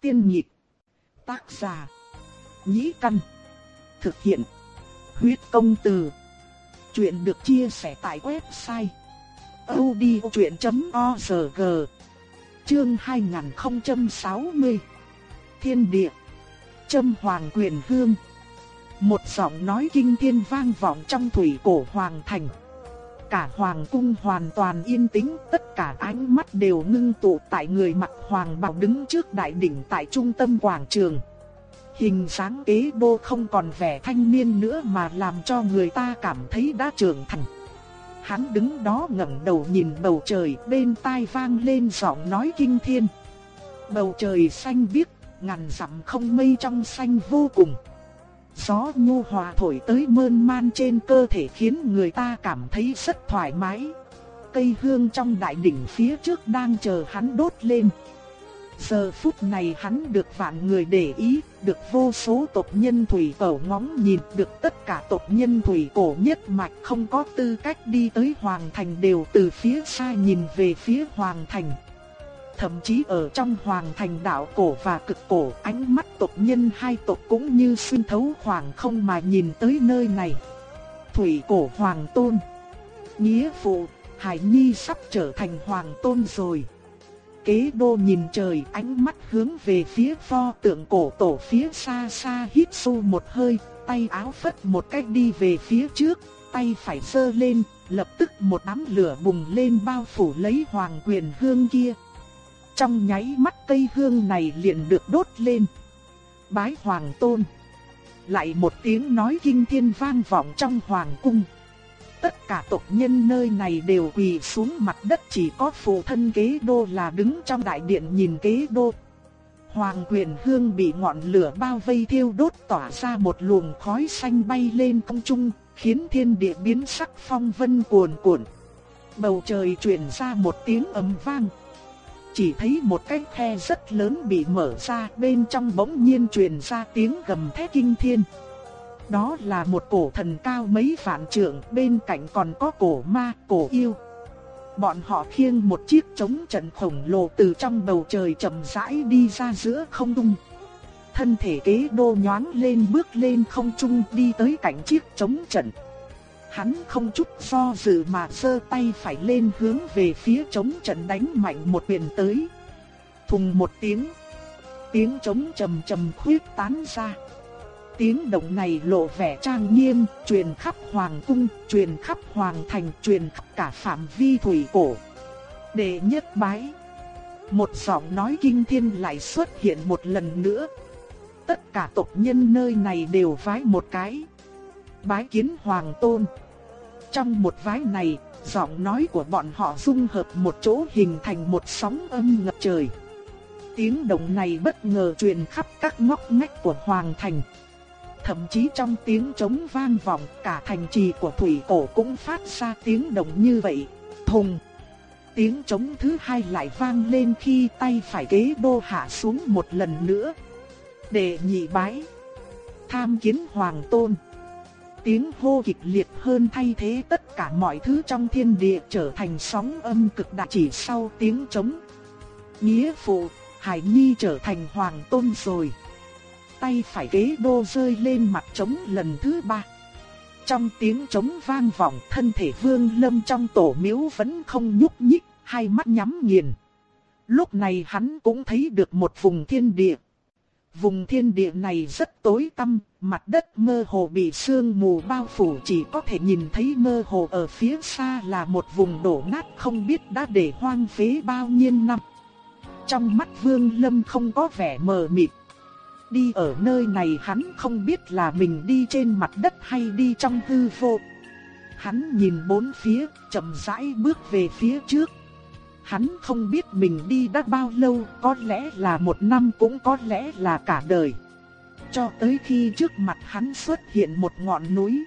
Tiên nhịp. Tác giả. Nhĩ căn. Thực hiện. Huyết công từ. Chuyện được chia sẻ tại website. odchuyện.org Chương 2060 Thiên địa Châm Hoàng Quyền Hương Một giọng nói kinh thiên vang vọng trong thủy cổ Hoàng Thành Cả Hoàng cung hoàn toàn yên tĩnh Tất cả ánh mắt đều ngưng tụ tại người mặc Hoàng bào đứng trước đại đỉnh tại trung tâm quảng trường Hình dáng kế đô không còn vẻ thanh niên nữa mà làm cho người ta cảm thấy đã trưởng thành Hắn đứng đó ngẩng đầu nhìn bầu trời, bên tai vang lên giọng nói kinh thiên. Bầu trời xanh biếc, ngàn dặm không mây trong xanh vô cùng. Gió nhu hòa thổi tới mơn man trên cơ thể khiến người ta cảm thấy rất thoải mái. Cây hương trong đại đỉnh phía trước đang chờ hắn đốt lên. Giờ phút này hắn được vạn người để ý, được vô số tộc nhân thủy cổ ngóng nhìn, được tất cả tộc nhân thủy cổ nhất mạch không có tư cách đi tới Hoàng Thành đều từ phía xa nhìn về phía Hoàng Thành. Thậm chí ở trong Hoàng Thành đạo cổ và cực cổ, ánh mắt tộc nhân hai tộc cũng như xuyên thấu khoảng không mà nhìn tới nơi này. Thủy cổ Hoàng Tôn Nghĩa phụ, Hải Nhi sắp trở thành Hoàng Tôn rồi kế đô nhìn trời ánh mắt hướng về phía pho tượng cổ tổ phía xa xa hít sâu một hơi, tay áo phất một cách đi về phía trước, tay phải sơ lên, lập tức một đám lửa bùng lên bao phủ lấy hoàng quyền hương kia. Trong nháy mắt cây hương này liền được đốt lên. Bái hoàng tôn. Lại một tiếng nói kinh thiên vang vọng trong hoàng cung. Tất cả tộc nhân nơi này đều quỳ xuống mặt đất chỉ có phụ thân kế đô là đứng trong đại điện nhìn kế đô. Hoàng quyền hương bị ngọn lửa bao vây thiêu đốt tỏa ra một luồng khói xanh bay lên không trung, khiến thiên địa biến sắc phong vân cuồn cuộn. Bầu trời truyền ra một tiếng ầm vang. Chỉ thấy một cái khe rất lớn bị mở ra, bên trong bỗng nhiên truyền ra tiếng gầm thét kinh thiên. Đó là một cổ thần cao mấy vạn trượng, bên cạnh còn có cổ ma, cổ yêu. Bọn họ khiêng một chiếc trống trận khổng lồ từ trong bầu trời chậm rãi đi ra giữa không trung. Thân thể kế đô nhoáng lên bước lên không trung đi tới cạnh chiếc trống trận. Hắn không chút do dự mà giơ tay phải lên hướng về phía trống trận đánh mạnh một quyền tới. Thùng một tiếng. Tiếng trống trầm trầm khuyết tán ra tiếng động này lộ vẻ trang nghiêm, truyền khắp hoàng cung, truyền khắp hoàng thành, truyền khắp cả phạm vi thủy cổ. Đệ nhất bái. Một giọng nói kinh thiên lại xuất hiện một lần nữa. Tất cả tộc nhân nơi này đều vái một cái. Bái kiến hoàng tôn. Trong một vái này, giọng nói của bọn họ dung hợp một chỗ hình thành một sóng âm ngập trời. Tiếng động này bất ngờ truyền khắp các ngóc ngách của hoàng thành thậm chí trong tiếng trống vang vọng cả thành trì của thủy cổ cũng phát ra tiếng động như vậy. Thùng! Tiếng trống thứ hai lại vang lên khi tay phải kế đô hạ xuống một lần nữa. Để nhị bái. Tham kiến hoàng tôn. Tiếng hô kịch liệt hơn thay thế tất cả mọi thứ trong thiên địa trở thành sóng âm cực đại chỉ sau tiếng trống. Nghĩa phụ, Hải Nhi trở thành hoàng tôn rồi tay phải kế đô rơi lên mặt trống lần thứ ba. Trong tiếng trống vang vọng thân thể vương lâm trong tổ miếu vẫn không nhúc nhích, hai mắt nhắm nghiền. Lúc này hắn cũng thấy được một vùng thiên địa. Vùng thiên địa này rất tối tăm, mặt đất mơ hồ bị sương mù bao phủ chỉ có thể nhìn thấy mơ hồ ở phía xa là một vùng đổ nát không biết đã để hoang phế bao nhiêu năm. Trong mắt vương lâm không có vẻ mờ mịt, Đi ở nơi này hắn không biết là mình đi trên mặt đất hay đi trong hư vô. Hắn nhìn bốn phía, chậm rãi bước về phía trước. Hắn không biết mình đi đã bao lâu, có lẽ là một năm cũng có lẽ là cả đời. Cho tới khi trước mặt hắn xuất hiện một ngọn núi.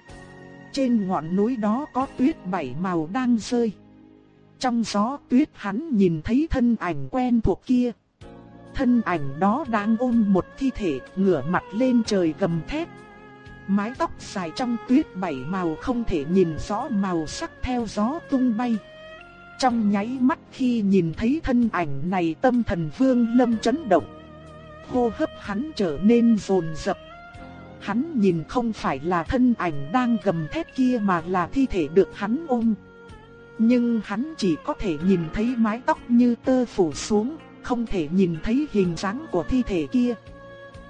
Trên ngọn núi đó có tuyết bảy màu đang rơi. Trong gió tuyết hắn nhìn thấy thân ảnh quen thuộc kia. Thân ảnh đó đang ôm một thi thể, ngửa mặt lên trời gầm thét. Mái tóc dài trong tuyết bảy màu không thể nhìn rõ màu sắc theo gió tung bay. Trong nháy mắt khi nhìn thấy thân ảnh này tâm thần vương lâm chấn động. hô hấp hắn trở nên rồn rập. Hắn nhìn không phải là thân ảnh đang gầm thét kia mà là thi thể được hắn ôm. Nhưng hắn chỉ có thể nhìn thấy mái tóc như tơ phủ xuống, không thể nhìn thấy hình dáng của thi thể kia.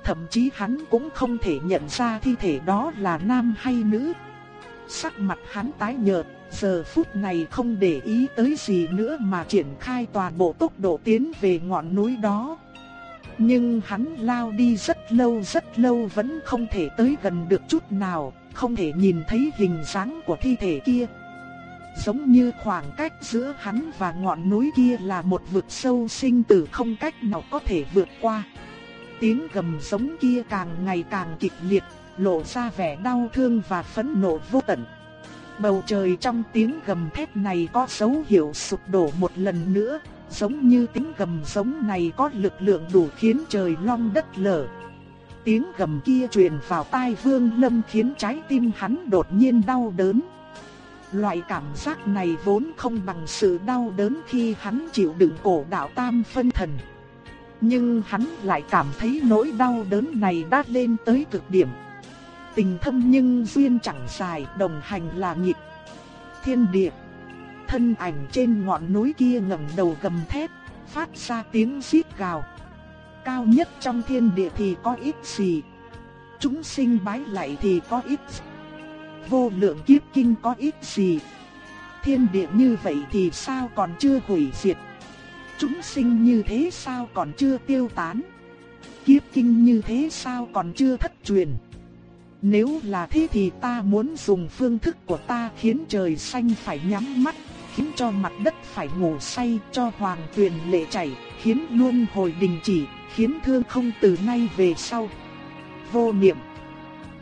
Thậm chí hắn cũng không thể nhận ra thi thể đó là nam hay nữ. Sắc mặt hắn tái nhợt, giờ phút này không để ý tới gì nữa mà triển khai toàn bộ tốc độ tiến về ngọn núi đó. Nhưng hắn lao đi rất lâu rất lâu vẫn không thể tới gần được chút nào, không thể nhìn thấy hình dáng của thi thể kia. Giống như khoảng cách giữa hắn và ngọn núi kia là một vực sâu sinh tử không cách nào có thể vượt qua. Tiếng gầm giống kia càng ngày càng kịch liệt, lộ ra vẻ đau thương và phẫn nộ vô tận. Bầu trời trong tiếng gầm thét này có dấu hiệu sụp đổ một lần nữa, giống như tiếng gầm giống này có lực lượng đủ khiến trời long đất lở. Tiếng gầm kia truyền vào tai Vương Lâm khiến trái tim hắn đột nhiên đau đớn. Loại cảm giác này vốn không bằng sự đau đớn khi hắn chịu đựng cổ đạo tam phân thần. Nhưng hắn lại cảm thấy nỗi đau đớn này đã lên tới cực điểm. Tình thâm nhưng duyên chẳng dài, đồng hành là nghiệp Thiên địa. Thân ảnh trên ngọn núi kia ngẩng đầu gầm thét, phát ra tiếng xít gào. Cao nhất trong thiên địa thì có ít gì. Chúng sinh bái lại thì có ít Vô lượng kiếp kinh có ít gì. Thiên địa như vậy thì sao còn chưa hủy diệt. Chúng sinh như thế sao còn chưa tiêu tán. Kiếp kinh như thế sao còn chưa thất truyền. Nếu là thế thì ta muốn dùng phương thức của ta khiến trời xanh phải nhắm mắt, khiến cho mặt đất phải ngủ say, cho hoàng tuyền lệ chảy, khiến luôn hồi đình chỉ, khiến thương không từ nay về sau. Vô niệm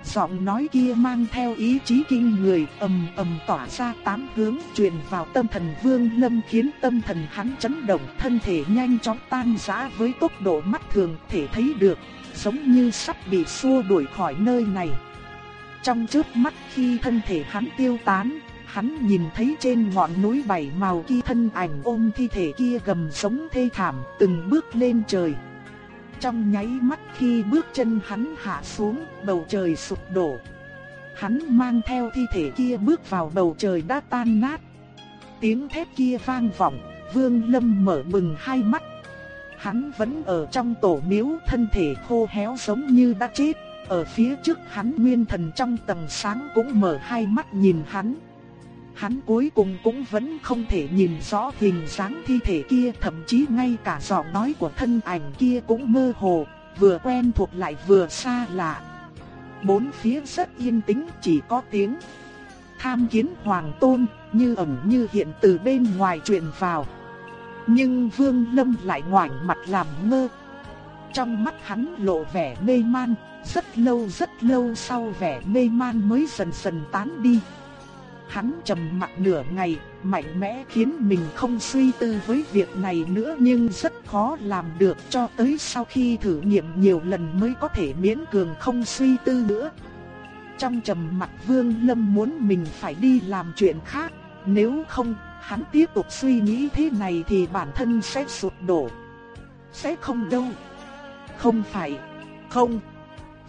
Giọng nói kia mang theo ý chí kinh người ầm ầm tỏa ra tám hướng truyền vào tâm thần Vương Lâm khiến tâm thần hắn chấn động thân thể nhanh chóng tan rã với tốc độ mắt thường thể thấy được, giống như sắp bị xua đuổi khỏi nơi này. Trong chớp mắt khi thân thể hắn tiêu tán, hắn nhìn thấy trên ngọn núi bảy màu kia thân ảnh ôm thi thể kia gầm sống thê thảm từng bước lên trời. Trong nháy mắt khi bước chân hắn hạ xuống, bầu trời sụp đổ. Hắn mang theo thi thể kia bước vào bầu trời đã tan nát. Tiếng thét kia vang vọng, Vương Lâm mở bừng hai mắt. Hắn vẫn ở trong tổ miếu thân thể khô héo giống như đã chết. Ở phía trước hắn nguyên thần trong tầng sáng cũng mở hai mắt nhìn hắn. Hắn cuối cùng cũng vẫn không thể nhìn rõ hình dáng thi thể kia, thậm chí ngay cả giọng nói của thân ảnh kia cũng mơ hồ, vừa quen thuộc lại vừa xa lạ. Bốn phía rất yên tĩnh, chỉ có tiếng tham kiến hoàng tôn, như ẩn như hiện từ bên ngoài truyền vào. Nhưng Vương Lâm lại ngoảnh mặt làm ngơ. Trong mắt hắn lộ vẻ mê man, rất lâu rất lâu sau vẻ mê man mới dần dần tán đi. Hắn trầm mặc nửa ngày, mạnh mẽ khiến mình không suy tư với việc này nữa nhưng rất khó làm được cho tới sau khi thử nghiệm nhiều lần mới có thể miễn cường không suy tư nữa. Trong trầm mặc Vương Lâm muốn mình phải đi làm chuyện khác, nếu không, hắn tiếp tục suy nghĩ thế này thì bản thân sẽ sụp đổ. Sẽ không đâu. Không phải, không,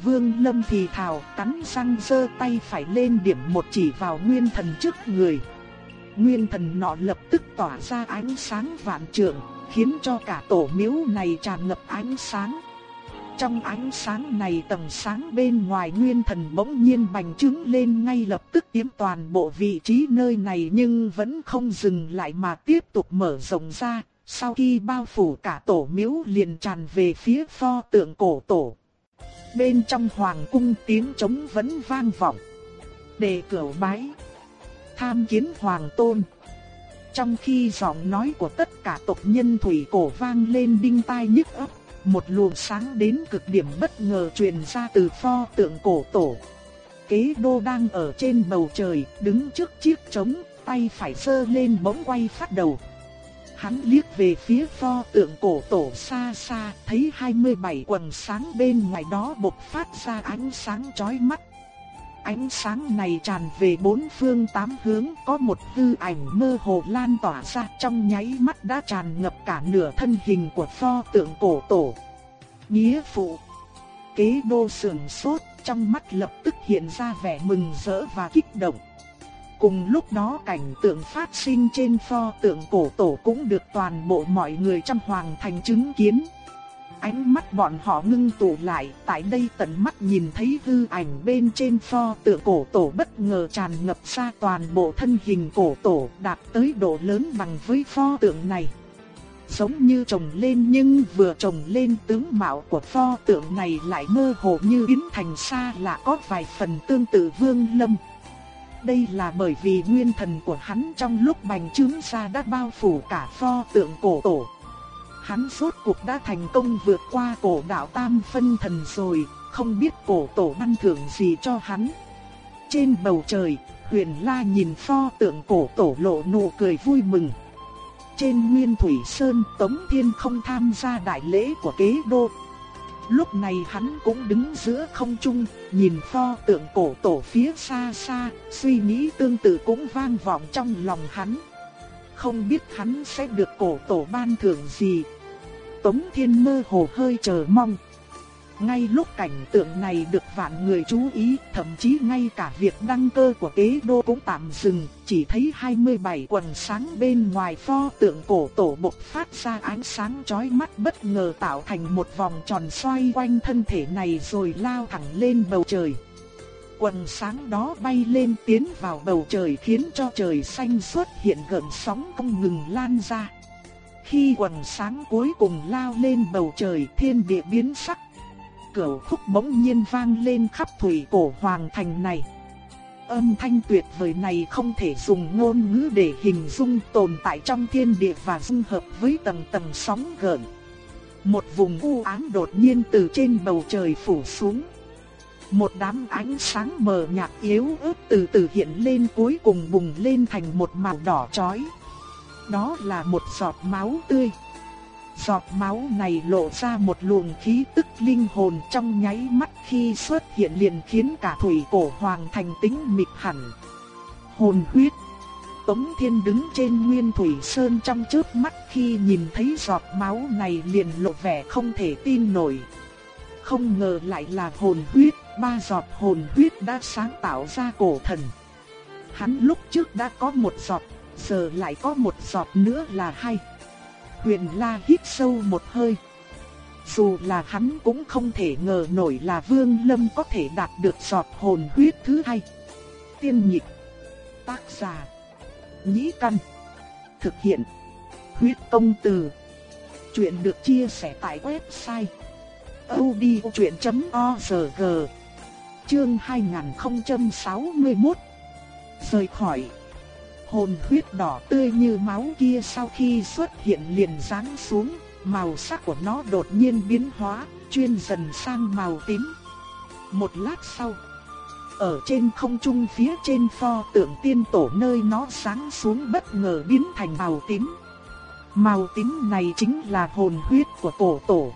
Vương Lâm thì thào cắn răng giơ tay phải lên điểm một chỉ vào nguyên thần trước người. Nguyên thần nọ lập tức tỏa ra ánh sáng vạn trượng, khiến cho cả tổ miếu này tràn ngập ánh sáng. Trong ánh sáng này tầng sáng bên ngoài nguyên thần bỗng nhiên bành trướng lên ngay lập tức tiếm toàn bộ vị trí nơi này nhưng vẫn không dừng lại mà tiếp tục mở rộng ra. Sau khi bao phủ cả tổ miếu liền tràn về phía pho tượng cổ tổ. Bên trong hoàng cung tiếng trống vẫn vang vọng. Đề cửu bái. Tham kiến hoàng tôn. Trong khi giọng nói của tất cả tộc nhân thủy cổ vang lên đinh tai nhức óc, một luồng sáng đến cực điểm bất ngờ truyền ra từ pho tượng cổ tổ. Kế đô đang ở trên bầu trời, đứng trước chiếc trống, tay phải sơ lên bỗng quay phát đầu. Hắn liếc về phía pho tượng cổ tổ xa xa, thấy 27 quầng sáng bên ngoài đó bộc phát ra ánh sáng chói mắt. Ánh sáng này tràn về bốn phương tám hướng, có một hư ảnh mơ hồ lan tỏa ra trong nháy mắt đã tràn ngập cả nửa thân hình của pho tượng cổ tổ. Nghĩa phụ. Kế đô sườn sốt, trong mắt lập tức hiện ra vẻ mừng rỡ và kích động. Cùng lúc đó cảnh tượng phát sinh trên pho tượng cổ tổ cũng được toàn bộ mọi người trong hoàng thành chứng kiến. Ánh mắt bọn họ ngưng tụ lại, tại đây tận mắt nhìn thấy hư ảnh bên trên pho tượng cổ tổ bất ngờ tràn ngập ra toàn bộ thân hình cổ tổ đạt tới độ lớn bằng với pho tượng này. Giống như trồng lên nhưng vừa trồng lên tướng mạo của pho tượng này lại mơ hồ như biến thành xa lạ có vài phần tương tự vương lâm. Đây là bởi vì nguyên thần của hắn trong lúc bành trướng ra đã bao phủ cả pho tượng cổ tổ. Hắn suốt cuộc đã thành công vượt qua cổ đạo tam phân thần rồi, không biết cổ tổ ban thưởng gì cho hắn. Trên bầu trời, huyền la nhìn pho tượng cổ tổ lộ nụ cười vui mừng. Trên Nguyên Thủy Sơn, Tống Thiên không tham gia đại lễ của kế đô, Lúc này hắn cũng đứng giữa không trung, nhìn pho tượng cổ tổ phía xa xa, suy nghĩ tương tự cũng vang vọng trong lòng hắn. Không biết hắn sẽ được cổ tổ ban thưởng gì. Tống Thiên mơ hồ hơi chờ mong. Ngay lúc cảnh tượng này được vạn người chú ý, thậm chí ngay cả việc đăng cơ của kế đô cũng tạm dừng, chỉ thấy 27 quần sáng bên ngoài pho tượng cổ tổ bộc phát ra ánh sáng chói mắt bất ngờ tạo thành một vòng tròn xoay quanh thân thể này rồi lao thẳng lên bầu trời. Quần sáng đó bay lên tiến vào bầu trời khiến cho trời xanh xuất hiện gợn sóng không ngừng lan ra. Khi quần sáng cuối cùng lao lên bầu trời thiên địa biến sắc cửu khúc bỗng nhiên vang lên khắp thủy cổ hoàng thành này. Âm thanh tuyệt vời này không thể dùng ngôn ngữ để hình dung tồn tại trong thiên địa và dung hợp với tầng tầng sóng gợn. Một vùng u ám đột nhiên từ trên bầu trời phủ xuống. Một đám ánh sáng mờ nhạt yếu ớt từ từ hiện lên cuối cùng bùng lên thành một màu đỏ chói. Đó là một giọt máu tươi. Giọt máu này lộ ra một luồng khí tức linh hồn trong nháy mắt khi xuất hiện liền khiến cả thủy cổ hoàng thành tính mịch hẳn. Hồn huyết Tống Thiên đứng trên nguyên thủy sơn trong chớp mắt khi nhìn thấy giọt máu này liền lộ vẻ không thể tin nổi. Không ngờ lại là hồn huyết, ba giọt hồn huyết đã sáng tạo ra cổ thần. Hắn lúc trước đã có một giọt, giờ lại có một giọt nữa là hai. Huyền La hít sâu một hơi. Dù là hắn cũng không thể ngờ nổi là Vương Lâm có thể đạt được giọt hồn huyết thứ hai. Tiên nhịp. Tác giả. Nhĩ căn. Thực hiện. Huyết công từ. Chuyện được chia sẻ tại website. odchuyện.org Chương 2061 Rời khỏi hồn huyết đỏ tươi như máu kia sau khi xuất hiện liền rán xuống, màu sắc của nó đột nhiên biến hóa, chuyên dần sang màu tím. Một lát sau, ở trên không trung phía trên pho tượng tiên tổ nơi nó sáng xuống bất ngờ biến thành màu tím. Màu tím này chính là hồn huyết của tổ tổ.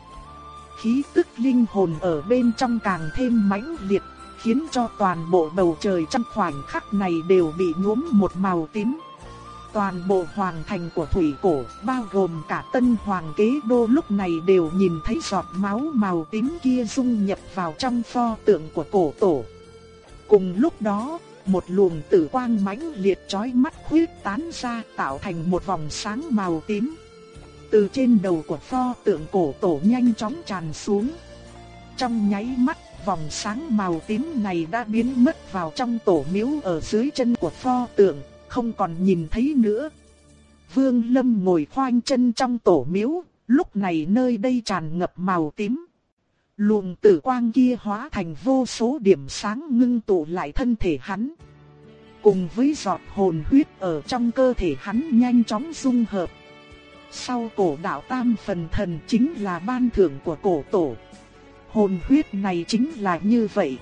Khí tức linh hồn ở bên trong càng thêm mãnh liệt khiến cho toàn bộ bầu trời trong khoảnh khắc này đều bị nhuốm một màu tím. Toàn bộ hoàng thành của thủy cổ, bao gồm cả tân hoàng kế đô lúc này đều nhìn thấy giọt máu màu tím kia dung nhập vào trong pho tượng của cổ tổ. Cùng lúc đó, một luồng tử quang mãnh liệt chói mắt khuyết tán ra tạo thành một vòng sáng màu tím. Từ trên đầu của pho tượng cổ tổ nhanh chóng tràn xuống. Trong nháy mắt vòng sáng màu tím này đã biến mất vào trong tổ miếu ở dưới chân của pho tượng, không còn nhìn thấy nữa. Vương Lâm ngồi khoanh chân trong tổ miếu, lúc này nơi đây tràn ngập màu tím. Luồng tử quang kia hóa thành vô số điểm sáng ngưng tụ lại thân thể hắn. Cùng với giọt hồn huyết ở trong cơ thể hắn nhanh chóng dung hợp. Sau cổ đạo tam phần thần chính là ban thưởng của cổ tổ. Hồn huyết này chính là như vậy.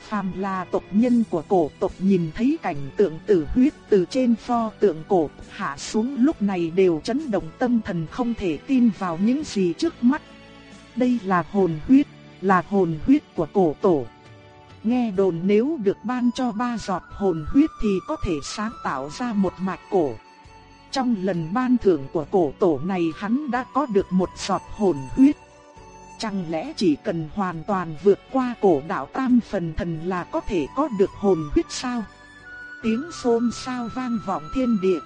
Phàm là tộc nhân của cổ tộc nhìn thấy cảnh tượng tử huyết từ trên pho tượng cổ hạ xuống lúc này đều chấn động tâm thần không thể tin vào những gì trước mắt. Đây là hồn huyết, là hồn huyết của cổ tổ. Nghe đồn nếu được ban cho ba giọt hồn huyết thì có thể sáng tạo ra một mạch cổ. Trong lần ban thưởng của cổ tổ này hắn đã có được một giọt hồn huyết. Chẳng lẽ chỉ cần hoàn toàn vượt qua cổ đạo tam phần thần là có thể có được hồn huyết sao? Tiếng xôn xao vang vọng thiên địa.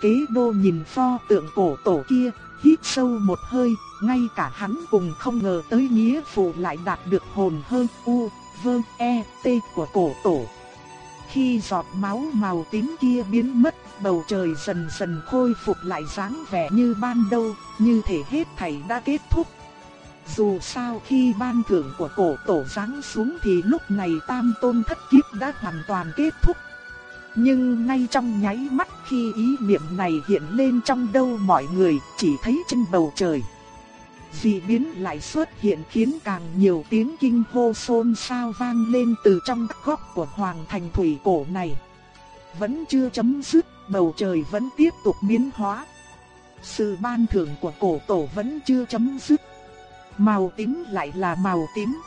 Kế đô nhìn pho tượng cổ tổ kia, hít sâu một hơi, ngay cả hắn cùng không ngờ tới nghĩa phụ lại đạt được hồn hơn u, vơ, e, t của cổ tổ. Khi giọt máu màu tím kia biến mất, bầu trời dần dần khôi phục lại dáng vẻ như ban đầu, như thể hết thảy đã kết thúc. Dù sao khi ban thưởng của cổ tổ ráng xuống thì lúc này tam tôn thất kiếp đã hoàn toàn kết thúc. Nhưng ngay trong nháy mắt khi ý niệm này hiện lên trong đầu mọi người, chỉ thấy trên bầu trời. Dị biến lại xuất hiện khiến càng nhiều tiếng kinh hô xôn xao vang lên từ trong các góc của hoàng thành thủy cổ này. Vẫn chưa chấm dứt, bầu trời vẫn tiếp tục biến hóa. Sự ban thưởng của cổ tổ vẫn chưa chấm dứt. Màu tím lại là màu tím.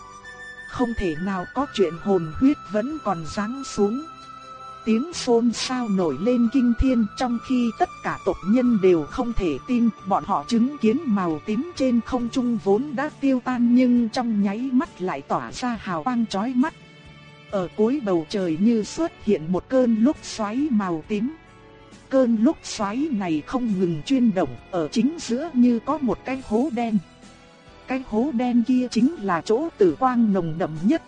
Không thể nào có chuyện hồn huyết vẫn còn ráng xuống tiếng xôn xao nổi lên kinh thiên trong khi tất cả tộc nhân đều không thể tin bọn họ chứng kiến màu tím trên không trung vốn đã tiêu tan nhưng trong nháy mắt lại tỏa ra hào quang chói mắt. Ở cuối bầu trời như xuất hiện một cơn lốc xoáy màu tím. Cơn lốc xoáy này không ngừng chuyên động, ở chính giữa như có một cái hố đen. Cái hố đen kia chính là chỗ tử quang nồng đậm nhất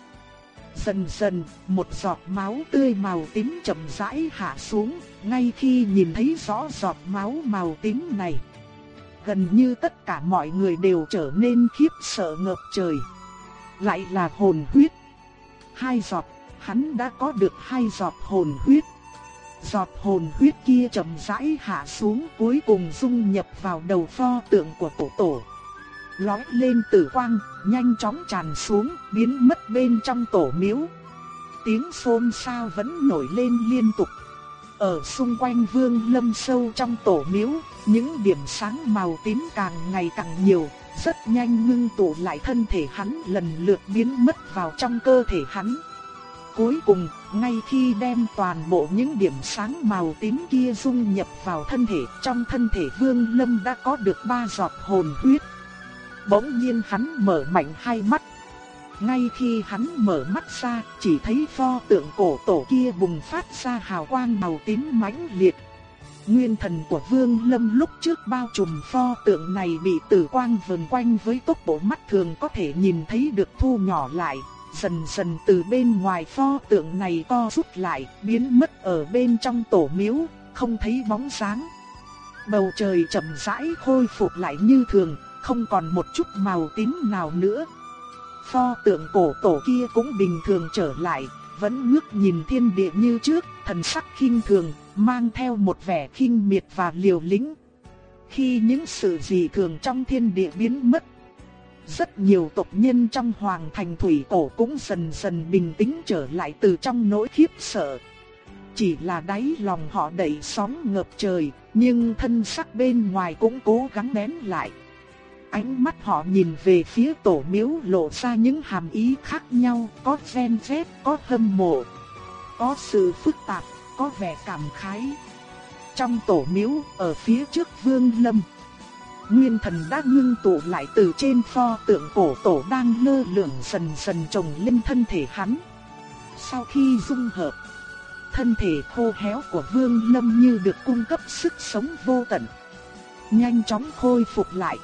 Dần dần, một giọt máu tươi màu tím chậm rãi hạ xuống, ngay khi nhìn thấy rõ giọt máu màu tím này. Gần như tất cả mọi người đều trở nên khiếp sợ ngập trời. Lại là hồn huyết. Hai giọt, hắn đã có được hai giọt hồn huyết. Giọt hồn huyết kia chậm rãi hạ xuống cuối cùng dung nhập vào đầu pho tượng của tổ tổ lói lên tử quang, nhanh chóng tràn xuống, biến mất bên trong tổ miếu. Tiếng xôn xao vẫn nổi lên liên tục. Ở xung quanh vương lâm sâu trong tổ miếu, những điểm sáng màu tím càng ngày càng nhiều, rất nhanh ngưng tụ lại thân thể hắn lần lượt biến mất vào trong cơ thể hắn. Cuối cùng, ngay khi đem toàn bộ những điểm sáng màu tím kia dung nhập vào thân thể, trong thân thể Vương Lâm đã có được ba giọt hồn huyết. Bỗng nhiên hắn mở mạnh hai mắt. Ngay khi hắn mở mắt ra, chỉ thấy pho tượng cổ tổ kia bùng phát ra hào quang màu tím mãnh liệt. Nguyên thần của Vương Lâm lúc trước bao trùm pho tượng này bị tử quang vần quanh với tốc độ mắt thường có thể nhìn thấy được thu nhỏ lại, dần dần từ bên ngoài pho tượng này co rút lại, biến mất ở bên trong tổ miếu, không thấy bóng dáng. Bầu trời chậm rãi khôi phục lại như thường, không còn một chút màu tím nào nữa. Pho tượng cổ tổ kia cũng bình thường trở lại, vẫn ngước nhìn thiên địa như trước, thần sắc khinh thường, mang theo một vẻ khinh miệt và liều lĩnh. Khi những sự dị thường trong thiên địa biến mất, rất nhiều tộc nhân trong hoàng thành thủy cổ cũng dần dần bình tĩnh trở lại từ trong nỗi khiếp sợ. Chỉ là đáy lòng họ đầy sóng ngập trời, nhưng thân sắc bên ngoài cũng cố gắng nén lại. Ánh mắt họ nhìn về phía tổ miếu lộ ra những hàm ý khác nhau, có ghen ghét, có hâm mộ, có sự phức tạp, có vẻ cảm khái. Trong tổ miếu, ở phía trước vương lâm, Nguyên thần đã ngưng tụ lại từ trên pho tượng cổ tổ đang lơ lửng dần dần trồng lên thân thể hắn. Sau khi dung hợp, thân thể khô héo của Vương Lâm như được cung cấp sức sống vô tận. Nhanh chóng khôi phục lại,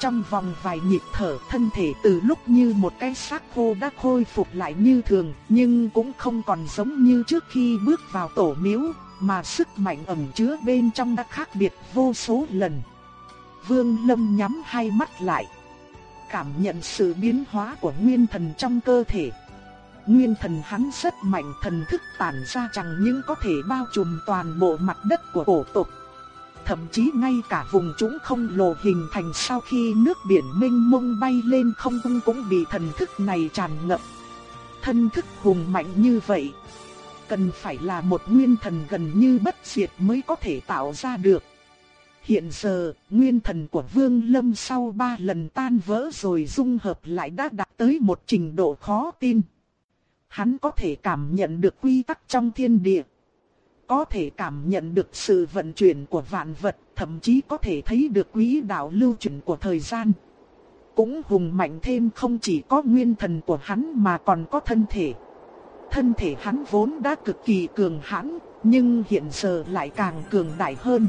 trong vòng vài nhịp thở thân thể từ lúc như một cái xác khô đã khôi phục lại như thường, nhưng cũng không còn giống như trước khi bước vào tổ miếu, mà sức mạnh ẩn chứa bên trong đã khác biệt vô số lần. Vương Lâm nhắm hai mắt lại, cảm nhận sự biến hóa của nguyên thần trong cơ thể. Nguyên thần hắn rất mạnh thần thức tản ra chẳng những có thể bao trùm toàn bộ mặt đất của cổ tộc thậm chí ngay cả vùng trũng không lồ hình thành sau khi nước biển mênh mông bay lên không trung cũng bị thần thức này tràn ngập. Thân thức hùng mạnh như vậy, cần phải là một nguyên thần gần như bất diệt mới có thể tạo ra được. Hiện giờ, nguyên thần của Vương Lâm sau ba lần tan vỡ rồi dung hợp lại đã đạt tới một trình độ khó tin. Hắn có thể cảm nhận được quy tắc trong thiên địa có thể cảm nhận được sự vận chuyển của vạn vật, thậm chí có thể thấy được quỹ đạo lưu chuyển của thời gian. cũng hùng mạnh thêm không chỉ có nguyên thần của hắn mà còn có thân thể. Thân thể hắn vốn đã cực kỳ cường hãn, nhưng hiện giờ lại càng cường đại hơn.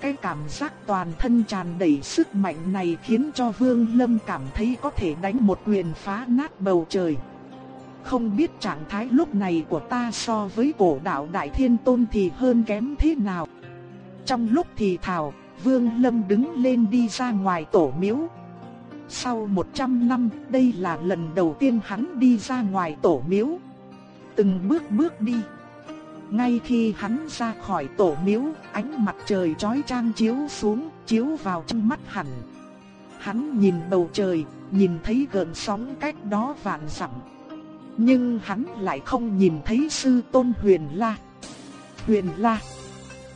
Cái cảm giác toàn thân tràn đầy sức mạnh này khiến cho Vương Lâm cảm thấy có thể đánh một quyền phá nát bầu trời. Không biết trạng thái lúc này của ta so với cổ đạo Đại Thiên Tôn thì hơn kém thế nào. Trong lúc thì thào, Vương Lâm đứng lên đi ra ngoài tổ miếu. Sau 100 năm, đây là lần đầu tiên hắn đi ra ngoài tổ miếu. Từng bước bước đi. Ngay khi hắn ra khỏi tổ miếu, ánh mặt trời chói chang chiếu xuống, chiếu vào trong mắt hắn. Hắn nhìn bầu trời, nhìn thấy gợn sóng cách đó vạn dặm. Nhưng hắn lại không nhìn thấy sư tôn huyền la. Huyền la.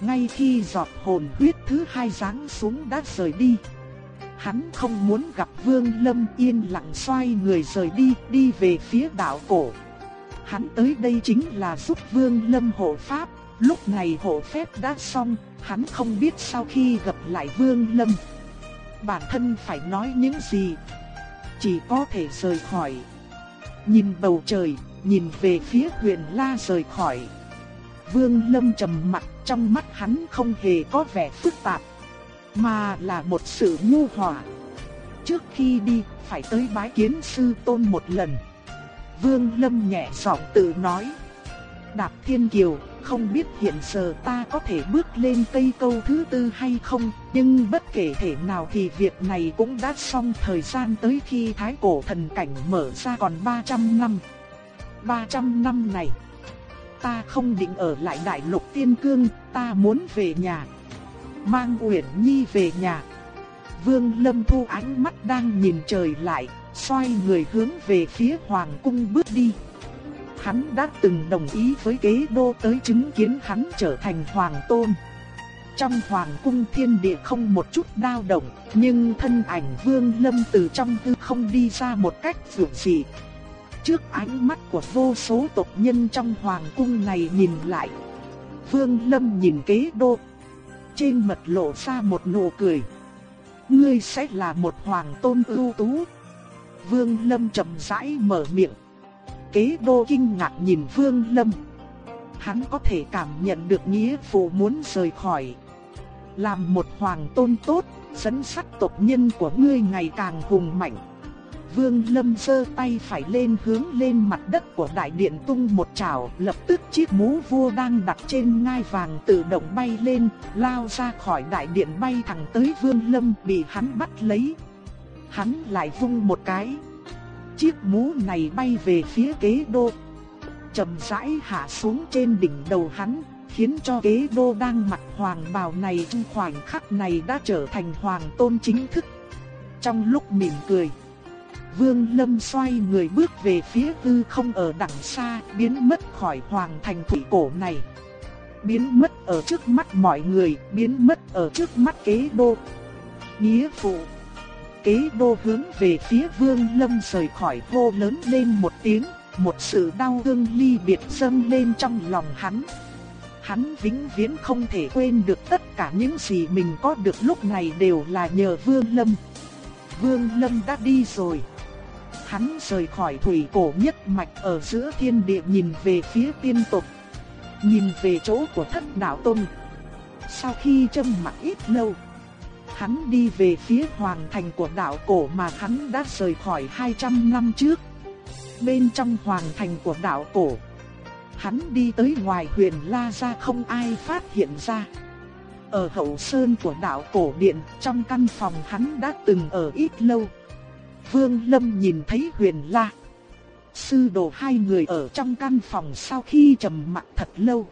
Ngay khi giọt hồn huyết thứ hai giáng xuống đã rời đi. Hắn không muốn gặp Vương Lâm yên lặng xoay người rời đi, đi về phía đảo cổ. Hắn tới đây chính là giúp Vương Lâm hộ pháp, lúc này hộ phép đã xong, hắn không biết sau khi gặp lại Vương Lâm. Bản thân phải nói những gì, chỉ có thể rời khỏi. Nhìn bầu trời, nhìn về phía huyền la rời khỏi. Vương Lâm trầm mặt, trong mắt hắn không hề có vẻ phức tạp, mà là một sự nhu hòa. Trước khi đi, phải tới bái kiến sư tôn một lần. Vương Lâm nhẹ giọng tự nói. Đạp Thiên Kiều, không biết hiện giờ ta có thể bước lên cây câu thứ tư hay không, nhưng bất kể thể nào thì việc này cũng đã xong thời gian tới khi Thái Cổ Thần Cảnh mở ra còn 300 năm. 300 năm này, ta không định ở lại Đại Lục Tiên Cương, ta muốn về nhà. Mang Uyển Nhi về nhà. Vương Lâm thu ánh mắt đang nhìn trời lại, xoay người hướng về phía Hoàng cung bước đi. Hắn đã từng đồng ý với kế đô tới chứng kiến hắn trở thành Hoàng tôn. Trong Hoàng cung thiên địa không một chút dao động, nhưng thân ảnh Vương Lâm từ trong hư không đi ra một cách dường dị. Trước ánh mắt của vô số tộc nhân trong Hoàng cung này nhìn lại. Vương Lâm nhìn kế đô. Trên mặt lộ ra một nụ cười. Ngươi sẽ là một hoàng tôn ưu tú, Vương Lâm chậm rãi mở miệng. Kế đô kinh ngạc nhìn Vương Lâm. Hắn có thể cảm nhận được nghĩa phụ muốn rời khỏi. Làm một hoàng tôn tốt, dẫn sắc tộc nhân của ngươi ngày càng hùng mạnh. Vương Lâm giơ tay phải lên hướng lên mặt đất của đại điện tung một chảo, lập tức chiếc mũ vua đang đặt trên ngai vàng tự động bay lên, lao ra khỏi đại điện bay thẳng tới Vương Lâm bị hắn bắt lấy hắn lại vung một cái. Chiếc mũ này bay về phía kế đô. chậm rãi hạ xuống trên đỉnh đầu hắn, khiến cho kế đô đang mặc hoàng bào này trong khoảnh khắc này đã trở thành hoàng tôn chính thức. Trong lúc mỉm cười, Vương Lâm xoay người bước về phía hư không ở đằng xa, biến mất khỏi hoàng thành thủy cổ này. Biến mất ở trước mắt mọi người, biến mất ở trước mắt kế đô. Nghĩa phụ kế đô hướng về phía vương lâm rời khỏi hô lớn lên một tiếng, một sự đau thương ly biệt dâng lên trong lòng hắn. Hắn vĩnh viễn không thể quên được tất cả những gì mình có được lúc này đều là nhờ vương lâm. Vương lâm đã đi rồi. Hắn rời khỏi thủy cổ nhất mạch ở giữa thiên địa nhìn về phía tiên tộc. Nhìn về chỗ của thất đạo tôn. Sau khi châm mặt ít lâu hắn đi về phía hoàng thành của đạo cổ mà hắn đã rời khỏi 200 năm trước. Bên trong hoàng thành của đạo cổ, hắn đi tới ngoài huyền La ra không ai phát hiện ra. Ở hậu sơn của đạo cổ điện, trong căn phòng hắn đã từng ở ít lâu. Vương Lâm nhìn thấy huyền La. Sư đồ hai người ở trong căn phòng sau khi trầm mặc thật lâu.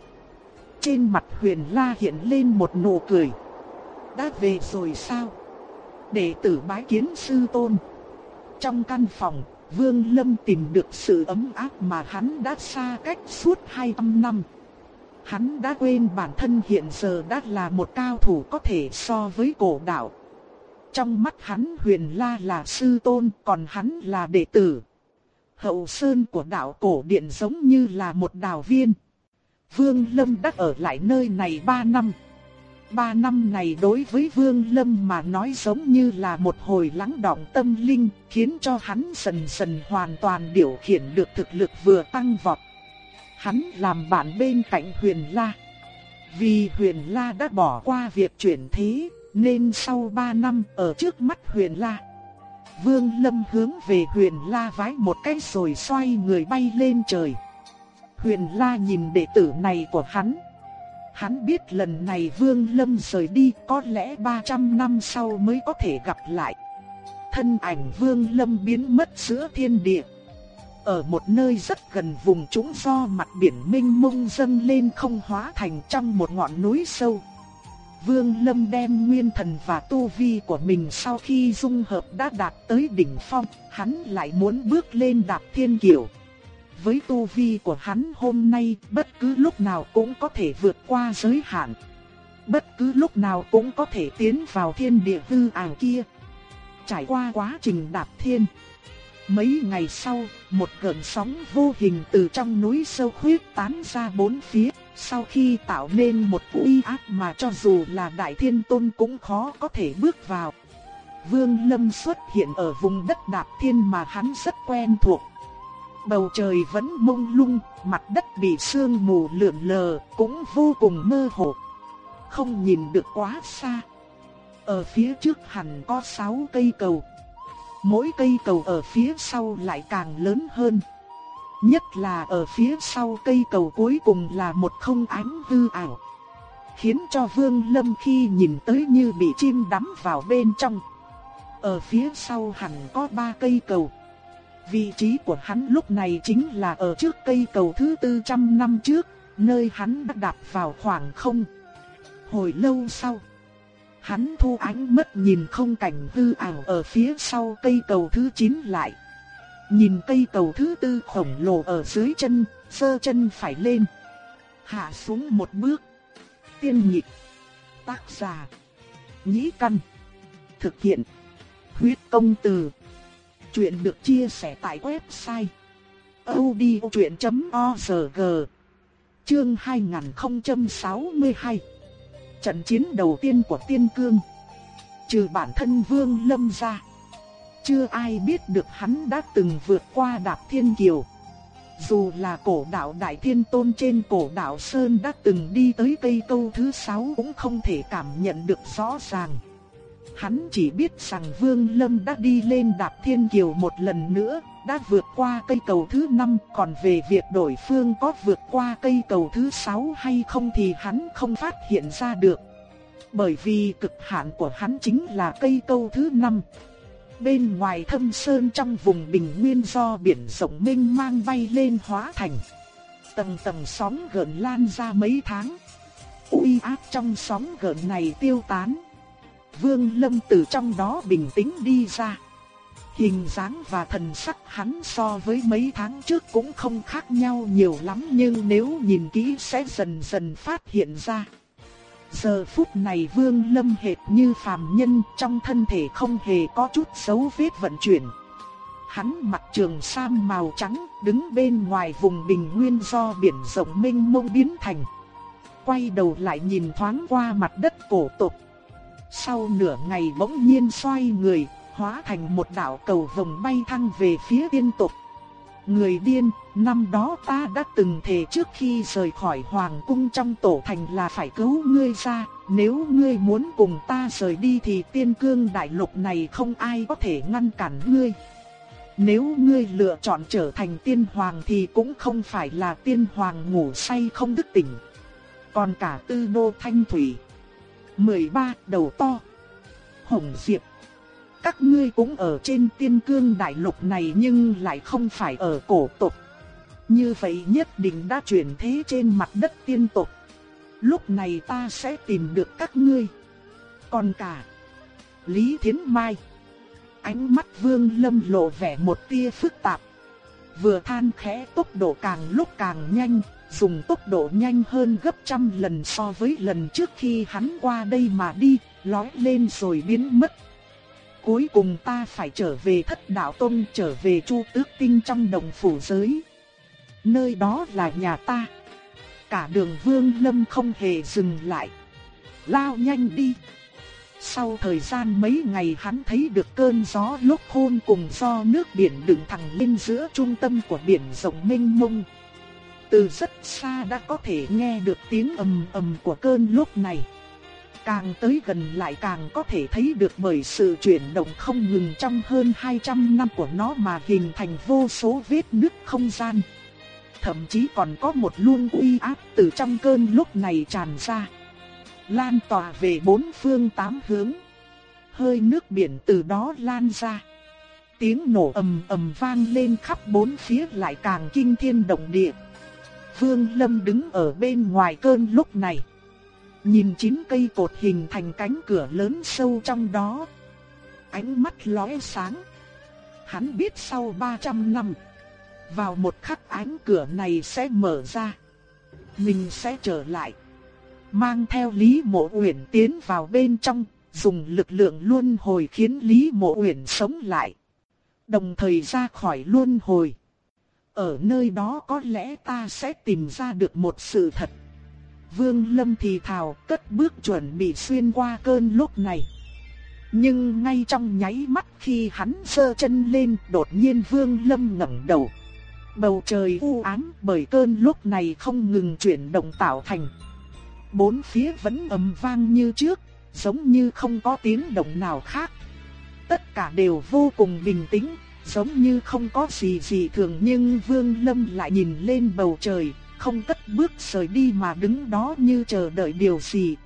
Trên mặt huyền La hiện lên một nụ cười đã về rồi sao? Đệ tử bái kiến sư tôn. Trong căn phòng, Vương Lâm tìm được sự ấm áp mà hắn đã xa cách suốt 200 năm. Hắn đã quên bản thân hiện giờ đã là một cao thủ có thể so với cổ đạo. Trong mắt hắn huyền la là sư tôn, còn hắn là đệ tử. Hậu sơn của đạo cổ điện giống như là một đào viên. Vương Lâm đã ở lại nơi này 3 năm ba năm này đối với Vương Lâm mà nói giống như là một hồi lắng động tâm linh, khiến cho hắn dần dần hoàn toàn điều khiển được thực lực vừa tăng vọt. Hắn làm bạn bên cạnh Huyền La. Vì Huyền La đã bỏ qua việc chuyển thế, nên sau ba năm ở trước mắt Huyền La. Vương Lâm hướng về Huyền La vái một cái rồi xoay người bay lên trời. Huyền La nhìn đệ tử này của hắn. Hắn biết lần này Vương Lâm rời đi có lẽ 300 năm sau mới có thể gặp lại. Thân ảnh Vương Lâm biến mất giữa thiên địa. Ở một nơi rất gần vùng trũng do mặt biển mênh mông dâng lên không hóa thành trong một ngọn núi sâu. Vương Lâm đem nguyên thần và tu vi của mình sau khi dung hợp đã đạt tới đỉnh phong, hắn lại muốn bước lên đạp thiên kiều. Với tu vi của hắn hôm nay, bất cứ lúc nào cũng có thể vượt qua giới hạn. Bất cứ lúc nào cũng có thể tiến vào thiên địa hư ảo kia. Trải qua quá trình đạp thiên. Mấy ngày sau, một gợn sóng vô hình từ trong núi sâu khuyết tán ra bốn phía, sau khi tạo nên một uy áp mà cho dù là Đại Thiên Tôn cũng khó có thể bước vào. Vương Lâm xuất hiện ở vùng đất đạp thiên mà hắn rất quen thuộc. Bầu trời vẫn mông lung, mặt đất bị sương mù lượn lờ, cũng vô cùng mơ hồ. Không nhìn được quá xa. Ở phía trước hẳn có 6 cây cầu. Mỗi cây cầu ở phía sau lại càng lớn hơn. Nhất là ở phía sau cây cầu cuối cùng là một không ánh hư ảo. Khiến cho Vương Lâm khi nhìn tới như bị chim đắm vào bên trong. Ở phía sau hẳn có ba cây cầu. Vị trí của hắn lúc này chính là ở trước cây cầu thứ tư trăm năm trước, nơi hắn đã đạp vào khoảng không. Hồi lâu sau, hắn thu ánh mắt nhìn không cảnh hư ảo ở phía sau cây cầu thứ chín lại. Nhìn cây cầu thứ tư khổng lồ ở dưới chân, sơ chân phải lên. Hạ xuống một bước. Tiên nhịp. Tác giả. Nhĩ căn. Thực hiện. Huyết công từ. Chuyện được chia sẻ tại website odchuyện.org Chương 2062 Trận chiến đầu tiên của Tiên Cương. Trừ bản thân Vương Lâm ra, Chưa ai biết được hắn đã từng vượt qua đạp thiên kiều. Dù là cổ đạo Đại Thiên Tôn trên cổ đạo Sơn đã từng đi tới cây câu thứ 6 cũng không thể cảm nhận được rõ ràng. Hắn chỉ biết rằng Vương Lâm đã đi lên đạp thiên kiều một lần nữa, đã vượt qua cây cầu thứ 5, còn về việc đổi phương có vượt qua cây cầu thứ 6 hay không thì hắn không phát hiện ra được. Bởi vì cực hạn của hắn chính là cây cầu thứ 5. Bên ngoài thâm sơn trong vùng bình nguyên do biển rộng mênh mang bay lên hóa thành. Tầng tầng sóng gợn lan ra mấy tháng. uy áp trong sóng gợn này tiêu tán. Vương Lâm từ trong đó bình tĩnh đi ra. Hình dáng và thần sắc hắn so với mấy tháng trước cũng không khác nhau nhiều lắm nhưng nếu nhìn kỹ sẽ dần dần phát hiện ra. Giờ phút này Vương Lâm hệt như phàm nhân, trong thân thể không hề có chút dấu vết vận chuyển. Hắn mặc trường sam màu trắng, đứng bên ngoài vùng bình nguyên do biển rộng mênh mông biến thành. Quay đầu lại nhìn thoáng qua mặt đất cổ tộc sau nửa ngày bỗng nhiên xoay người, hóa thành một đạo cầu vồng bay thăng về phía tiên tộc. Người điên, năm đó ta đã từng thề trước khi rời khỏi hoàng cung trong tổ thành là phải cứu ngươi ra, nếu ngươi muốn cùng ta rời đi thì tiên cương đại lục này không ai có thể ngăn cản ngươi. Nếu ngươi lựa chọn trở thành tiên hoàng thì cũng không phải là tiên hoàng ngủ say không thức tỉnh. Còn cả tư đô thanh thủy 13 đầu to. Hồng Diệp. Các ngươi cũng ở trên tiên cương đại lục này nhưng lại không phải ở cổ tộc. Như vậy nhất định đã chuyển thế trên mặt đất tiên tộc. Lúc này ta sẽ tìm được các ngươi. Còn cả Lý Thiến Mai, Ánh mắt Vương Lâm lộ vẻ một tia phức tạp Vừa than khẽ tốc độ càng lúc càng nhanh dùng tốc độ nhanh hơn gấp trăm lần so với lần trước khi hắn qua đây mà đi, lói lên rồi biến mất. Cuối cùng ta phải trở về thất đạo tông trở về chu tước tinh trong đồng phủ giới. Nơi đó là nhà ta. Cả đường vương lâm không hề dừng lại. lao nhanh đi. Sau thời gian mấy ngày hắn thấy được cơn gió lúc hôn cùng do nước biển đựng thẳng lên giữa trung tâm của biển rộng mênh mông. Từ rất xa đã có thể nghe được tiếng ầm ầm của cơn lúc này. Càng tới gần lại càng có thể thấy được bởi sự chuyển động không ngừng trong hơn 200 năm của nó mà hình thành vô số vết nứt không gian. Thậm chí còn có một luồng uy áp từ trong cơn lúc này tràn ra. Lan tỏa về bốn phương tám hướng. Hơi nước biển từ đó lan ra. Tiếng nổ ầm ầm vang lên khắp bốn phía lại càng kinh thiên động địa. Vương Lâm đứng ở bên ngoài cơn lúc này. Nhìn chín cây cột hình thành cánh cửa lớn sâu trong đó. Ánh mắt lóe sáng. Hắn biết sau 300 năm, vào một khắc ánh cửa này sẽ mở ra. Mình sẽ trở lại. Mang theo Lý Mộ Uyển tiến vào bên trong, dùng lực lượng luân hồi khiến Lý Mộ Uyển sống lại. Đồng thời ra khỏi luân hồi. Ở nơi đó có lẽ ta sẽ tìm ra được một sự thật. Vương Lâm thì thào cất bước chuẩn bị xuyên qua cơn lúc này. Nhưng ngay trong nháy mắt khi hắn sơ chân lên đột nhiên Vương Lâm ngẩng đầu. Bầu trời u ám bởi cơn lúc này không ngừng chuyển động tạo thành. Bốn phía vẫn ầm vang như trước, giống như không có tiếng động nào khác. Tất cả đều vô cùng bình tĩnh, giống như không có gì gì thường nhưng Vương Lâm lại nhìn lên bầu trời, không cất bước rời đi mà đứng đó như chờ đợi điều gì.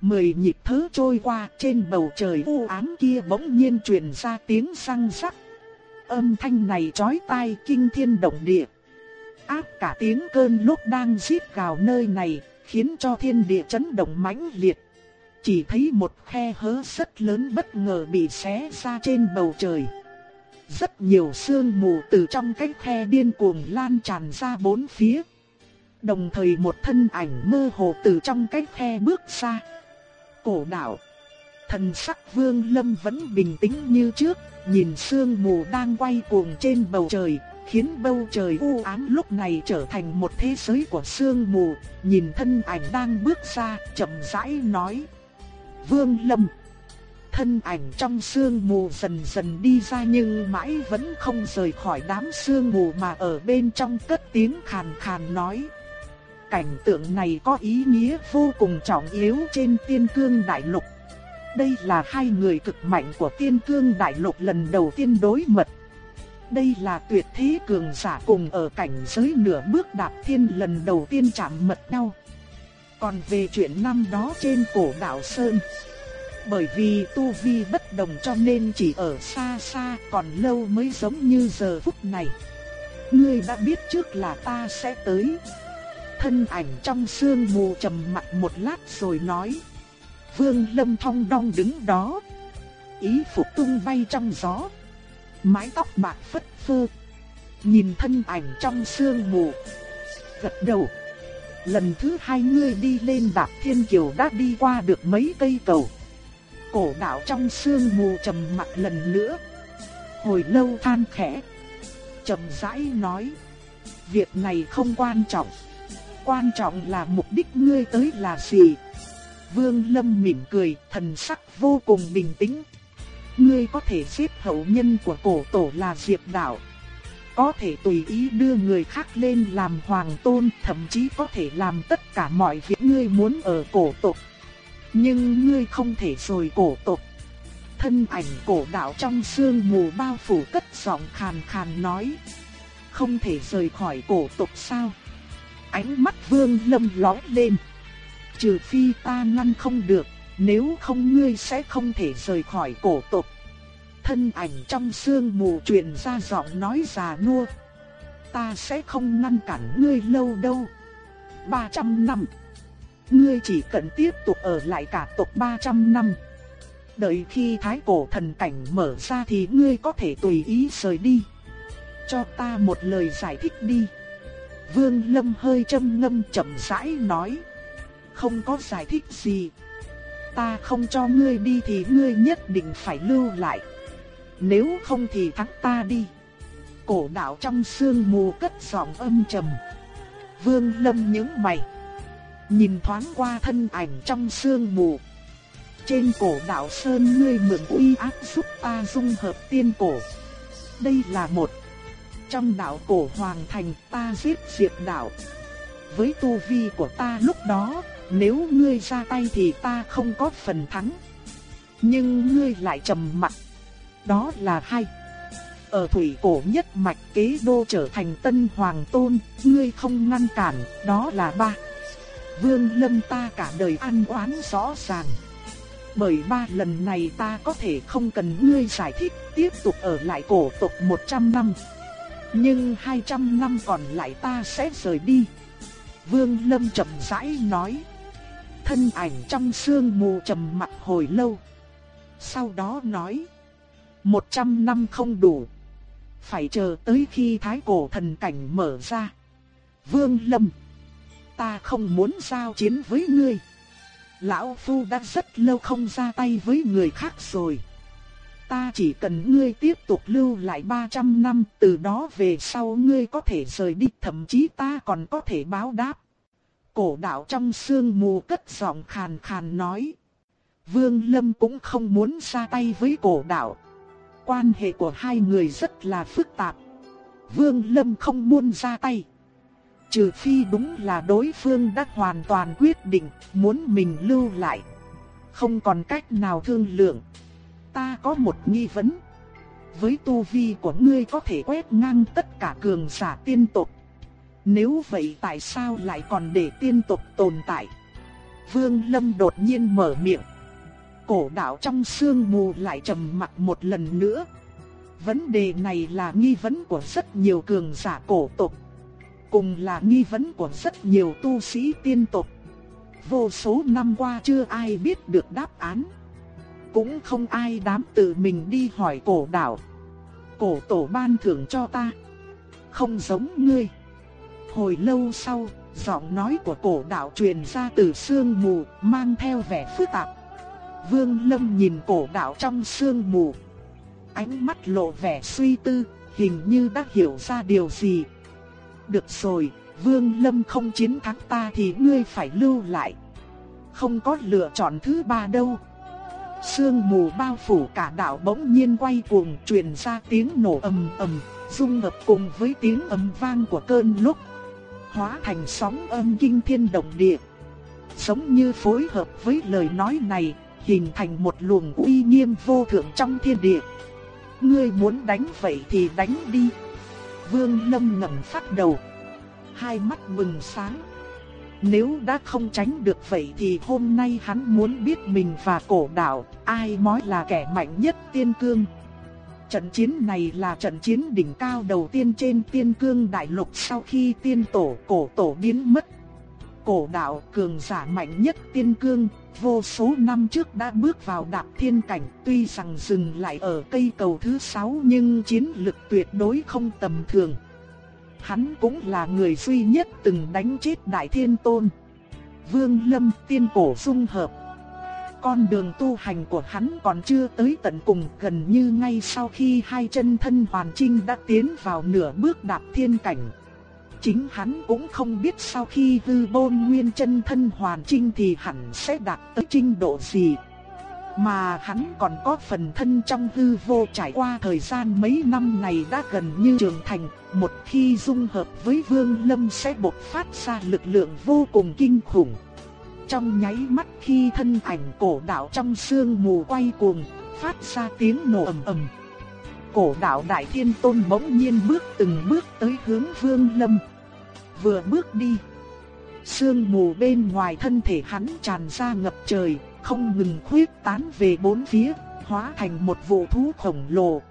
Mười nhịp thớ trôi qua trên bầu trời u ám kia bỗng nhiên truyền ra tiếng răng rắc. Âm thanh này chói tai kinh thiên động địa. Áp cả tiếng cơn lốc đang giết gào nơi này, khiến cho thiên địa chấn động mãnh liệt. Chỉ thấy một khe hớ rất lớn bất ngờ bị xé ra trên bầu trời. Rất nhiều sương mù từ trong cái khe điên cuồng lan tràn ra bốn phía. Đồng thời một thân ảnh mơ hồ từ trong cái khe bước ra. Cổ đạo. Thần sắc vương lâm vẫn bình tĩnh như trước, nhìn sương mù đang quay cuồng trên bầu trời, khiến bầu trời u ám lúc này trở thành một thế giới của sương mù, nhìn thân ảnh đang bước ra, chậm rãi nói. Vương Lâm Thân ảnh trong sương mù dần dần đi ra nhưng mãi vẫn không rời khỏi đám sương mù mà ở bên trong cất tiếng khàn khàn nói. Cảnh tượng này có ý nghĩa vô cùng trọng yếu trên tiên cương đại lục. Đây là hai người cực mạnh của tiên cương đại lục lần đầu tiên đối mật. Đây là tuyệt thế cường giả cùng ở cảnh giới nửa bước đạp thiên lần đầu tiên chạm mật nhau. Còn về chuyện năm đó trên cổ đảo Sơn bởi vì tu vi bất đồng cho nên chỉ ở xa xa còn lâu mới giống như giờ phút này. Ngươi đã biết trước là ta sẽ tới. Thân ảnh trong sương mù trầm mặt một lát rồi nói. Vương Lâm thong đong đứng đó. Ý phục tung bay trong gió. Mái tóc bạc phất phơ. Nhìn thân ảnh trong sương mù. Gật đầu. Lần thứ hai ngươi đi lên đạp thiên kiều đã đi qua được mấy cây cầu cổ đạo trong sương mù trầm mặc lần nữa. Hồi lâu than khẽ. trầm rãi nói. Việc này không quan trọng. Quan trọng là mục đích ngươi tới là gì. Vương Lâm mỉm cười, thần sắc vô cùng bình tĩnh. Ngươi có thể xếp hậu nhân của cổ tổ là Diệp Đạo. Có thể tùy ý đưa người khác lên làm hoàng tôn, thậm chí có thể làm tất cả mọi việc ngươi muốn ở cổ tộc. Nhưng ngươi không thể rồi cổ tộc. Thân ảnh cổ đạo trong sương mù bao phủ cất giọng khàn khàn nói. Không thể rời khỏi cổ tộc sao? Ánh mắt vương lâm lóe lên. Trừ phi ta ngăn không được, nếu không ngươi sẽ không thể rời khỏi cổ tộc. Thân ảnh trong sương mù truyền ra giọng nói già nua. Ta sẽ không ngăn cản ngươi lâu đâu. 300 năm. Ngươi chỉ cần tiếp tục ở lại cả tộc 300 năm. Đợi khi thái cổ thần cảnh mở ra thì ngươi có thể tùy ý rời đi. Cho ta một lời giải thích đi. Vương Lâm hơi châm ngâm chậm rãi nói. Không có giải thích gì. Ta không cho ngươi đi thì ngươi nhất định phải lưu lại. Nếu không thì thắng ta đi. Cổ đạo trong sương mù cất giọng âm trầm. Vương Lâm nhướng mày nhìn thoáng qua thân ảnh trong sương mù. Trên cổ đạo Sơn ngươi mượn uy áp giúp ta dung hợp tiên cổ. Đây là một. Trong đạo cổ hoàng thành ta giết diệt đạo. Với tu vi của ta lúc đó, nếu ngươi ra tay thì ta không có phần thắng. Nhưng ngươi lại trầm mặc. Đó là hai. Ở thủy cổ nhất mạch kế đô trở thành tân hoàng tôn, ngươi không ngăn cản, đó là ba. Vương lâm ta cả đời ăn oán rõ ràng. Bởi ba lần này ta có thể không cần ngươi giải thích, tiếp tục ở lại cổ tộc 100 năm. Nhưng 200 năm còn lại ta sẽ rời đi. Vương Lâm chậm rãi nói. Thân ảnh trong sương mù trầm mặt hồi lâu. Sau đó nói. 100 năm không đủ. Phải chờ tới khi thái cổ thần cảnh mở ra. Vương Lâm. Ta không muốn giao chiến với ngươi. Lão Phu đã rất lâu không ra tay với người khác rồi. Ta chỉ cần ngươi tiếp tục lưu lại 300 năm, từ đó về sau ngươi có thể rời đi, thậm chí ta còn có thể báo đáp. Cổ đạo trong sương mù cất giọng khàn khàn nói. Vương Lâm cũng không muốn ra tay với cổ đạo. Quan hệ của hai người rất là phức tạp. Vương Lâm không muốn ra tay. Trừ phi đúng là đối phương đã hoàn toàn quyết định, muốn mình lưu lại. Không còn cách nào thương lượng. Ta có một nghi vấn. Với tu vi của ngươi có thể quét ngang tất cả cường giả tiên tộc. Nếu vậy tại sao lại còn để tiên tộc tồn tại? Vương Lâm đột nhiên mở miệng. Cổ đạo trong sương mù lại trầm mặc một lần nữa. Vấn đề này là nghi vấn của rất nhiều cường giả cổ tộc. Cùng là nghi vấn của rất nhiều tu sĩ tiên tộc. Vô số năm qua chưa ai biết được đáp án. Cũng không ai dám tự mình đi hỏi cổ đạo. Cổ tổ ban thưởng cho ta. Không giống ngươi. Hồi lâu sau, giọng nói của cổ đạo truyền ra từ sương mù, mang theo vẻ phức tạp. Vương Lâm nhìn cổ đạo trong sương mù. Ánh mắt lộ vẻ suy tư, hình như đã hiểu ra điều gì. Được rồi, Vương Lâm không chiến thắng ta thì ngươi phải lưu lại. Không có lựa chọn thứ ba đâu. Sương mù bao phủ cả đảo bỗng nhiên quay cuồng truyền ra tiếng nổ ầm ầm, dung hợp cùng với tiếng ầm vang của cơn lốc hóa thành sóng âm kinh thiên động địa. Giống như phối hợp với lời nói này, hình thành một luồng uy nghiêm vô thượng trong thiên địa. Ngươi muốn đánh vậy thì đánh đi. Vương Lâm ngẩng phát đầu, hai mắt bừng sáng. Nếu đã không tránh được vậy thì hôm nay hắn muốn biết mình và cổ đạo, ai mới là kẻ mạnh nhất tiên cương. Trận chiến này là trận chiến đỉnh cao đầu tiên trên tiên cương đại lục sau khi tiên tổ cổ tổ biến mất. Cổ đạo cường giả mạnh nhất tiên cương, vô số năm trước đã bước vào đạp thiên cảnh tuy rằng dừng lại ở cây cầu thứ 6 nhưng chiến lực tuyệt đối không tầm thường. Hắn cũng là người duy nhất từng đánh chết đại thiên tôn. Vương Lâm tiên cổ dung hợp con đường tu hành của hắn còn chưa tới tận cùng gần như ngay sau khi hai chân thân hoàn chinh đã tiến vào nửa bước đạp thiên cảnh. Chính hắn cũng không biết sau khi hư bôn nguyên chân thân hoàn chinh thì hẳn sẽ đạt tới trình độ gì. Mà hắn còn có phần thân trong hư vô trải qua thời gian mấy năm này đã gần như trưởng thành, một khi dung hợp với vương lâm sẽ bộc phát ra lực lượng vô cùng kinh khủng. Trong nháy mắt khi thân ảnh cổ đạo trong sương mù quay cuồng, phát ra tiếng nổ ầm ầm. Cổ đạo Đại Thiên Tôn bỗng nhiên bước từng bước tới hướng Vương Lâm. Vừa bước đi, sương mù bên ngoài thân thể hắn tràn ra ngập trời, không ngừng khuyết tán về bốn phía, hóa thành một vụ thú khổng lồ.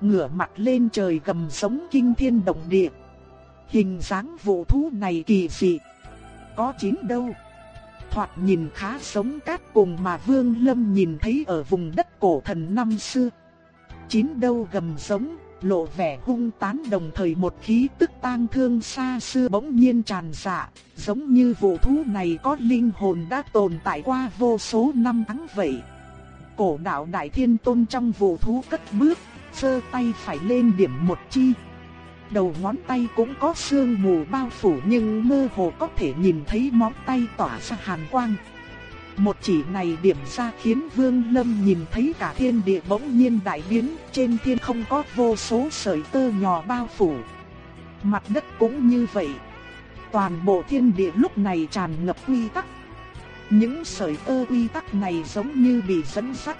Ngửa mặt lên trời gầm sống kinh thiên động địa. Hình dáng vụ thú này kỳ dị. Có chín đâu thoạt nhìn khá giống cát cùng mà Vương Lâm nhìn thấy ở vùng đất cổ thần năm xưa. Chín đâu gầm sống? Lộ vẻ hung tán đồng thời một khí tức tang thương xa xưa bỗng nhiên tràn dạ, giống như vụ thú này có linh hồn đã tồn tại qua vô số năm tháng vậy. Cổ đạo Đại Thiên Tôn trong vụ thú cất bước, sơ tay phải lên điểm một chi. đầu ngón tay cũng có sương mù bao phủ nhưng mơ hồ có thể nhìn thấy móng tay tỏa ra hàn quang. Một chỉ này điểm ra khiến Vương Lâm nhìn thấy cả thiên địa bỗng nhiên đại biến, trên thiên không có vô số sợi tơ nhỏ bao phủ. Mặt đất cũng như vậy. Toàn bộ thiên địa lúc này tràn ngập quy tắc. Những sợi tơ quy tắc này giống như bị dẫn dắt.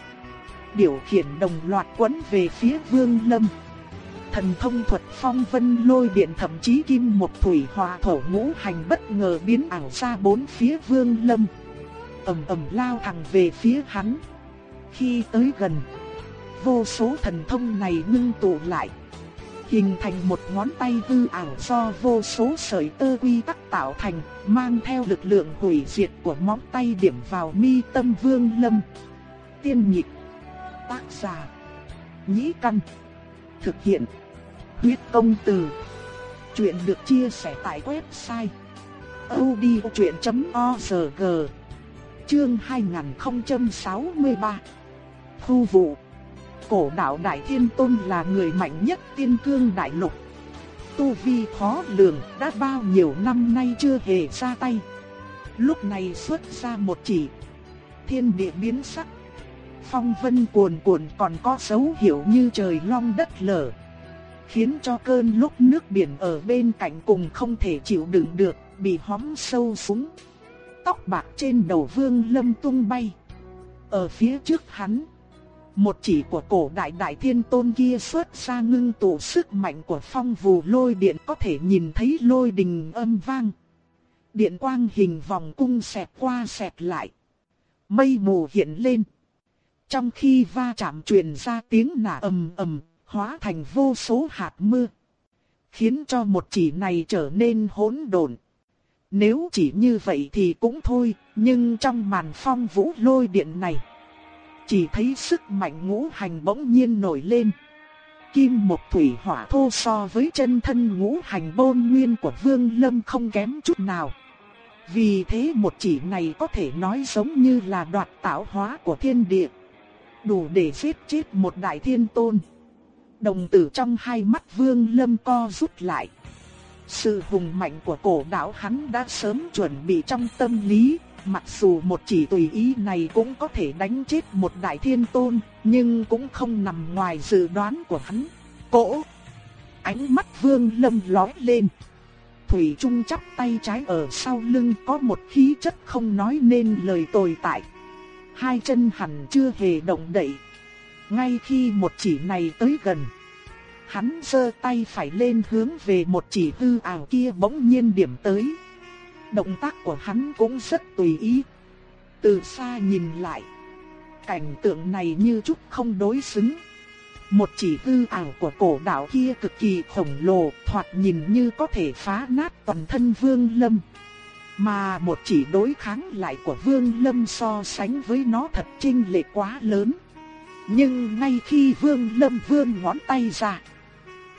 Điều khiển đồng loạt quấn về phía Vương Lâm. Thần thông thuật phong vân lôi điện thậm chí kim một thủy hòa thổ ngũ hành bất ngờ biến ảo ra bốn phía Vương Lâm ầm ầm lao thẳng về phía hắn. Khi tới gần, vô số thần thông này ngưng tụ lại, hình thành một ngón tay hư ảo do vô số sợi tơ quy tắc tạo thành, mang theo lực lượng hủy diệt của móng tay điểm vào mi tâm Vương Lâm. Tiên nhịp, tác giả, nhĩ căn, thực hiện, huyết công từ. Chuyện được chia sẻ tại website odchuyện.org Chương 2063 Khu vụ Cổ đạo Đại Thiên Tôn là người mạnh nhất tiên cương đại lục. Tu vi khó lường đã bao nhiêu năm nay chưa hề ra tay. Lúc này xuất ra một chỉ. Thiên địa biến sắc. Phong vân cuồn cuộn còn có dấu hiệu như trời long đất lở. Khiến cho cơn lúc nước biển ở bên cạnh cùng không thể chịu đựng được, bị hóm sâu xuống tóc bạc trên đầu vương lâm tung bay. Ở phía trước hắn, một chỉ của cổ đại đại thiên tôn kia xuất ra ngưng tụ sức mạnh của phong vù lôi điện có thể nhìn thấy lôi đình âm vang. Điện quang hình vòng cung xẹt qua xẹt lại. Mây mù hiện lên. Trong khi va chạm truyền ra tiếng nả ầm ầm, hóa thành vô số hạt mưa. Khiến cho một chỉ này trở nên hỗn độn. Nếu chỉ như vậy thì cũng thôi, nhưng trong màn phong vũ lôi điện này, chỉ thấy sức mạnh ngũ hành bỗng nhiên nổi lên. Kim một thủy hỏa thô so với chân thân ngũ hành bôn nguyên của Vương Lâm không kém chút nào. Vì thế một chỉ này có thể nói giống như là đoạt tạo hóa của thiên địa. Đủ để giết chết một đại thiên tôn. Đồng tử trong hai mắt Vương Lâm co rút lại. Sự hùng mạnh của cổ đạo hắn đã sớm chuẩn bị trong tâm lý, mặc dù một chỉ tùy ý này cũng có thể đánh chết một đại thiên tôn, nhưng cũng không nằm ngoài dự đoán của hắn. Cổ! Ánh mắt vương lâm lói lên. Thủy Trung chắp tay trái ở sau lưng có một khí chất không nói nên lời tồi tại. Hai chân hẳn chưa hề động đậy. Ngay khi một chỉ này tới gần Hắn giơ tay phải lên hướng về một chỉ hư ảo kia bỗng nhiên điểm tới. Động tác của hắn cũng rất tùy ý. Từ xa nhìn lại, cảnh tượng này như chút không đối xứng. Một chỉ hư ảo của cổ đạo kia cực kỳ khổng lồ, thoạt nhìn như có thể phá nát toàn thân Vương Lâm. Mà một chỉ đối kháng lại của Vương Lâm so sánh với nó thật chênh lệch quá lớn. Nhưng ngay khi Vương Lâm vươn ngón tay ra,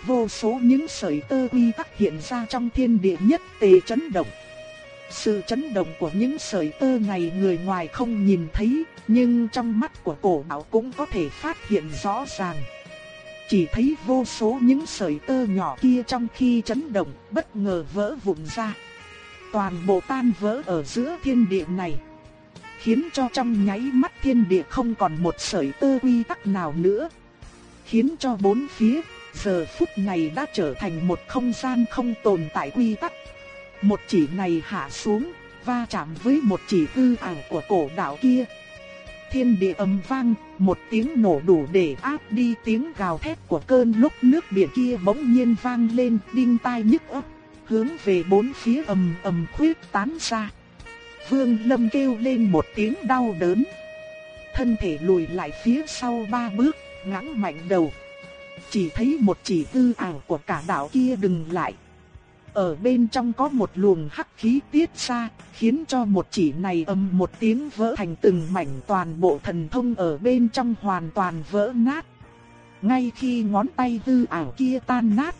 vô số những sợi tơ quy tắc hiện ra trong thiên địa nhất tề chấn động. Sự chấn động của những sợi tơ này người ngoài không nhìn thấy, nhưng trong mắt của cổ bảo cũng có thể phát hiện rõ ràng. Chỉ thấy vô số những sợi tơ nhỏ kia trong khi chấn động bất ngờ vỡ vụn ra. Toàn bộ tan vỡ ở giữa thiên địa này. Khiến cho trong nháy mắt thiên địa không còn một sợi tơ quy tắc nào nữa. Khiến cho bốn phía giờ phút này đã trở thành một không gian không tồn tại quy tắc. Một chỉ này hạ xuống, va chạm với một chỉ hư ảo của cổ đạo kia. Thiên địa ầm vang, một tiếng nổ đủ để áp đi tiếng gào thét của cơn lúc nước biển kia bỗng nhiên vang lên, đinh tai nhức óc, hướng về bốn phía ầm ầm khuyết tán ra. Vương Lâm kêu lên một tiếng đau đớn. Thân thể lùi lại phía sau ba bước, ngã mạnh đầu chỉ thấy một chỉ tư ảo của cả đạo kia đừng lại. Ở bên trong có một luồng hắc khí tiết ra, khiến cho một chỉ này âm một tiếng vỡ thành từng mảnh toàn bộ thần thông ở bên trong hoàn toàn vỡ nát. Ngay khi ngón tay tư ảo kia tan nát,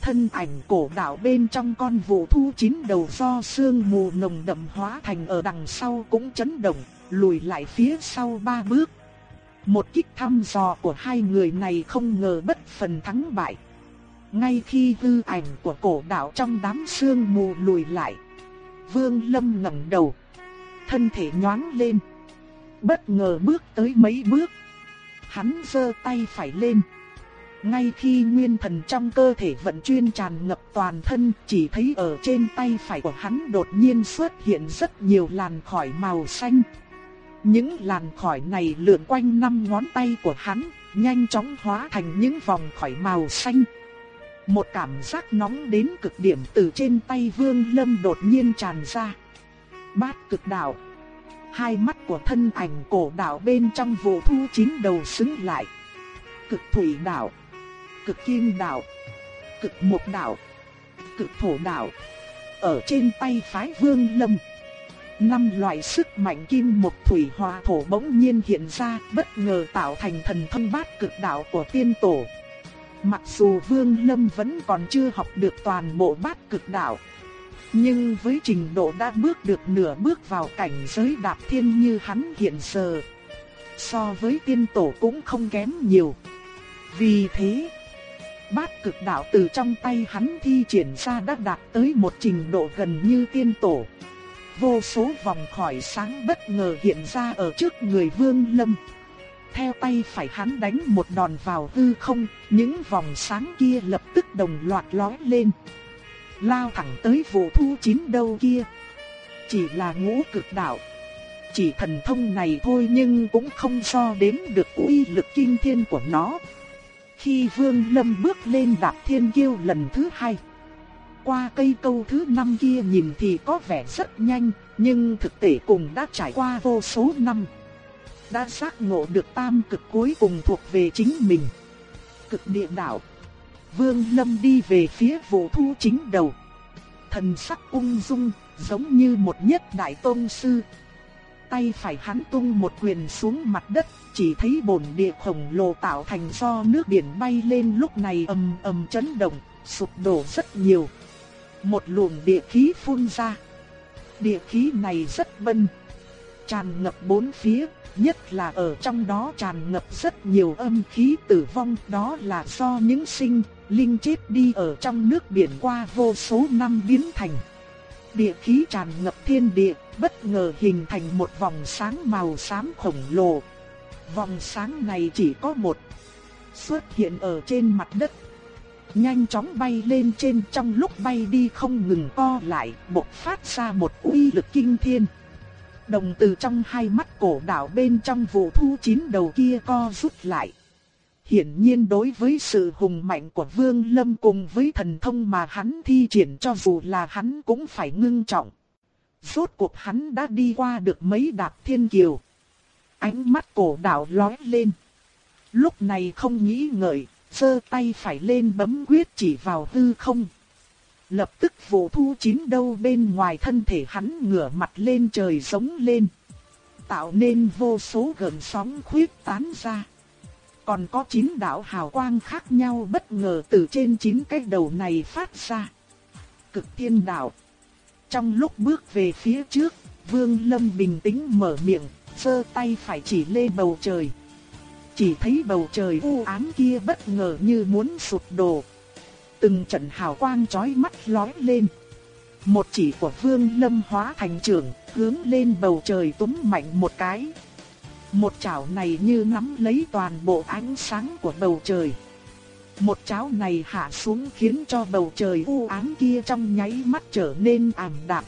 thân ảnh cổ đạo bên trong con vụ thu chín đầu do sương mù nồng đậm hóa thành ở đằng sau cũng chấn động, lùi lại phía sau ba bước. Một kích thăm dò của hai người này không ngờ bất phần thắng bại. ngay khi hư ảnh của cổ đạo trong đám sương mù lùi lại. Vương Lâm ngẩng đầu, thân thể nhoáng lên, bất ngờ bước tới mấy bước. Hắn giơ tay phải lên. Ngay khi nguyên thần trong cơ thể vận chuyên tràn ngập toàn thân, chỉ thấy ở trên tay phải của hắn đột nhiên xuất hiện rất nhiều làn khói màu xanh. Những làn khói này lượn quanh năm ngón tay của hắn, nhanh chóng hóa thành những vòng khói màu xanh. Một cảm giác nóng đến cực điểm từ trên tay Vương Lâm đột nhiên tràn ra. Bát cực đạo. Hai mắt của thân ảnh cổ đạo bên trong vụ thu chín đầu xứng lại. Cực thủy đạo, cực kim đạo, cực mộc đạo, cực thổ đạo. Ở trên tay phái Vương Lâm. Năm loại sức mạnh kim mộc thủy hòa thổ bỗng nhiên hiện ra, bất ngờ tạo thành thần thông bát cực đạo của tiên tổ. Mặc dù Vương Lâm vẫn còn chưa học được toàn bộ bát cực đạo, nhưng với trình độ đã bước được nửa bước vào cảnh giới đạp thiên như hắn hiện giờ, so với tiên tổ cũng không kém nhiều. Vì thế, bát cực đạo từ trong tay hắn thi triển ra đã đạt tới một trình độ gần như tiên tổ. Vô số vòng khỏi sáng bất ngờ hiện ra ở trước người Vương Lâm. Theo tay phải hắn đánh một đòn vào hư không, những vòng sáng kia lập tức đồng loạt lói lên. Lao thẳng tới vụ thu chín đâu kia. Chỉ là ngũ cực đạo. Chỉ thần thông này thôi nhưng cũng không so đếm được uy lực kinh thiên của nó. Khi Vương Lâm bước lên đạp thiên kiêu lần thứ hai. Qua cây câu thứ năm kia nhìn thì có vẻ rất nhanh, nhưng thực tế cùng đã trải qua vô số năm đã giác ngộ được tam cực cuối cùng thuộc về chính mình. Cực địa đạo. Vương Lâm đi về phía vũ thu chính đầu. Thần sắc ung dung, giống như một nhất đại tôn sư. Tay phải hắn tung một quyền xuống mặt đất, chỉ thấy bồn địa khổng lồ tạo thành do nước biển bay lên lúc này ầm ầm chấn động, sụp đổ rất nhiều. Một luồng địa khí phun ra. Địa khí này rất bân, tràn ngập bốn phía, nhất là ở trong đó tràn ngập rất nhiều âm khí tử vong, đó là do những sinh linh chết đi ở trong nước biển qua vô số năm biến thành. Địa khí tràn ngập thiên địa, bất ngờ hình thành một vòng sáng màu xám khổng lồ. Vòng sáng này chỉ có một, xuất hiện ở trên mặt đất. Nhanh chóng bay lên trên trong lúc bay đi không ngừng co lại, bộc phát ra một uy lực kinh thiên. Đồng từ trong hai mắt cổ đạo bên trong vụ thu chín đầu kia co rút lại. Hiển nhiên đối với sự hùng mạnh của Vương Lâm cùng với thần thông mà hắn thi triển cho dù là hắn cũng phải ngưng trọng. Rốt cuộc hắn đã đi qua được mấy đạp thiên kiều. Ánh mắt cổ đạo lóe lên. Lúc này không nghĩ ngợi, giơ tay phải lên bấm quyết chỉ vào hư không. Lập tức vụ thu chín đâu bên ngoài thân thể hắn ngửa mặt lên trời sống lên. Tạo nên vô số gần sóng khuyết tán ra. Còn có chín đạo hào quang khác nhau bất ngờ từ trên chín cái đầu này phát ra. Cực thiên đạo. Trong lúc bước về phía trước, Vương Lâm bình tĩnh mở miệng, giơ tay phải chỉ lên bầu trời. Chỉ thấy bầu trời u ám kia bất ngờ như muốn sụp đổ, Từng trận hào quang chói mắt lóe lên. Một chỉ của Vương Lâm hóa thành trưởng, hướng lên bầu trời túm mạnh một cái. Một chảo này như nắm lấy toàn bộ ánh sáng của bầu trời. Một chảo này hạ xuống khiến cho bầu trời u ám kia trong nháy mắt trở nên ảm đạm.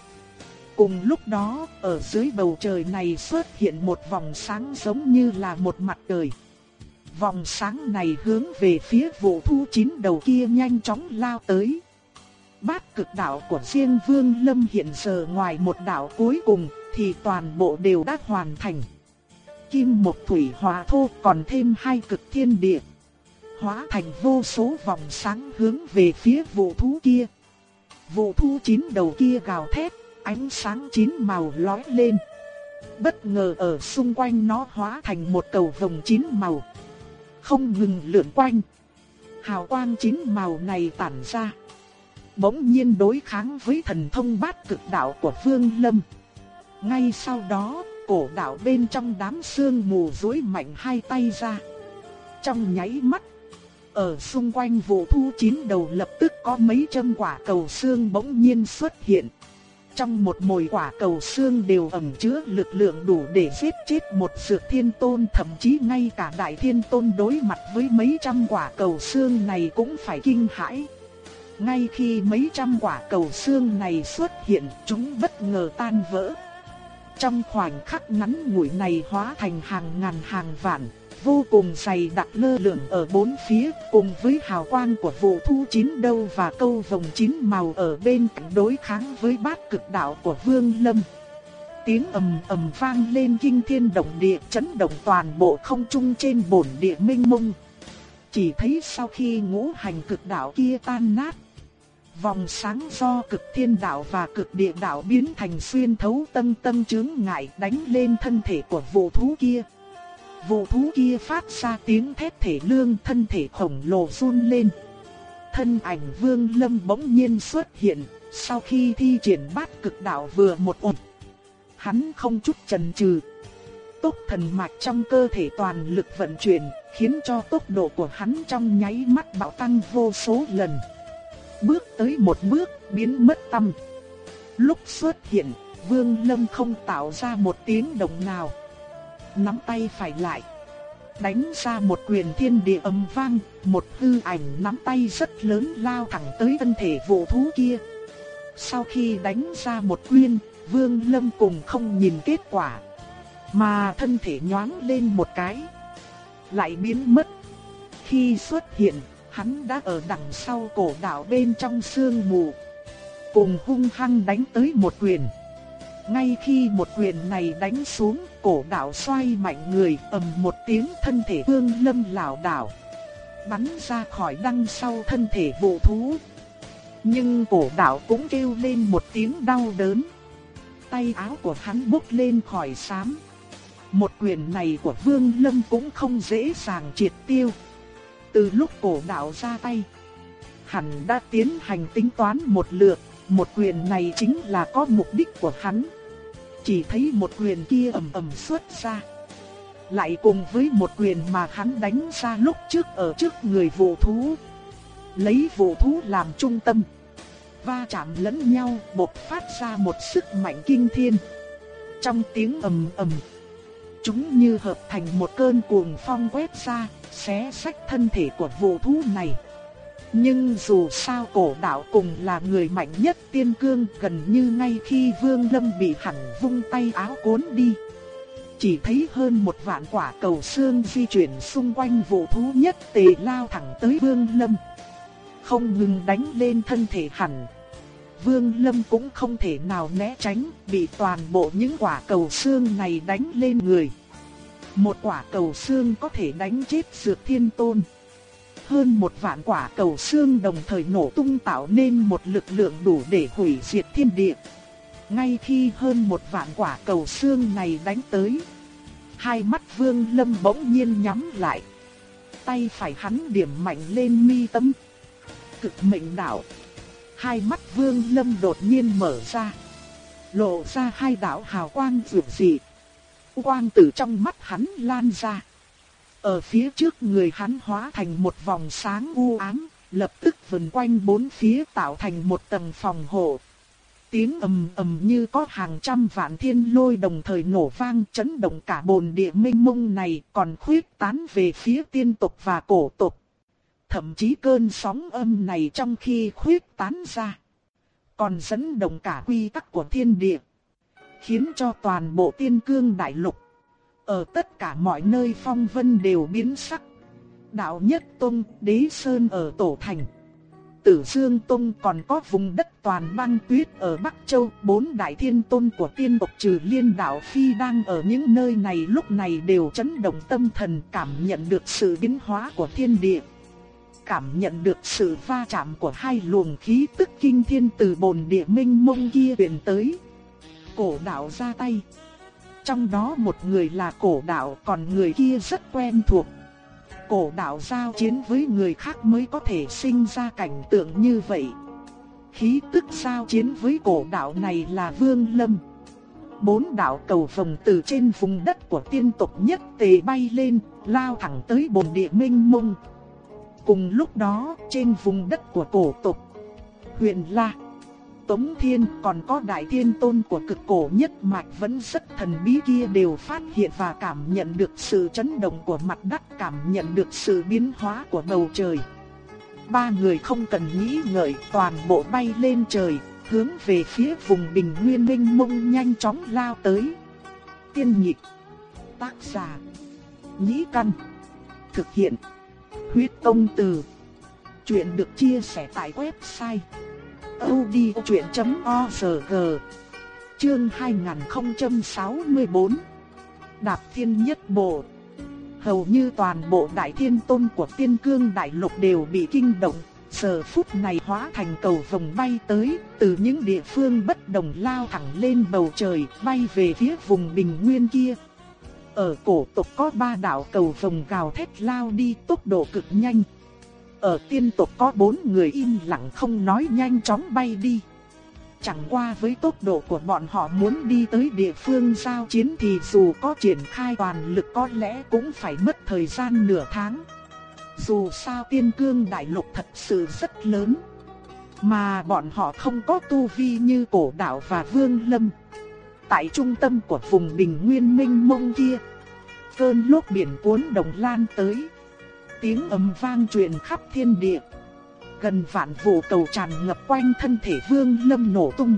Cùng lúc đó, ở dưới bầu trời này xuất hiện một vòng sáng giống như là một mặt trời. Vòng sáng này hướng về phía vụ thu chín đầu kia nhanh chóng lao tới. Bát cực đạo của riêng Vương Lâm hiện giờ ngoài một đạo cuối cùng thì toàn bộ đều đã hoàn thành. Kim một thủy hòa thô còn thêm hai cực thiên địa. Hóa thành vô số vòng sáng hướng về phía vụ thú kia. Vụ thú chín đầu kia gào thét, ánh sáng chín màu lói lên. Bất ngờ ở xung quanh nó hóa thành một cầu vòng chín màu không ngừng lượn quanh. Hào quang chín màu này tản ra. Bỗng nhiên đối kháng với thần thông bát cực đạo của Vương Lâm. Ngay sau đó, cổ đạo bên trong đám sương mù duỗi mạnh hai tay ra. Trong nháy mắt, Ở xung quanh vụ thu chín đầu lập tức có mấy trăm quả cầu xương bỗng nhiên xuất hiện. Trong một mồi quả cầu xương đều ẩn chứa lực lượng đủ để giết chết một dược thiên tôn thậm chí ngay cả đại thiên tôn đối mặt với mấy trăm quả cầu xương này cũng phải kinh hãi. Ngay khi mấy trăm quả cầu xương này xuất hiện chúng bất ngờ tan vỡ. Trong khoảnh khắc ngắn ngủi này hóa thành hàng ngàn hàng vạn, vô cùng dày đặc lơ lửng ở bốn phía, cùng với hào quang của vụ thu chín đâu và câu vòng chín màu ở bên cạnh đối kháng với bát cực đạo của Vương Lâm. Tiếng ầm ầm vang lên kinh thiên động địa chấn động toàn bộ không trung trên bổn địa minh mông. Chỉ thấy sau khi ngũ hành cực đạo kia tan nát, vòng sáng do cực thiên đạo và cực địa đạo biến thành xuyên thấu tâm tâm chướng ngại đánh lên thân thể của vụ thú kia. Vụ thú kia phát ra tiếng thét thể lương thân thể khổng lồ run lên. Thân ảnh vương lâm bỗng nhiên xuất hiện, sau khi thi triển bát cực đạo vừa một ổn. Hắn không chút chần chừ. Tốc thần mạch trong cơ thể toàn lực vận chuyển, khiến cho tốc độ của hắn trong nháy mắt bạo tăng vô số lần. Bước tới một bước, biến mất tâm. Lúc xuất hiện, Vương Lâm không tạo ra một tiếng động nào nắm tay phải lại. Đánh ra một quyền thiên địa âm vang, một hư ảnh nắm tay rất lớn lao thẳng tới thân thể vụ thú kia. Sau khi đánh ra một quyền, Vương Lâm cùng không nhìn kết quả, mà thân thể nhoáng lên một cái, lại biến mất. Khi xuất hiện, hắn đã ở đằng sau cổ đạo bên trong sương mù, cùng hung hăng đánh tới một quyền. Ngay khi một quyền này đánh xuống, cổ đạo xoay mạnh người, ầm một tiếng thân thể Vương Lâm lảo đảo, bắn ra khỏi đằng sau thân thể vụ thú. Nhưng cổ đạo cũng kêu lên một tiếng đau đớn. Tay áo của hắn bốc lên khỏi xám. Một quyền này của Vương Lâm cũng không dễ dàng triệt tiêu. Từ lúc cổ đạo ra tay, hắn đã tiến hành tính toán một lượt, một quyền này chính là có mục đích của hắn. Chỉ thấy một quyền kia ầm ầm xuất ra. Lại cùng với một quyền mà hắn đánh ra lúc trước ở trước người vụ thú. Lấy vụ thú làm trung tâm. Va chạm lẫn nhau bộc phát ra một sức mạnh kinh thiên. Trong tiếng ầm ầm, chúng như hợp thành một cơn cuồng phong quét ra, xé sách thân thể của vụ thú này. Nhưng dù sao cổ đạo cùng là người mạnh nhất tiên cương gần như ngay khi Vương Lâm bị hẳn vung tay áo cuốn đi. Chỉ thấy hơn một vạn quả cầu xương di chuyển xung quanh vụ thú nhất tề lao thẳng tới Vương Lâm. Không ngừng đánh lên thân thể hẳn. Vương Lâm cũng không thể nào né tránh, bị toàn bộ những quả cầu xương này đánh lên người. Một quả cầu xương có thể đánh chết Dược Thiên Tôn hơn một vạn quả cầu xương đồng thời nổ tung tạo nên một lực lượng đủ để hủy diệt thiên địa. Ngay khi hơn một vạn quả cầu xương này đánh tới, hai mắt Vương Lâm bỗng nhiên nhắm lại. Tay phải hắn điểm mạnh lên mi tâm. Cực mệnh đạo. Hai mắt Vương Lâm đột nhiên mở ra, lộ ra hai đạo hào quang rực rỡ. Quang từ trong mắt hắn lan ra. Ở phía trước người hắn hóa thành một vòng sáng u ám, lập tức vần quanh bốn phía tạo thành một tầng phòng hộ. Tiếng ầm ầm như có hàng trăm vạn thiên lôi đồng thời nổ vang chấn động cả bồn địa minh mông này còn khuyết tán về phía tiên tộc và cổ tộc. Thậm chí cơn sóng âm này trong khi khuyết tán ra, còn dẫn động cả quy tắc của thiên địa, khiến cho toàn bộ tiên cương đại lục ở tất cả mọi nơi phong vân đều biến sắc. Đạo nhất Tông, Đế Sơn ở Tổ Thành. Tử Dương Tông còn có vùng đất toàn băng tuyết ở Bắc Châu, bốn đại thiên tôn của tiên tộc trừ liên đạo Phi đang ở những nơi này lúc này đều chấn động tâm thần cảm nhận được sự biến hóa của thiên địa. Cảm nhận được sự va chạm của hai luồng khí tức kinh thiên từ bồn địa minh mông kia truyền tới. Cổ đạo ra tay. Trong đó một người là cổ đạo còn người kia rất quen thuộc. Cổ đạo giao chiến với người khác mới có thể sinh ra cảnh tượng như vậy. Khí tức giao chiến với cổ đạo này là Vương Lâm. Bốn đạo cầu vòng từ trên vùng đất của tiên tộc nhất tề bay lên, lao thẳng tới bồn địa minh mông. Cùng lúc đó, trên vùng đất của cổ tộc, huyện La, Tống Thiên còn có đại thiên tôn của cực cổ nhất mạch vẫn rất thần bí kia đều phát hiện và cảm nhận được sự chấn động của mặt đất, cảm nhận được sự biến hóa của bầu trời. Ba người không cần nghĩ ngợi, toàn bộ bay lên trời, hướng về phía vùng bình nguyên minh mông nhanh chóng lao tới. Tiên nhịp, tác giả, nhĩ căn, thực hiện, huyết công từ. Chuyện được chia sẻ tại website audiochuyện.org Chương 2064 Đạp thiên nhất bộ. Hầu như toàn bộ đại thiên tôn của tiên cương đại lục đều bị kinh động. Giờ phút này hóa thành cầu vòng bay tới, Từ những địa phương bất đồng lao thẳng lên bầu trời, Bay về phía vùng bình nguyên kia. Ở cổ tộc có ba đạo cầu vòng gào thét lao đi tốc độ cực nhanh ở tiên tộc có bốn người im lặng không nói nhanh chóng bay đi. Chẳng qua với tốc độ của bọn họ muốn đi tới địa phương giao chiến thì dù có triển khai toàn lực có lẽ cũng phải mất thời gian nửa tháng. Dù sao tiên cương đại lục thật sự rất lớn. Mà bọn họ không có tu vi như cổ đạo và vương lâm. Tại trung tâm của vùng bình nguyên minh mông kia. Cơn lốc biển cuốn đồng lan tới tiếng ầm vang truyền khắp thiên địa. Gần vạn vụ cầu tràn ngập quanh thân thể Vương Lâm nổ tung.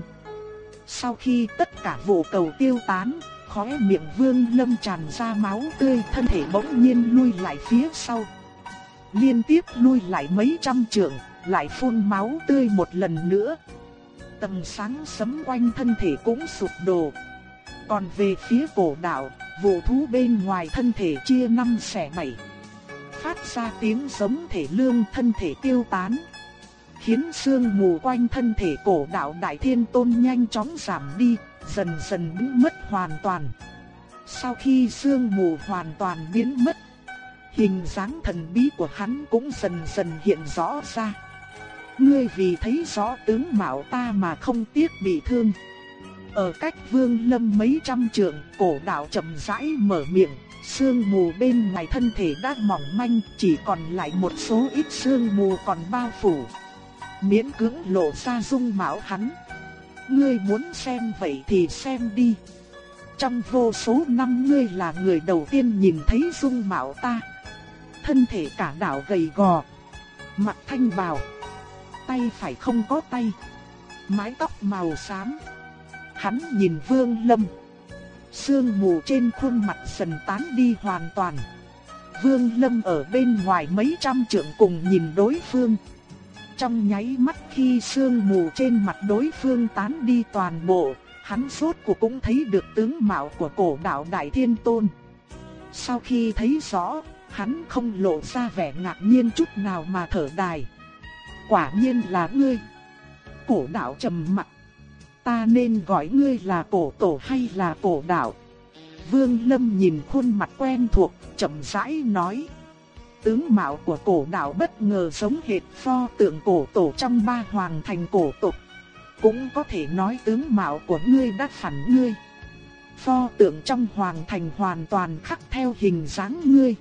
Sau khi tất cả vụ cầu tiêu tán, khóe miệng Vương Lâm tràn ra máu tươi, thân thể bỗng nhiên lui lại phía sau. Liên tiếp lui lại mấy trăm trượng, lại phun máu tươi một lần nữa. tầm sáng sấm quanh thân thể cũng sụp đổ. Còn về phía cổ đạo, vụ thú bên ngoài thân thể chia năm xẻ bảy phát ra tiếng giống thể lương thân thể tiêu tán. Khiến sương mù quanh thân thể cổ đạo Đại Thiên Tôn nhanh chóng giảm đi, dần dần biến mất hoàn toàn. Sau khi sương mù hoàn toàn biến mất, hình dáng thần bí của hắn cũng dần dần hiện rõ ra. Ngươi vì thấy rõ tướng mạo ta mà không tiếc bị thương. Ở cách vương lâm mấy trăm trượng, cổ đạo chậm rãi mở miệng, Sương mù bên ngoài thân thể đã mỏng manh, chỉ còn lại một số ít sương mù còn bao phủ. Miễn cưỡng lộ ra dung mạo hắn. Ngươi muốn xem vậy thì xem đi. Trong vô số năm ngươi là người đầu tiên nhìn thấy dung mạo ta. Thân thể cả đảo gầy gò, mặt thanh bào, tay phải không có tay, mái tóc màu xám. Hắn nhìn Vương Lâm. Sương mù trên khuôn mặt dần tán đi hoàn toàn. Vương Lâm ở bên ngoài mấy trăm trượng cùng nhìn đối phương. Trong nháy mắt khi sương mù trên mặt đối phương tán đi toàn bộ, hắn suốt cuộc cũng thấy được tướng mạo của cổ đạo Đại Thiên Tôn. Sau khi thấy rõ, hắn không lộ ra vẻ ngạc nhiên chút nào mà thở dài. Quả nhiên là ngươi. Cổ đạo trầm mặt ta nên gọi ngươi là cổ tổ hay là cổ đạo? Vương Lâm nhìn khuôn mặt quen thuộc, chậm rãi nói. Tướng mạo của cổ đạo bất ngờ giống hệt pho tượng cổ tổ trong ba hoàng thành cổ tộc. Cũng có thể nói tướng mạo của ngươi đã phản ngươi. Pho tượng trong hoàng thành hoàn toàn khắc theo hình dáng ngươi.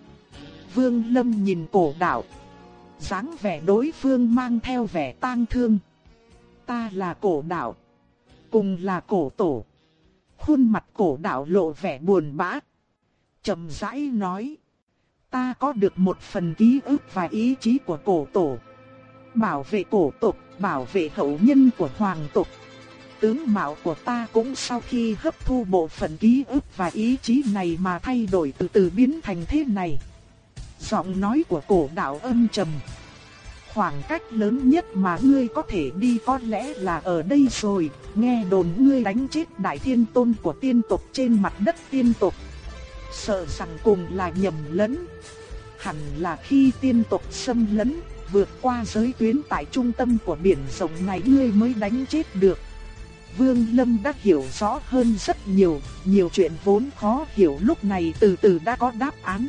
Vương Lâm nhìn cổ đạo. dáng vẻ đối phương mang theo vẻ tang thương. Ta là cổ đạo cùng là cổ tổ. Khuôn mặt cổ đạo lộ vẻ buồn bã. trầm rãi nói. Ta có được một phần ký ức và ý chí của cổ tổ. Bảo vệ cổ tộc, bảo vệ hậu nhân của hoàng tộc. Tướng mạo của ta cũng sau khi hấp thu bộ phận ký ức và ý chí này mà thay đổi từ từ biến thành thế này. Giọng nói của cổ đạo âm trầm. Khoảng cách lớn nhất mà ngươi có thể đi có lẽ là ở đây rồi, nghe đồn ngươi đánh chết đại thiên tôn của tiên tộc trên mặt đất tiên tộc. Sợ rằng cùng là nhầm lẫn. Hẳn là khi tiên tộc xâm lấn, vượt qua giới tuyến tại trung tâm của biển rộng này ngươi mới đánh chết được. Vương Lâm đã hiểu rõ hơn rất nhiều, nhiều chuyện vốn khó hiểu lúc này từ từ đã có đáp án.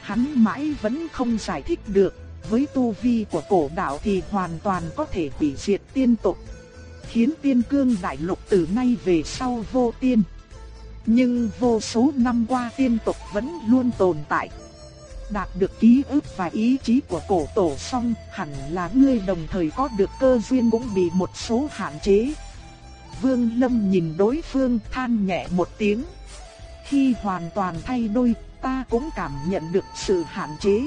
Hắn mãi vẫn không giải thích được, với tu vi của cổ đạo thì hoàn toàn có thể hủy diệt tiên tộc, khiến tiên cương đại lục từ nay về sau vô tiên. Nhưng vô số năm qua tiên tộc vẫn luôn tồn tại. Đạt được ký ức và ý chí của cổ tổ xong, hẳn là ngươi đồng thời có được cơ duyên cũng bị một số hạn chế. Vương Lâm nhìn đối phương than nhẹ một tiếng. Khi hoàn toàn thay đổi, ta cũng cảm nhận được sự hạn chế.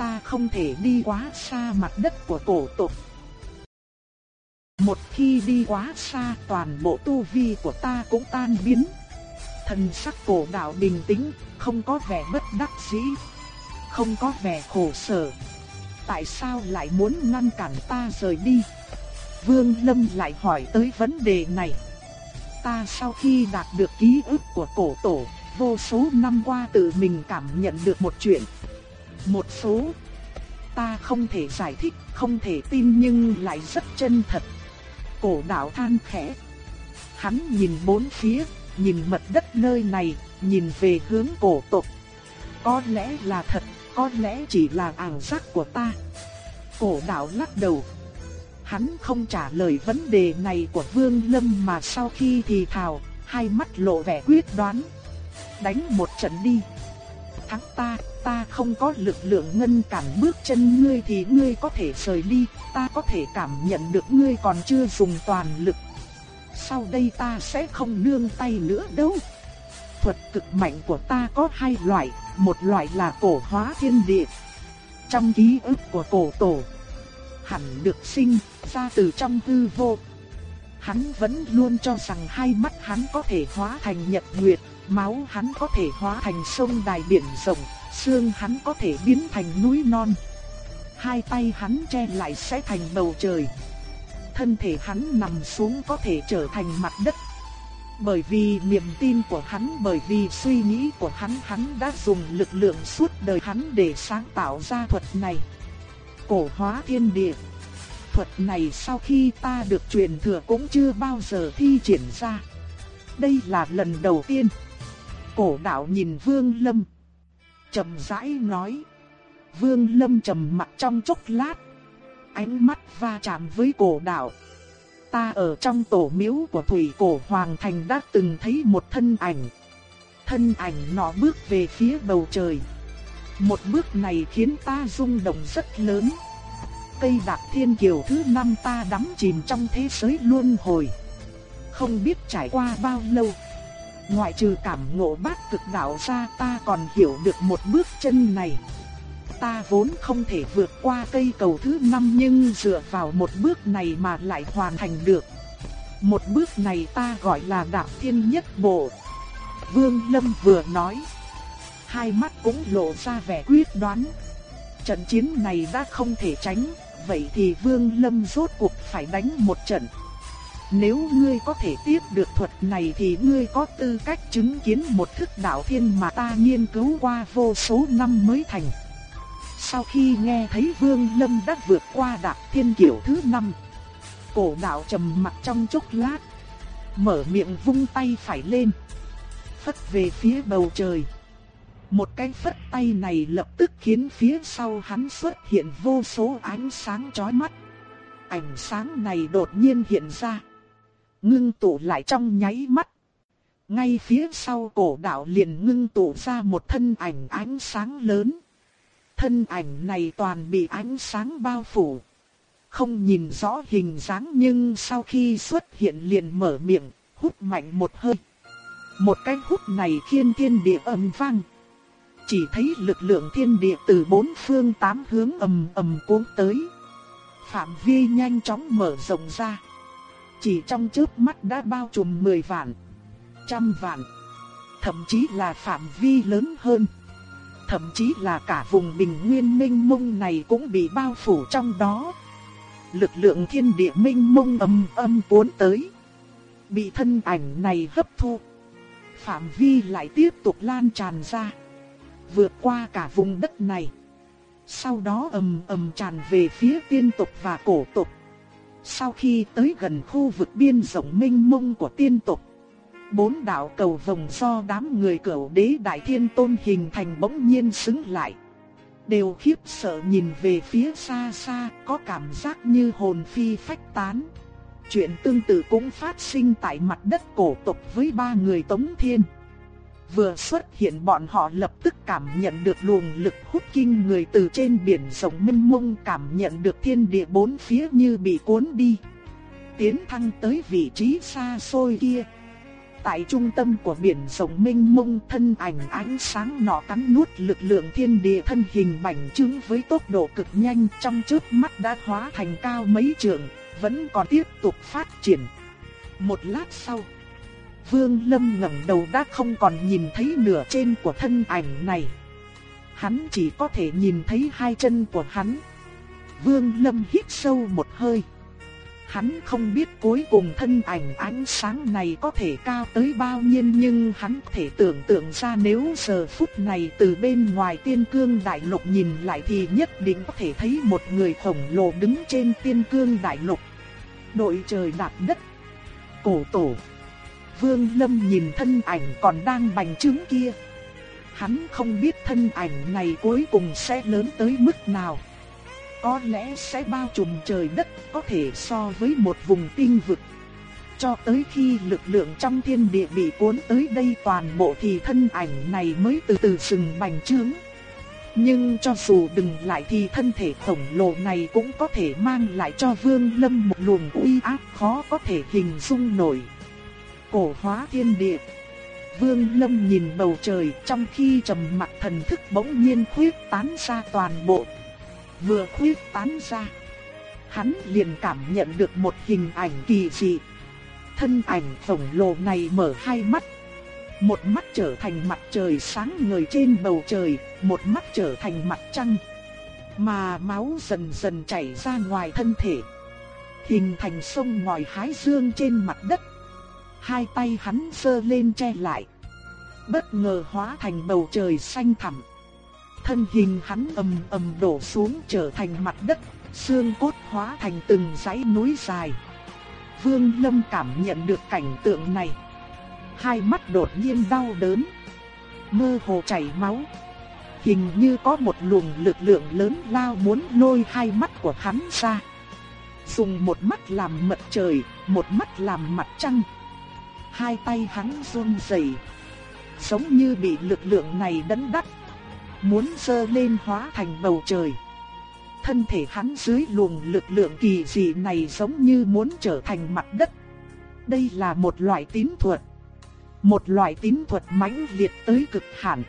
Ta không thể đi quá xa mặt đất của cổ tộc. Một khi đi quá xa, toàn bộ tu vi của ta cũng tan biến. Thần sắc cổ đạo bình tĩnh, không có vẻ bất đắc dĩ, không có vẻ khổ sở. Tại sao lại muốn ngăn cản ta rời đi? Vương Lâm lại hỏi tới vấn đề này. Ta sau khi đạt được ký ức của cổ tổ, vô số năm qua tự mình cảm nhận được một chuyện. Một số ta không thể giải thích, không thể tin nhưng lại rất chân thật. Cổ đạo than khẽ. Hắn nhìn bốn phía, nhìn mật đất nơi này, nhìn về hướng cổ tộc. Có lẽ là thật, có lẽ chỉ là ảo giác của ta. Cổ đạo lắc đầu. Hắn không trả lời vấn đề này của Vương Lâm mà sau khi thì thào, hai mắt lộ vẻ quyết đoán. Đánh một trận đi. Thắng ta, ta không có lực lượng ngăn cản bước chân ngươi thì ngươi có thể rời đi, ta có thể cảm nhận được ngươi còn chưa dùng toàn lực. Sau đây ta sẽ không nương tay nữa đâu. Thuật cực mạnh của ta có hai loại, một loại là cổ hóa thiên địa. Trong ký ức của cổ tổ, hẳn được sinh ra từ trong hư vô. Hắn vẫn luôn cho rằng hai mắt hắn có thể hóa thành nhật nguyệt, máu hắn có thể hóa thành sông đài biển rộng, xương hắn có thể biến thành núi non. Hai tay hắn che lại sẽ thành bầu trời. Thân thể hắn nằm xuống có thể trở thành mặt đất. Bởi vì niềm tin của hắn, bởi vì suy nghĩ của hắn, hắn đã dùng lực lượng suốt đời hắn để sáng tạo ra thuật này. Cổ hóa thiên địa. Thuật này sau khi ta được truyền thừa cũng chưa bao giờ thi triển ra. Đây là lần đầu tiên. Cổ đạo nhìn Vương Lâm trầm rãi nói. Vương Lâm trầm mặt trong chốc lát. Ánh mắt va chạm với cổ đạo. Ta ở trong tổ miếu của Thủy Cổ Hoàng Thành đã từng thấy một thân ảnh. Thân ảnh nọ bước về phía bầu trời. Một bước này khiến ta rung động rất lớn. Cây đạc thiên kiều thứ năm ta đắm chìm trong thế giới luân hồi. Không biết trải qua bao lâu. Ngoại trừ cảm ngộ bát cực đạo ra ta còn hiểu được một bước chân này ta vốn không thể vượt qua cây cầu thứ năm nhưng dựa vào một bước này mà lại hoàn thành được. Một bước này ta gọi là đạo thiên nhất bộ. Vương Lâm vừa nói. Hai mắt cũng lộ ra vẻ quyết đoán. Trận chiến này đã không thể tránh, vậy thì Vương Lâm rốt cuộc phải đánh một trận. Nếu ngươi có thể tiếp được thuật này thì ngươi có tư cách chứng kiến một thức đạo thiên mà ta nghiên cứu qua vô số năm mới thành. Sau khi nghe thấy Vương Lâm đã vượt qua đạp thiên kiểu thứ năm, cổ đạo trầm mặt trong chốc lát, mở miệng vung tay phải lên, phất về phía bầu trời. Một cái phất tay này lập tức khiến phía sau hắn xuất hiện vô số ánh sáng chói mắt. Ánh sáng này đột nhiên hiện ra, ngưng tụ lại trong nháy mắt. Ngay phía sau cổ đạo liền ngưng tụ ra một thân ảnh ánh sáng lớn. Thân ảnh này toàn bị ánh sáng bao phủ. Không nhìn rõ hình dáng nhưng sau khi xuất hiện liền mở miệng, hút mạnh một hơi. Một cái hút này khiến thiên địa ầm vang. Chỉ thấy lực lượng thiên địa từ bốn phương tám hướng ầm ầm cuốn tới. Phạm vi nhanh chóng mở rộng ra. Chỉ trong chớp mắt đã bao trùm 10 vạn, trăm vạn, thậm chí là phạm vi lớn hơn thậm chí là cả vùng bình nguyên minh mông này cũng bị bao phủ trong đó. Lực lượng thiên địa minh mông âm âm cuốn tới. Bị thân ảnh này hấp thu. Phạm vi lại tiếp tục lan tràn ra. Vượt qua cả vùng đất này. Sau đó ầm ầm tràn về phía tiên tộc và cổ tộc. Sau khi tới gần khu vực biên rộng minh mông của tiên tộc Bốn đạo cầu vòng do đám người cửu đế đại thiên tôn hình thành bỗng nhiên xứng lại. Đều khiếp sợ nhìn về phía xa xa, có cảm giác như hồn phi phách tán. Chuyện tương tự cũng phát sinh tại mặt đất cổ tộc với ba người Tống Thiên. Vừa xuất hiện bọn họ lập tức cảm nhận được luồng lực hút kinh người từ trên biển rộng mênh mông cảm nhận được thiên địa bốn phía như bị cuốn đi. Tiến thăng tới vị trí xa xôi kia. Tại trung tâm của biển rộng mênh mông thân ảnh ánh sáng nọ cắn nuốt lực lượng thiên địa thân hình bành trướng với tốc độ cực nhanh trong chớp mắt đã hóa thành cao mấy trường vẫn còn tiếp tục phát triển. Một lát sau Vương Lâm ngẩng đầu đã không còn nhìn thấy nửa trên của thân ảnh này. Hắn chỉ có thể nhìn thấy hai chân của hắn. Vương Lâm hít sâu một hơi. Hắn không biết cuối cùng thân ảnh ánh sáng này có thể cao tới bao nhiêu nhưng hắn có thể tưởng tượng ra nếu giờ phút này từ bên ngoài tiên cương đại lục nhìn lại thì nhất định có thể thấy một người khổng lồ đứng trên tiên cương đại lục. Đội trời đạp đất. Cổ tổ. Vương Lâm nhìn thân ảnh còn đang bành trướng kia. Hắn không biết thân ảnh này cuối cùng sẽ lớn tới mức nào. Có lẽ sẽ bao trùm trời đất, có thể so với một vùng tinh vực. Cho tới khi lực lượng trong thiên địa bị cuốn tới đây toàn bộ thì thân ảnh này mới từ từ sừng bành trướng. Nhưng cho dù đừng lại thì thân thể khổng lồ này cũng có thể mang lại cho Vương Lâm một luồng uy áp khó có thể hình dung nổi cổ hóa thiên địa. Vương Lâm nhìn bầu trời trong khi trầm mặc thần thức bỗng nhiên khuyết tán ra toàn bộ. Vừa khuyết tán ra, hắn liền cảm nhận được một hình ảnh kỳ dị. Thân ảnh khổng lồ này mở hai mắt. Một mắt trở thành mặt trời sáng ngời trên bầu trời, một mắt trở thành mặt trăng. Mà máu dần dần chảy ra ngoài thân thể. Hình thành sông ngòi hái dương trên mặt đất hai tay hắn sơ lên che lại. Bất ngờ hóa thành bầu trời xanh thẳm. Thân hình hắn ầm ầm đổ xuống trở thành mặt đất, xương cốt hóa thành từng dãy núi dài. Vương Lâm cảm nhận được cảnh tượng này. Hai mắt đột nhiên đau đớn, mơ hồ chảy máu. Hình như có một luồng lực lượng lớn lao muốn lôi hai mắt của hắn ra. Dùng một mắt làm mật trời, một mắt làm mặt trăng hai tay hắn run rẩy, giống như bị lực lượng này đấn đắc, muốn sơ lên hóa thành bầu trời. Thân thể hắn dưới luồng lực lượng kỳ dị này giống như muốn trở thành mặt đất. Đây là một loại tín thuật, một loại tín thuật mãnh liệt tới cực hạn,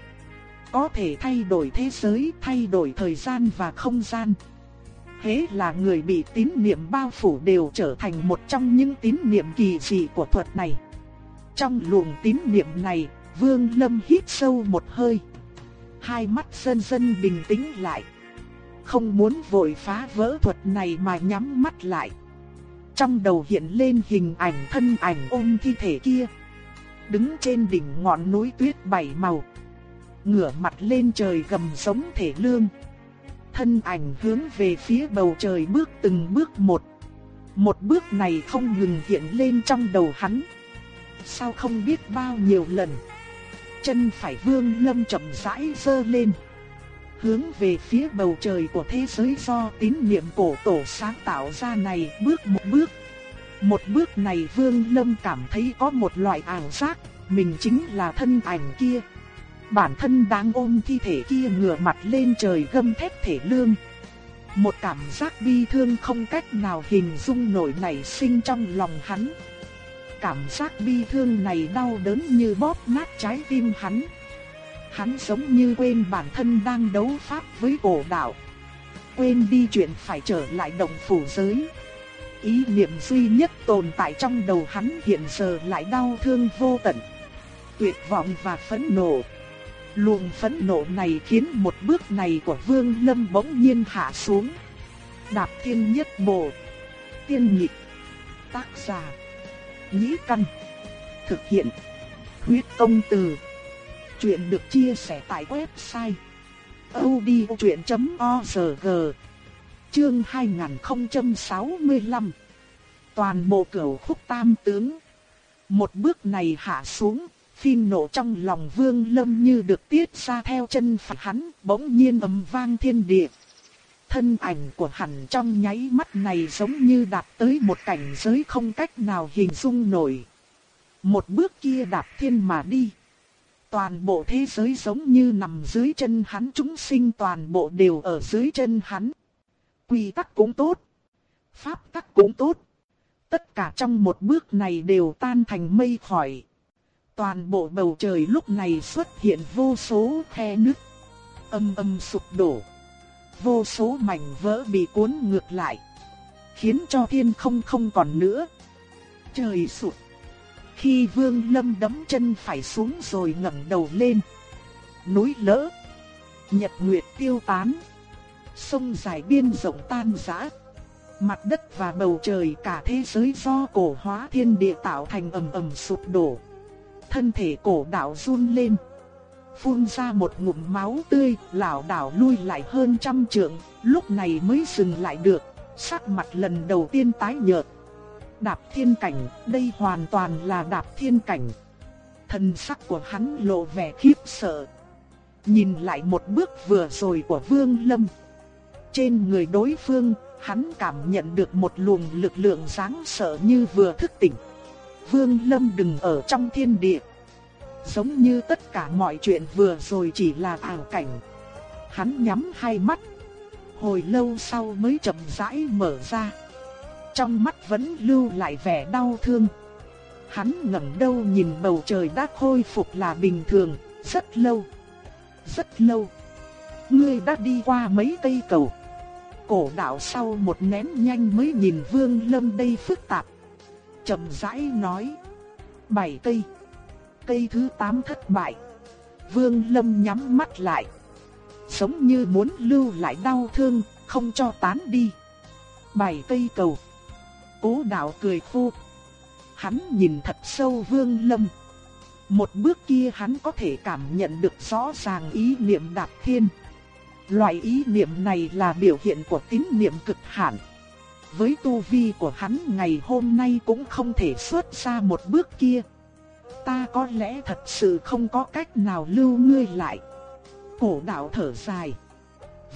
có thể thay đổi thế giới, thay đổi thời gian và không gian. Hễ là người bị tín niệm bao phủ đều trở thành một trong những tín niệm kỳ dị của thuật này. Trong luồng tín niệm này, Vương Lâm hít sâu một hơi. Hai mắt dần dần bình tĩnh lại. Không muốn vội phá vỡ thuật này mà nhắm mắt lại. Trong đầu hiện lên hình ảnh thân ảnh ôm thi thể kia. Đứng trên đỉnh ngọn núi tuyết bảy màu. Ngửa mặt lên trời gầm sống thể lương. Thân ảnh hướng về phía bầu trời bước từng bước một. Một bước này không ngừng hiện lên trong đầu hắn sao không biết bao nhiêu lần. Chân phải vương lâm chậm rãi dơ lên. Hướng về phía bầu trời của thế giới do tín niệm cổ tổ sáng tạo ra này bước một bước. Một bước này vương lâm cảm thấy có một loại ảo giác, mình chính là thân ảnh kia. Bản thân đang ôm thi thể kia ngửa mặt lên trời gầm thét thể lương. Một cảm giác bi thương không cách nào hình dung nổi nảy sinh trong lòng hắn cảm giác bi thương này đau đớn như bóp nát trái tim hắn. Hắn giống như quên bản thân đang đấu pháp với cổ đạo. Quên đi chuyện phải trở lại động phủ giới. Ý niệm duy nhất tồn tại trong đầu hắn hiện giờ lại đau thương vô tận. Tuyệt vọng và phẫn nộ. Luồng phẫn nộ này khiến một bước này của Vương Lâm bỗng nhiên hạ xuống. Đạp thiên nhất bộ. Tiên nhịp. Tác giả nhĩ căn. Thực hiện. Huyết công từ. Chuyện được chia sẻ tại website. odchuyện.org Chương 2065 Toàn bộ cửu khúc tam tướng. Một bước này hạ xuống, phim nổ trong lòng vương lâm như được tiết ra theo chân phạt hắn, bỗng nhiên ầm vang thiên địa. Thân ảnh của hắn trong nháy mắt này giống như đạt tới một cảnh giới không cách nào hình dung nổi. Một bước kia đạp thiên mà đi. Toàn bộ thế giới giống như nằm dưới chân hắn, chúng sinh toàn bộ đều ở dưới chân hắn. Quy tắc cũng tốt. Pháp tắc cũng tốt. Tất cả trong một bước này đều tan thành mây khỏi. Toàn bộ bầu trời lúc này xuất hiện vô số khe nứt. Âm âm sụp đổ. Vô số mảnh vỡ bị cuốn ngược lại. Khiến cho thiên không không còn nữa. Trời sụp. Khi vương lâm đấm chân phải xuống rồi ngẩng đầu lên. Núi lỡ. Nhật nguyệt tiêu tán. Sông dài biên rộng tan rã. Mặt đất và bầu trời cả thế giới do cổ hóa thiên địa tạo thành ầm ầm sụp đổ. Thân thể cổ đạo run lên. Phun ra một ngụm máu tươi, lảo đảo lui lại hơn trăm trượng, lúc này mới dừng lại được, sắc mặt lần đầu tiên tái nhợt. Đạp thiên cảnh, đây hoàn toàn là đạp thiên cảnh. Thần sắc của hắn lộ vẻ khiếp sợ. Nhìn lại một bước vừa rồi của Vương Lâm. Trên người đối phương, hắn cảm nhận được một luồng lực lượng đáng sợ như vừa thức tỉnh. Vương Lâm đừng ở trong thiên địa. Giống như tất cả mọi chuyện vừa rồi chỉ là ảo cảnh. Hắn nhắm hai mắt. Hồi lâu sau mới chậm rãi mở ra. Trong mắt vẫn lưu lại vẻ đau thương. Hắn ngẩng đầu nhìn bầu trời đã khôi phục là bình thường, rất lâu. Rất lâu. Ngươi đã đi qua mấy cây cầu. Cổ đạo sau một nén nhanh mới nhìn Vương Lâm đây phức tạp. Chậm rãi nói. Bảy cây. Cây thứ tám thất bại. Vương Lâm nhắm mắt lại. Giống như muốn lưu lại đau thương, không cho tán đi. Bảy cây cầu. Cố đạo cười khô. Hắn nhìn thật sâu Vương Lâm. Một bước kia hắn có thể cảm nhận được rõ ràng ý niệm đạp thiên. Loại ý niệm này là biểu hiện của tín niệm cực hạn. Với tu vi của hắn ngày hôm nay cũng không thể xuất ra một bước kia. Ta có lẽ thật sự không có cách nào lưu ngươi lại. Cổ đạo thở dài.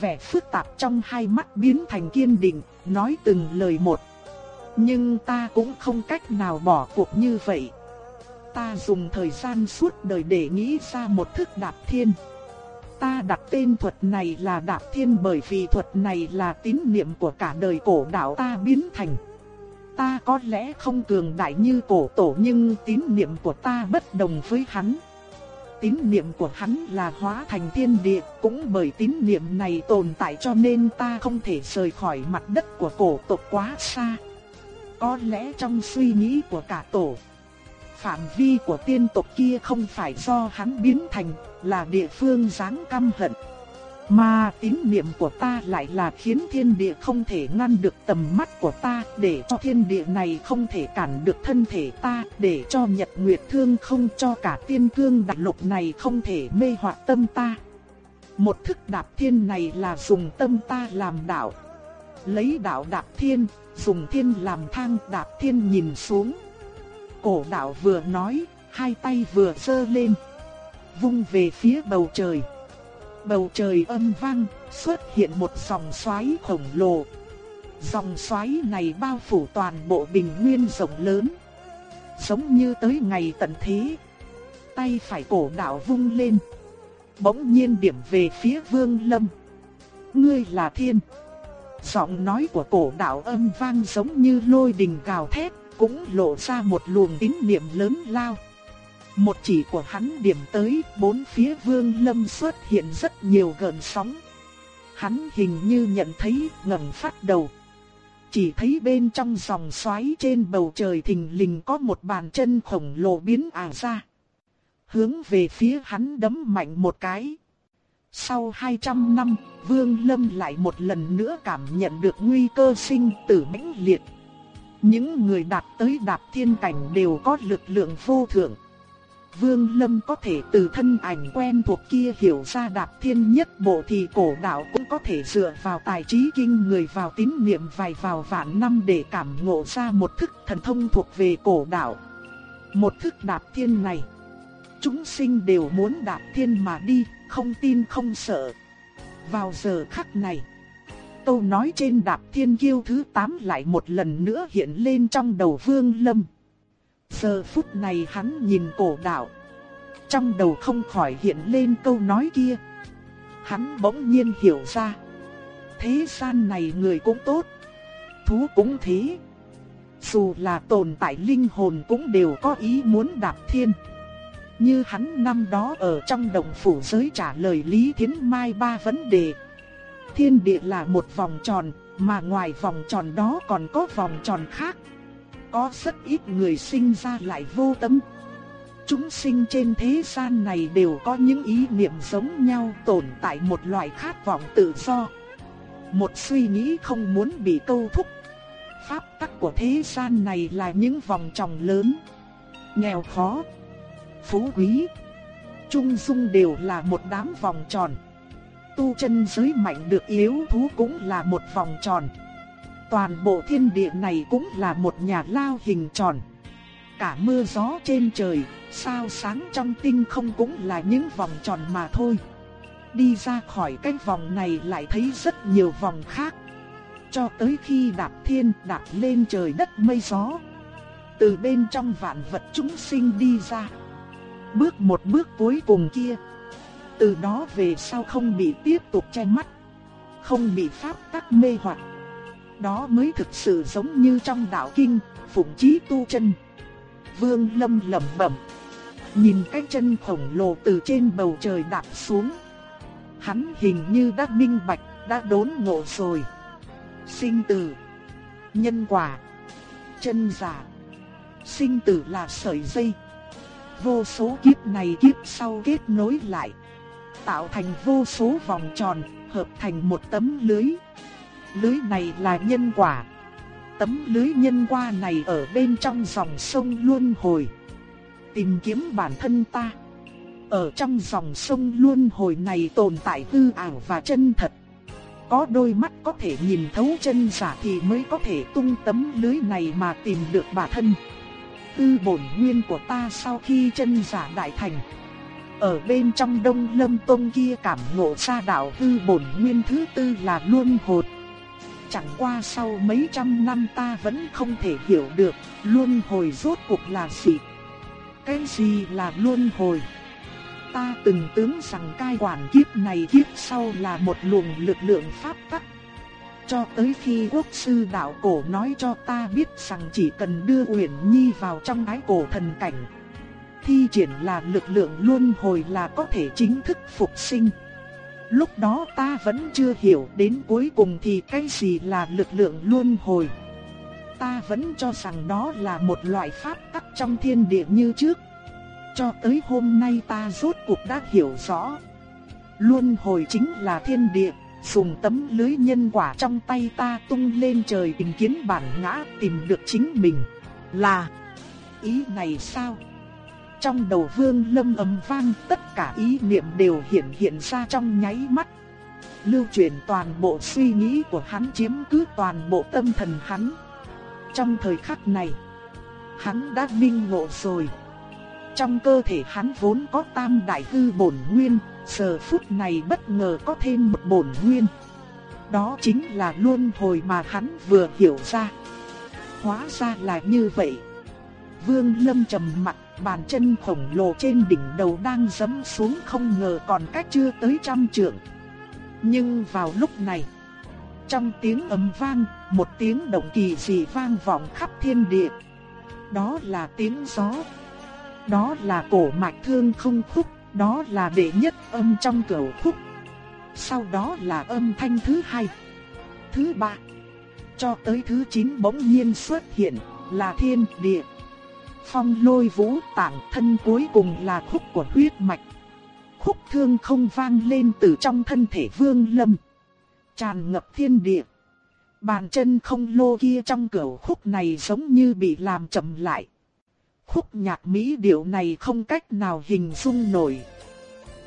Vẻ phức tạp trong hai mắt biến thành kiên định, nói từng lời một. Nhưng ta cũng không cách nào bỏ cuộc như vậy. Ta dùng thời gian suốt đời để nghĩ ra một thức đạp thiên. Ta đặt tên thuật này là Đạp Thiên bởi vì thuật này là tín niệm của cả đời cổ đạo ta biến thành. Ta có lẽ không cường đại như cổ tổ nhưng tín niệm của ta bất đồng với hắn. Tín niệm của hắn là hóa thành thiên địa, cũng bởi tín niệm này tồn tại cho nên ta không thể rời khỏi mặt đất của cổ tộc quá xa. Có lẽ trong suy nghĩ của cả tổ, phạm vi của tiên tộc kia không phải do hắn biến thành, là địa phương dáng căm hận. Mà tín niệm của ta lại là khiến thiên địa không thể ngăn được tầm mắt của ta, để cho thiên địa này không thể cản được thân thể ta, để cho nhật nguyệt thương không cho cả tiên cương đại lục này không thể mê hoặc tâm ta. Một thức đạp thiên này là dùng tâm ta làm đạo. Lấy đạo đạp thiên, dùng thiên làm thang đạp thiên nhìn xuống. Cổ đạo vừa nói, hai tay vừa sơ lên vung về phía bầu trời. Bầu trời âm vang, xuất hiện một dòng xoáy khổng lồ. Dòng xoáy này bao phủ toàn bộ bình nguyên rộng lớn. Giống như tới ngày tận thế. Tay phải cổ đạo vung lên. Bỗng nhiên điểm về phía vương lâm. Ngươi là thiên. Giọng nói của cổ đạo âm vang giống như lôi đình gào thét, cũng lộ ra một luồng tín niệm lớn lao. Một chỉ của hắn điểm tới, bốn phía vương lâm xuất hiện rất nhiều gợn sóng. Hắn hình như nhận thấy, ngẩng phát đầu. Chỉ thấy bên trong dòng xoáy trên bầu trời thình lình có một bàn chân khổng lồ biến ảo ra. Hướng về phía hắn đấm mạnh một cái. Sau 200 năm, Vương Lâm lại một lần nữa cảm nhận được nguy cơ sinh tử mãnh liệt. Những người đạt tới đạp thiên cảnh đều có lực lượng vô thượng. Vương Lâm có thể từ thân ảnh quen thuộc kia hiểu ra đạp thiên nhất bộ thì cổ đạo cũng có thể dựa vào tài trí kinh người vào tín niệm vài vào vạn năm để cảm ngộ ra một thức thần thông thuộc về cổ đạo. Một thức đạp thiên này, chúng sinh đều muốn đạp thiên mà đi, không tin không sợ. Vào giờ khắc này, câu nói trên đạp thiên kiêu thứ 8 lại một lần nữa hiện lên trong đầu Vương Lâm. Giờ phút này hắn nhìn cổ đạo. Trong đầu không khỏi hiện lên câu nói kia. Hắn bỗng nhiên hiểu ra. Thế gian này người cũng tốt, thú cũng thế. Dù là tồn tại linh hồn cũng đều có ý muốn đạp thiên. Như hắn năm đó ở trong đồng phủ giới trả lời Lý Thiến Mai ba vấn đề. Thiên địa là một vòng tròn, mà ngoài vòng tròn đó còn có vòng tròn khác. Có rất ít người sinh ra lại vô tâm. Chúng sinh trên thế gian này đều có những ý niệm giống nhau tồn tại một loại khát vọng tự do. Một suy nghĩ không muốn bị câu thúc. Pháp tắc của thế gian này là những vòng tròn lớn. Nghèo khó, phú quý, trung dung đều là một đám vòng tròn. Tu chân giới mạnh được yếu thú cũng là một vòng tròn. Toàn bộ thiên địa này cũng là một nhà lao hình tròn. Cả mưa gió trên trời, sao sáng trong tinh không cũng là những vòng tròn mà thôi. Đi ra khỏi cái vòng này lại thấy rất nhiều vòng khác. Cho tới khi đạp thiên đạp lên trời đất mây gió. Từ bên trong vạn vật chúng sinh đi ra. Bước một bước cuối cùng kia. Từ đó về sau không bị tiếp tục che mắt. Không bị pháp tắc mê hoặc. Đó mới thực sự giống như trong đạo kinh, phụng chí tu chân. Vương Lâm lẩm bẩm, nhìn cái chân khổng lồ từ trên bầu trời đạp xuống. Hắn hình như đã minh bạch, đã đốn ngộ rồi. Sinh tử, nhân quả, chân giả. Sinh tử là sợi dây. Vô số kiếp này kiếp sau kết nối lại, tạo thành vô số vòng tròn, hợp thành một tấm lưới. Lưới này là nhân quả. Tấm lưới nhân qua này ở bên trong dòng sông luân hồi. Tìm kiếm bản thân ta. Ở trong dòng sông luân hồi này tồn tại hư ảo và chân thật. Có đôi mắt có thể nhìn thấu chân giả thì mới có thể tung tấm lưới này mà tìm được bản thân. Tư bổn nguyên của ta sau khi chân giả đại thành. Ở bên trong đông lâm tông kia cảm ngộ ra đạo tư bổn nguyên thứ tư là luân hồi. Chẳng qua sau mấy trăm năm ta vẫn không thể hiểu được luân hồi rốt cuộc là gì. Cái gì là luân hồi? Ta từng tướng rằng cai quản kiếp này kiếp sau là một luồng lực lượng pháp tắc. Cho tới khi quốc sư đạo cổ nói cho ta biết rằng chỉ cần đưa Uyển Nhi vào trong ái cổ thần cảnh. Thi triển là lực lượng luân hồi là có thể chính thức phục sinh. Lúc đó ta vẫn chưa hiểu đến cuối cùng thì cái gì là lực lượng luân hồi. Ta vẫn cho rằng đó là một loại pháp tắc trong thiên địa như trước. Cho tới hôm nay ta rốt cuộc đã hiểu rõ. Luân hồi chính là thiên địa, dùng tấm lưới nhân quả trong tay ta tung lên trời tìm kiếm bản ngã tìm được chính mình. Là ý này sao? Trong đầu vương lâm ầm vang tất cả ý niệm đều hiện hiện ra trong nháy mắt. Lưu truyền toàn bộ suy nghĩ của hắn chiếm cứ toàn bộ tâm thần hắn. Trong thời khắc này, hắn đã minh ngộ rồi. Trong cơ thể hắn vốn có tam đại hư bổn nguyên, giờ phút này bất ngờ có thêm một bổn nguyên. Đó chính là luân hồi mà hắn vừa hiểu ra. Hóa ra là như vậy. Vương Lâm trầm mặt bàn chân khổng lồ trên đỉnh đầu đang dẫm xuống không ngờ còn cách chưa tới trăm trượng. Nhưng vào lúc này, trong tiếng ầm vang, một tiếng động kỳ dị vang vọng khắp thiên địa. Đó là tiếng gió. Đó là cổ mạch thương không khúc, đó là đệ nhất âm trong cửu khúc. Sau đó là âm thanh thứ hai, thứ ba, cho tới thứ chín bỗng nhiên xuất hiện, là thiên địa phong lôi vũ tảng thân cuối cùng là khúc của huyết mạch. Khúc thương không vang lên từ trong thân thể vương lâm. Tràn ngập thiên địa. Bàn chân không lô kia trong cửa khúc này giống như bị làm chậm lại. Khúc nhạc mỹ điệu này không cách nào hình dung nổi.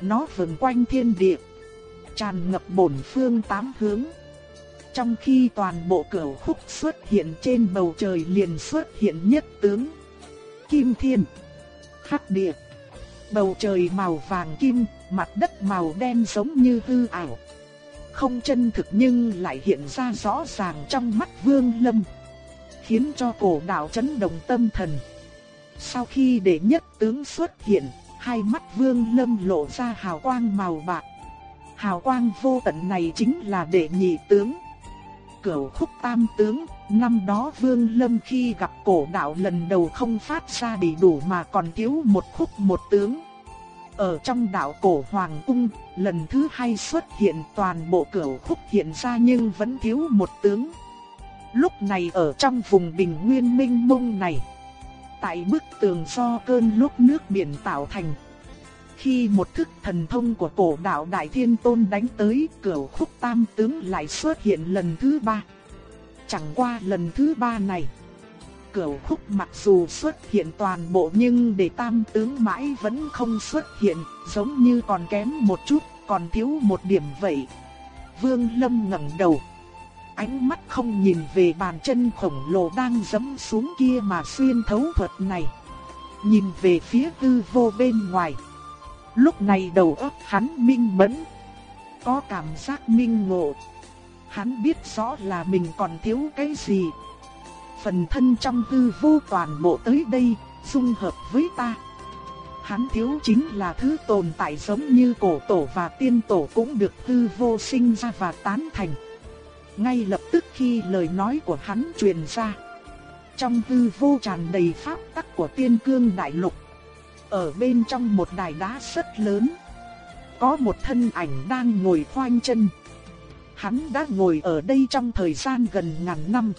Nó vần quanh thiên địa. Tràn ngập bổn phương tám hướng. Trong khi toàn bộ cửa khúc xuất hiện trên bầu trời liền xuất hiện nhất tướng kim thiên, hắc địa. Bầu trời màu vàng kim, mặt đất màu đen giống như hư ảo. Không chân thực nhưng lại hiện ra rõ ràng trong mắt Vương Lâm, khiến cho cổ đạo chấn động tâm thần. Sau khi đệ nhất tướng xuất hiện, Hai mắt Vương Lâm lộ ra hào quang màu bạc. Hào quang vô tận này chính là đệ nhị tướng. Cửu khúc tam tướng, năm đó Vương Lâm khi gặp cổ đạo lần đầu không phát ra đầy đủ mà còn thiếu một khúc một tướng. Ở trong đạo cổ Hoàng Cung, lần thứ hai xuất hiện toàn bộ cửu khúc hiện ra nhưng vẫn thiếu một tướng. Lúc này ở trong vùng bình nguyên minh mông này, tại bức tường do cơn lúc nước biển tạo thành. Khi một thức thần thông của cổ đạo Đại Thiên Tôn đánh tới, cửu khúc tam tướng lại xuất hiện lần thứ ba. Chẳng qua lần thứ ba này, cửu khúc mặc dù xuất hiện toàn bộ nhưng để tam tướng mãi vẫn không xuất hiện, giống như còn kém một chút, còn thiếu một điểm vậy. Vương Lâm ngẩng đầu, ánh mắt không nhìn về bàn chân khổng lồ đang dẫm xuống kia mà xuyên thấu thuật này. Nhìn về phía tư vô bên ngoài. Lúc này đầu óc hắn minh mẫn, có cảm giác minh ngộ. Hắn biết rõ là mình còn thiếu cái gì. Phần thân trong tư vô toàn bộ tới đây, dung hợp với ta. Hắn thiếu chính là thứ tồn tại giống như cổ tổ và tiên tổ cũng được tư vô sinh ra và tán thành. Ngay lập tức khi lời nói của hắn truyền ra, trong tư vô tràn đầy pháp tắc của tiên cương đại lục. Ở bên trong một đài đá rất lớn, có một thân ảnh đang ngồi khoanh chân. Hắn đã ngồi ở đây trong thời gian gần ngàn năm.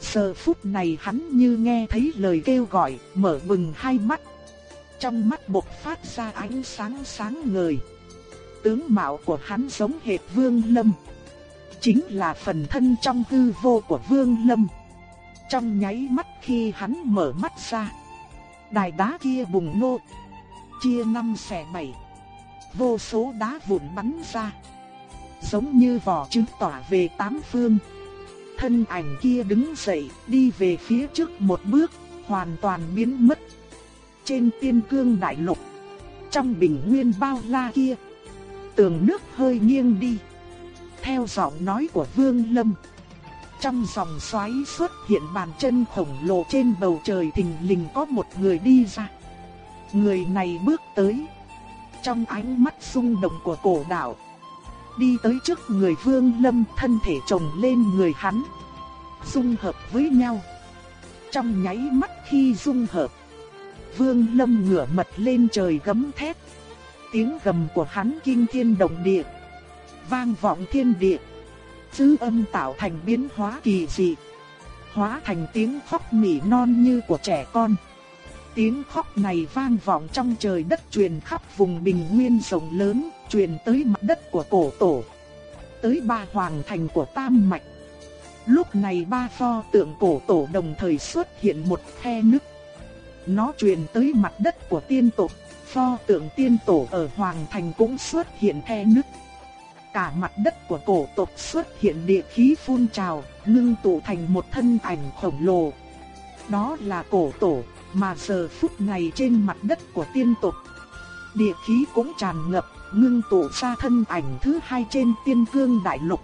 Giờ phút này hắn như nghe thấy lời kêu gọi, mở bừng hai mắt. Trong mắt bộc phát ra ánh sáng sáng ngời. Tướng mạo của hắn giống hệt Vương Lâm. Chính là phần thân trong hư vô của Vương Lâm. Trong nháy mắt khi hắn mở mắt ra, đài đá kia bùng nổ, chia năm xẻ bảy, vô số đá vụn bắn ra, giống như vỏ trứng tỏa về tám phương. Thân ảnh kia đứng dậy, đi về phía trước một bước, hoàn toàn biến mất. Trên tiên cương đại lục, trong bình nguyên bao la kia, tường nước hơi nghiêng đi. Theo giọng nói của Vương Lâm, trong dòng xoáy xuất hiện bàn chân khổng lồ trên bầu trời thình lình có một người đi ra. Người này bước tới, trong ánh mắt rung động của cổ đạo, đi tới trước người Vương Lâm, thân thể chồng lên người hắn, dung hợp với nhau. Trong nháy mắt khi dung hợp, Vương Lâm ngửa mặt lên trời gấm thét. Tiếng gầm của hắn kinh thiên động địa, vang vọng thiên địa. Dư âm tạo thành biến hóa kỳ dị, hóa thành tiếng khóc mỉ non như của trẻ con. Tiếng khóc này vang vọng trong trời đất truyền khắp vùng bình nguyên rộng lớn, truyền tới mặt đất của cổ tổ, tới ba hoàng thành của Tam Mạch. Lúc này ba pho tượng cổ tổ đồng thời xuất hiện một khe nứt. Nó truyền tới mặt đất của tiên tộc, pho tượng tiên tổ ở hoàng thành cũng xuất hiện khe nứt. Cả mặt đất của cổ tộc xuất hiện địa khí phun trào, ngưng tụ thành một thân ảnh khổng lồ. Đó là cổ tổ, mà giờ phút này trên mặt đất của tiên tộc, địa khí cũng tràn ngập, ngưng tụ ra thân ảnh thứ hai trên tiên cương đại lục.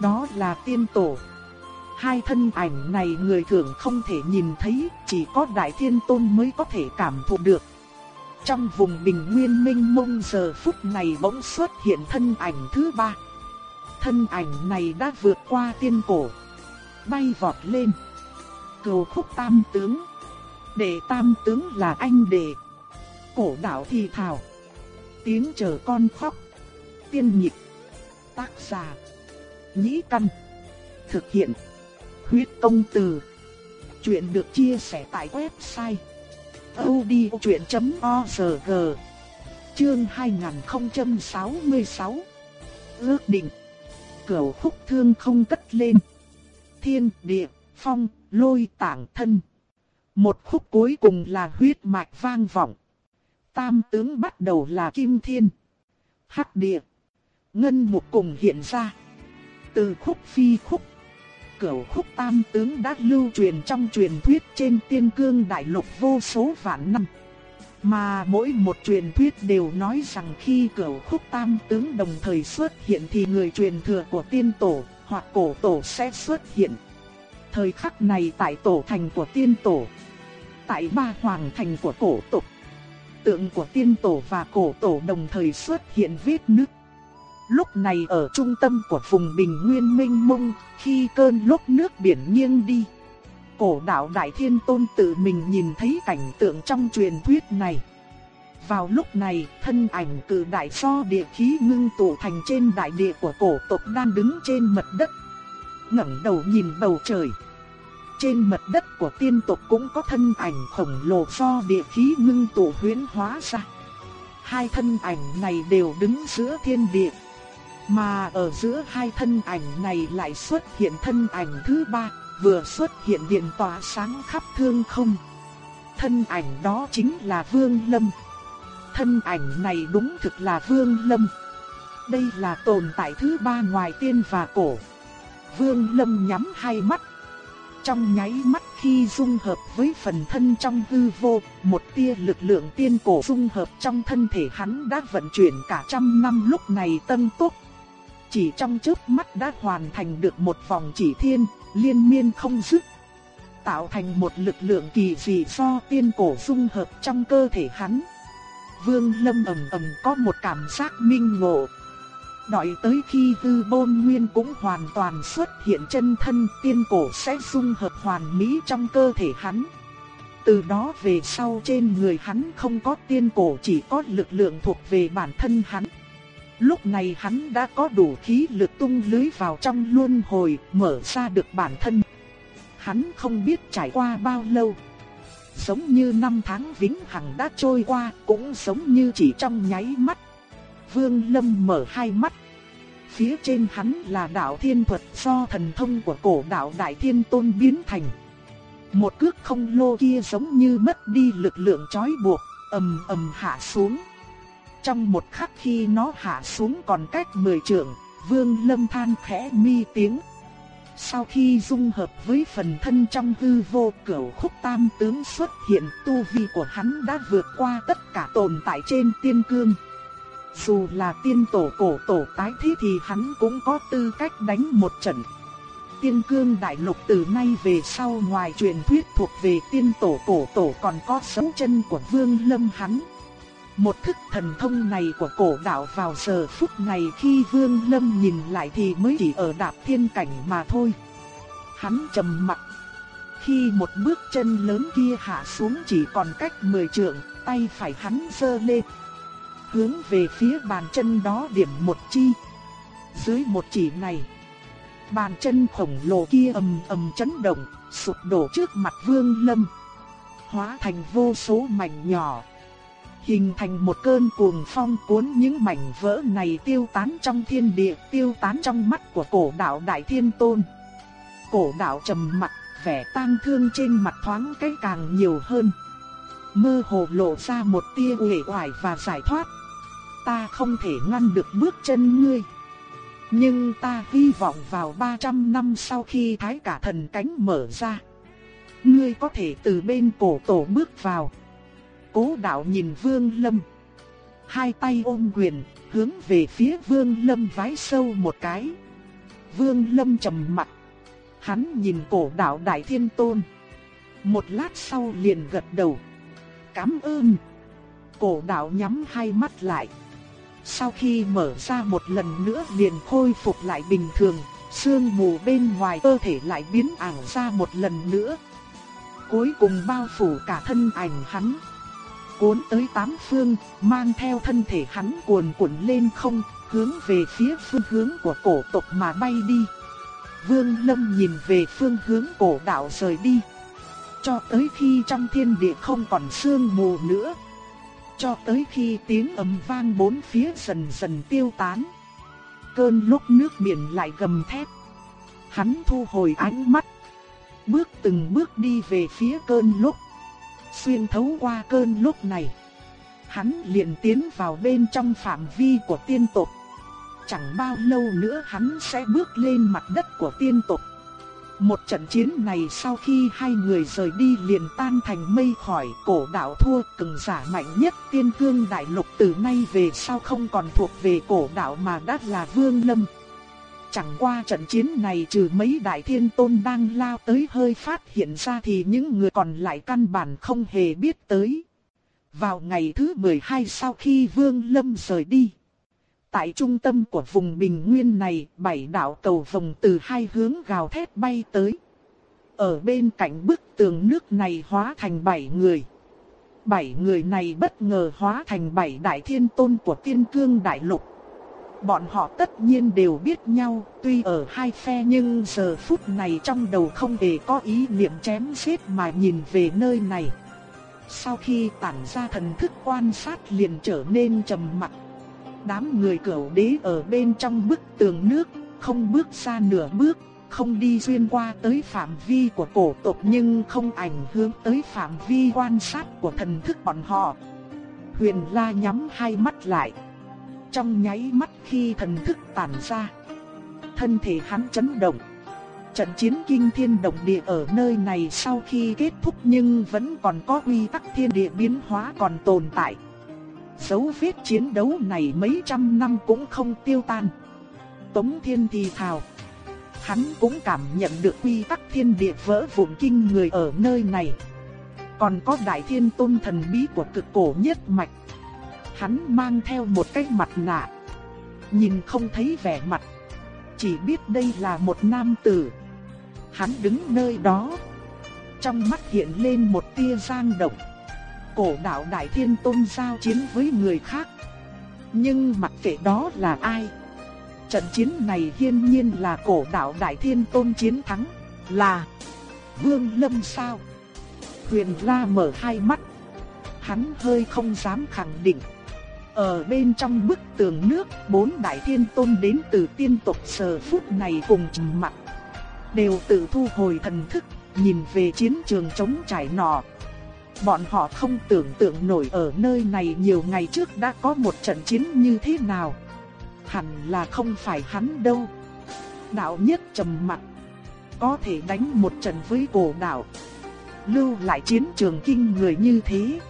Đó là tiên tổ. Hai thân ảnh này người thường không thể nhìn thấy, chỉ có đại thiên tôn mới có thể cảm thụ được. Trong vùng bình nguyên minh mông giờ phút này bỗng xuất hiện thân ảnh thứ ba. Thân ảnh này đã vượt qua tiên cổ, bay vọt lên. Cầu khúc tam tướng. Đệ tam tướng là anh đệ. Cổ đạo thì thảo. Tiếng chờ con khóc. Tiên nhịp. Tác giả. Nhĩ căn. Thực hiện. Huyết công từ. Chuyện được chia sẻ tại website odchuyện.org Chương 2066 Ước định Cửu khúc thương không cất lên Thiên địa, phong, lôi tảng thân một khúc cuối cùng là huyết mạch vang vọng. Tam tướng bắt đầu là kim thiên. Hắc địa. Ngân mục cùng hiện ra. Từ khúc phi khúc. Cửu khúc tam tướng đã lưu truyền trong truyền thuyết trên tiên cương đại lục vô số vạn năm. Mà mỗi một truyền thuyết đều nói rằng khi cửu khúc tam tướng đồng thời xuất hiện thì người truyền thừa của tiên tổ hoặc cổ tổ sẽ xuất hiện. Thời khắc này tại tổ thành của tiên tổ, tại ba hoàng thành của cổ tộc, tượng của tiên tổ và cổ tổ đồng thời xuất hiện vết nứt. Lúc này ở trung tâm của vùng bình nguyên minh mông, khi cơn lốc nước biển nghiêng đi. Cổ đạo Đại Thiên Tôn tự mình nhìn thấy cảnh tượng trong truyền thuyết này. Vào lúc này, thân ảnh cử đại so địa khí ngưng tụ thành trên đại địa của cổ tộc đang đứng trên mặt đất. ngẩng đầu nhìn bầu trời. Trên mặt đất của tiên tộc cũng có thân ảnh khổng lồ do địa khí ngưng tụ huyễn hóa ra. Hai thân ảnh này đều đứng giữa thiên địa. Mà ở giữa hai thân ảnh này lại xuất hiện thân ảnh thứ ba, vừa xuất hiện điện tỏa sáng khắp thương không. Thân ảnh đó chính là Vương Lâm. Thân ảnh này đúng thực là Vương Lâm. Đây là tồn tại thứ ba ngoài tiên và cổ. Vương Lâm nhắm hai mắt. Trong nháy mắt khi dung hợp với phần thân trong hư vô, một tia lực lượng tiên cổ dung hợp trong thân thể hắn đã vận chuyển cả trăm năm lúc này tâm tốc. Chỉ trong chớp mắt đã hoàn thành được một vòng chỉ thiên, liên miên không dứt. Tạo thành một lực lượng kỳ dị do tiên cổ dung hợp trong cơ thể hắn. Vương Lâm ầm ầm có một cảm giác minh ngộ. Đợi tới khi hư bôn nguyên cũng hoàn toàn xuất hiện chân thân tiên cổ sẽ dung hợp hoàn mỹ trong cơ thể hắn. Từ đó về sau trên người hắn không có tiên cổ chỉ có lực lượng thuộc về bản thân hắn. Lúc này hắn đã có đủ khí lực tung lưới vào trong luân hồi, mở ra được bản thân. Hắn không biết trải qua bao lâu. Giống như năm tháng vĩnh hằng đã trôi qua, cũng giống như chỉ trong nháy mắt. Vương Lâm mở hai mắt. Phía trên hắn là đạo thiên thuật do thần thông của cổ đạo Đại Thiên Tôn biến thành. Một cước không lô kia giống như mất đi lực lượng trói buộc, ầm ầm hạ xuống. Trong một khắc khi nó hạ xuống còn cách mười trượng, Vương Lâm than khẽ mi tiếng. Sau khi dung hợp với phần thân trong hư vô cửu khúc tam tướng xuất hiện tu vi của hắn đã vượt qua tất cả tồn tại trên tiên cương. Dù là tiên tổ cổ tổ tái thế thì hắn cũng có tư cách đánh một trận. Tiên cương đại lục từ nay về sau ngoài truyền thuyết thuộc về tiên tổ cổ tổ còn có dấu chân của vương lâm hắn. Một thức thần thông này của cổ đạo vào giờ phút này khi Vương Lâm nhìn lại thì mới chỉ ở đạp thiên cảnh mà thôi. Hắn trầm mặt. Khi một bước chân lớn kia hạ xuống chỉ còn cách 10 trượng, tay phải hắn giơ lên. Hướng về phía bàn chân đó điểm một chi. Dưới một chỉ này, bàn chân khổng lồ kia ầm ầm chấn động, sụp đổ trước mặt Vương Lâm. Hóa thành vô số mảnh nhỏ hình thành một cơn cuồng phong cuốn những mảnh vỡ này tiêu tán trong thiên địa, tiêu tán trong mắt của cổ đạo Đại Thiên Tôn. Cổ đạo trầm mặt, vẻ tang thương trên mặt thoáng cái càng nhiều hơn. Mơ hồ lộ ra một tia uể oải và giải thoát. Ta không thể ngăn được bước chân ngươi. Nhưng ta hy vọng vào 300 năm sau khi thái cả thần cánh mở ra. Ngươi có thể từ bên cổ tổ bước vào cố đạo nhìn Vương Lâm. Hai tay ôm quyền, hướng về phía Vương Lâm vái sâu một cái. Vương Lâm trầm mặt. Hắn nhìn cổ đạo Đại Thiên Tôn. Một lát sau liền gật đầu. Cảm ơn. Cổ đạo nhắm hai mắt lại. Sau khi mở ra một lần nữa liền khôi phục lại bình thường, sương mù bên ngoài cơ thể lại biến ảo ra một lần nữa. Cuối cùng bao phủ cả thân ảnh hắn cuốn tới tám phương, mang theo thân thể hắn cuồn cuộn lên không, hướng về phía phương hướng của cổ tộc mà bay đi. Vương Lâm nhìn về phương hướng cổ đạo rời đi. Cho tới khi trong thiên địa không còn sương mù nữa. Cho tới khi tiếng ầm vang bốn phía dần dần tiêu tán. Cơn lốc nước biển lại gầm thét. Hắn thu hồi ánh mắt. Bước từng bước đi về phía cơn lốc, xuyên thấu qua cơn lốc này. Hắn liền tiến vào bên trong phạm vi của tiên tộc. Chẳng bao lâu nữa hắn sẽ bước lên mặt đất của tiên tộc. Một trận chiến này sau khi hai người rời đi liền tan thành mây khỏi, cổ đạo thua, cường giả mạnh nhất, tiên cương đại lục từ nay về sau không còn thuộc về cổ đạo mà đã là vương lâm. Chẳng qua trận chiến này trừ mấy đại thiên tôn đang lao tới hơi phát hiện ra thì những người còn lại căn bản không hề biết tới. Vào ngày thứ 12 sau khi Vương Lâm rời đi. Tại trung tâm của vùng bình nguyên này, bảy đạo cầu vồng từ hai hướng gào thét bay tới. Ở bên cạnh bức tường nước này hóa thành bảy người. Bảy người này bất ngờ hóa thành bảy đại thiên tôn của tiên cương đại lục. Bọn họ tất nhiên đều biết nhau, tuy ở hai phe nhưng giờ phút này trong đầu không hề có ý niệm chém giết mà nhìn về nơi này. Sau khi tản ra thần thức quan sát liền trở nên trầm mặc. Đám người cửu đế ở bên trong bức tường nước, không bước ra nửa bước, không đi xuyên qua tới phạm vi của cổ tộc nhưng không ảnh hưởng tới phạm vi quan sát của thần thức bọn họ. Huyền La nhắm hai mắt lại. Trong nháy mắt khi thần thức tản ra, thân thể hắn chấn động. Trận chiến kinh thiên động địa ở nơi này sau khi kết thúc nhưng vẫn còn có quy tắc thiên địa biến hóa còn tồn tại. Dấu vết chiến đấu này mấy trăm năm cũng không tiêu tan. Tống Thiên thì thào. Hắn cũng cảm nhận được quy tắc thiên địa vỡ vụn kinh người ở nơi này. Còn có đại thiên tôn thần bí của cực cổ nhất mạch. Hắn mang theo một cái mặt nạ. Nhìn không thấy vẻ mặt. Chỉ biết đây là một nam tử. Hắn đứng nơi đó. Trong mắt hiện lên một tia giang động. Cổ đạo Đại Thiên Tôn giao chiến với người khác. Nhưng mặc kệ đó là ai. Trận chiến này hiên nhiên là cổ đạo Đại Thiên Tôn chiến thắng. Là Vương Lâm sao? Huyền La mở hai mắt. Hắn hơi không dám khẳng định. Ở bên trong bức tường nước, bốn đại thiên tôn đến từ tiên tộc giờ phút này cùng trầm mặt. Đều tự thu hồi thần thức, nhìn về chiến trường chống trải nọ. Bọn họ không tưởng tượng nổi ở nơi này nhiều ngày trước đã có một trận chiến như thế nào. Hẳn là không phải hắn đâu. Đạo nhất trầm mặt. Có thể đánh một trận với cổ đạo. Lưu lại chiến trường kinh người như thế.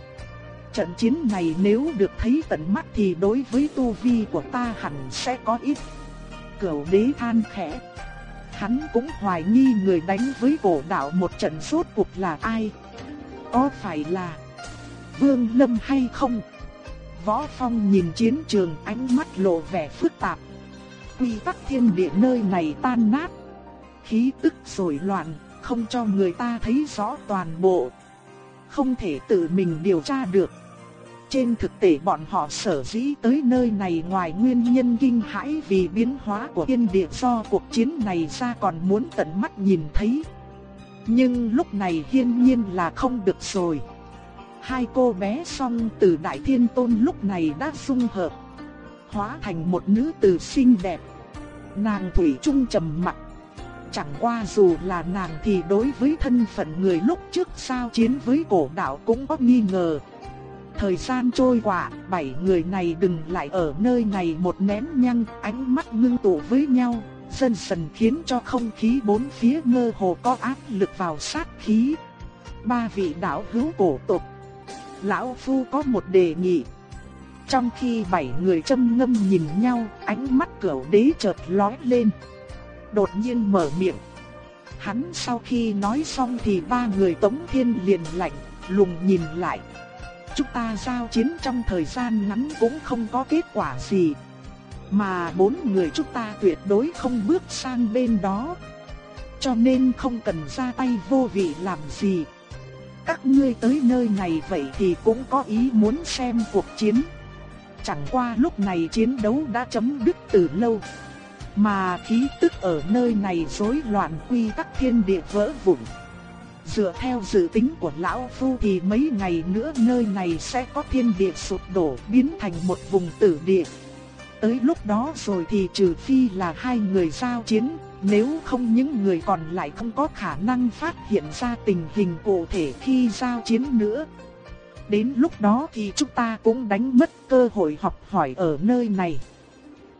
Trận chiến này nếu được thấy tận mắt thì đối với tu vi của ta hẳn sẽ có ít. Cửu đế than khẽ. Hắn cũng hoài nghi người đánh với cổ đạo một trận suốt cuộc là ai. Có phải là Vương Lâm hay không? Võ Phong nhìn chiến trường ánh mắt lộ vẻ phức tạp. Quy tắc thiên địa nơi này tan nát. Khí tức rối loạn, không cho người ta thấy rõ toàn bộ. Không thể tự mình điều tra được. Trên thực tế bọn họ sở dĩ tới nơi này ngoài nguyên nhân kinh hãi vì biến hóa của thiên địa do cuộc chiến này ra còn muốn tận mắt nhìn thấy. Nhưng lúc này hiên nhiên là không được rồi. Hai cô bé song từ Đại Thiên Tôn lúc này đã dung hợp. Hóa thành một nữ tử xinh đẹp. Nàng Thủy Trung trầm mặc. Chẳng qua dù là nàng thì đối với thân phận người lúc trước sao chiến với cổ đạo cũng có nghi ngờ. Thời gian trôi qua, bảy người này đừng lại ở nơi này một nén nhang, ánh mắt ngưng tụ với nhau, dần dần khiến cho không khí bốn phía mơ hồ có áp lực vào sát khí. Ba vị đạo hữu cổ tộc. Lão Phu có một đề nghị. Trong khi bảy người châm ngâm nhìn nhau, ánh mắt cửu đế chợt lóe lên. Đột nhiên mở miệng. Hắn sau khi nói xong thì ba người tống thiên liền lạnh, lùng nhìn lại. Chúng ta giao chiến trong thời gian ngắn cũng không có kết quả gì. Mà bốn người chúng ta tuyệt đối không bước sang bên đó. Cho nên không cần ra tay vô vị làm gì. Các ngươi tới nơi này vậy thì cũng có ý muốn xem cuộc chiến. Chẳng qua lúc này chiến đấu đã chấm dứt từ lâu. Mà khí tức ở nơi này rối loạn quy tắc thiên địa vỡ vụn. Dựa theo dự tính của Lão Phu thì mấy ngày nữa nơi này sẽ có thiên địa sụp đổ biến thành một vùng tử địa. Tới lúc đó rồi thì trừ phi là hai người giao chiến, nếu không những người còn lại không có khả năng phát hiện ra tình hình cụ thể khi giao chiến nữa. Đến lúc đó thì chúng ta cũng đánh mất cơ hội học hỏi ở nơi này.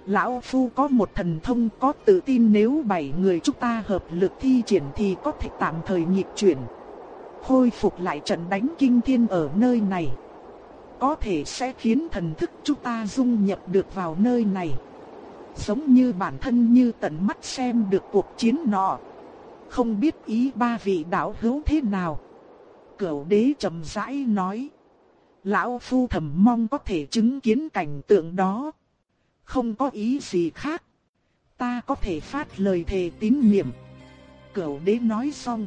Lão Phu có một thần thông có tự tin nếu bảy người chúng ta hợp lực thi triển thì có thể tạm thời nhịp chuyển. Khôi phục lại trận đánh kinh thiên ở nơi này có thể sẽ khiến thần thức chúng ta dung nhập được vào nơi này. Giống như bản thân như tận mắt xem được cuộc chiến nọ. Không biết ý ba vị đạo hữu thế nào. Cửu đế trầm rãi nói. Lão Phu thầm mong có thể chứng kiến cảnh tượng đó. Không có ý gì khác. Ta có thể phát lời thề tín niệm. Cửu đế nói xong.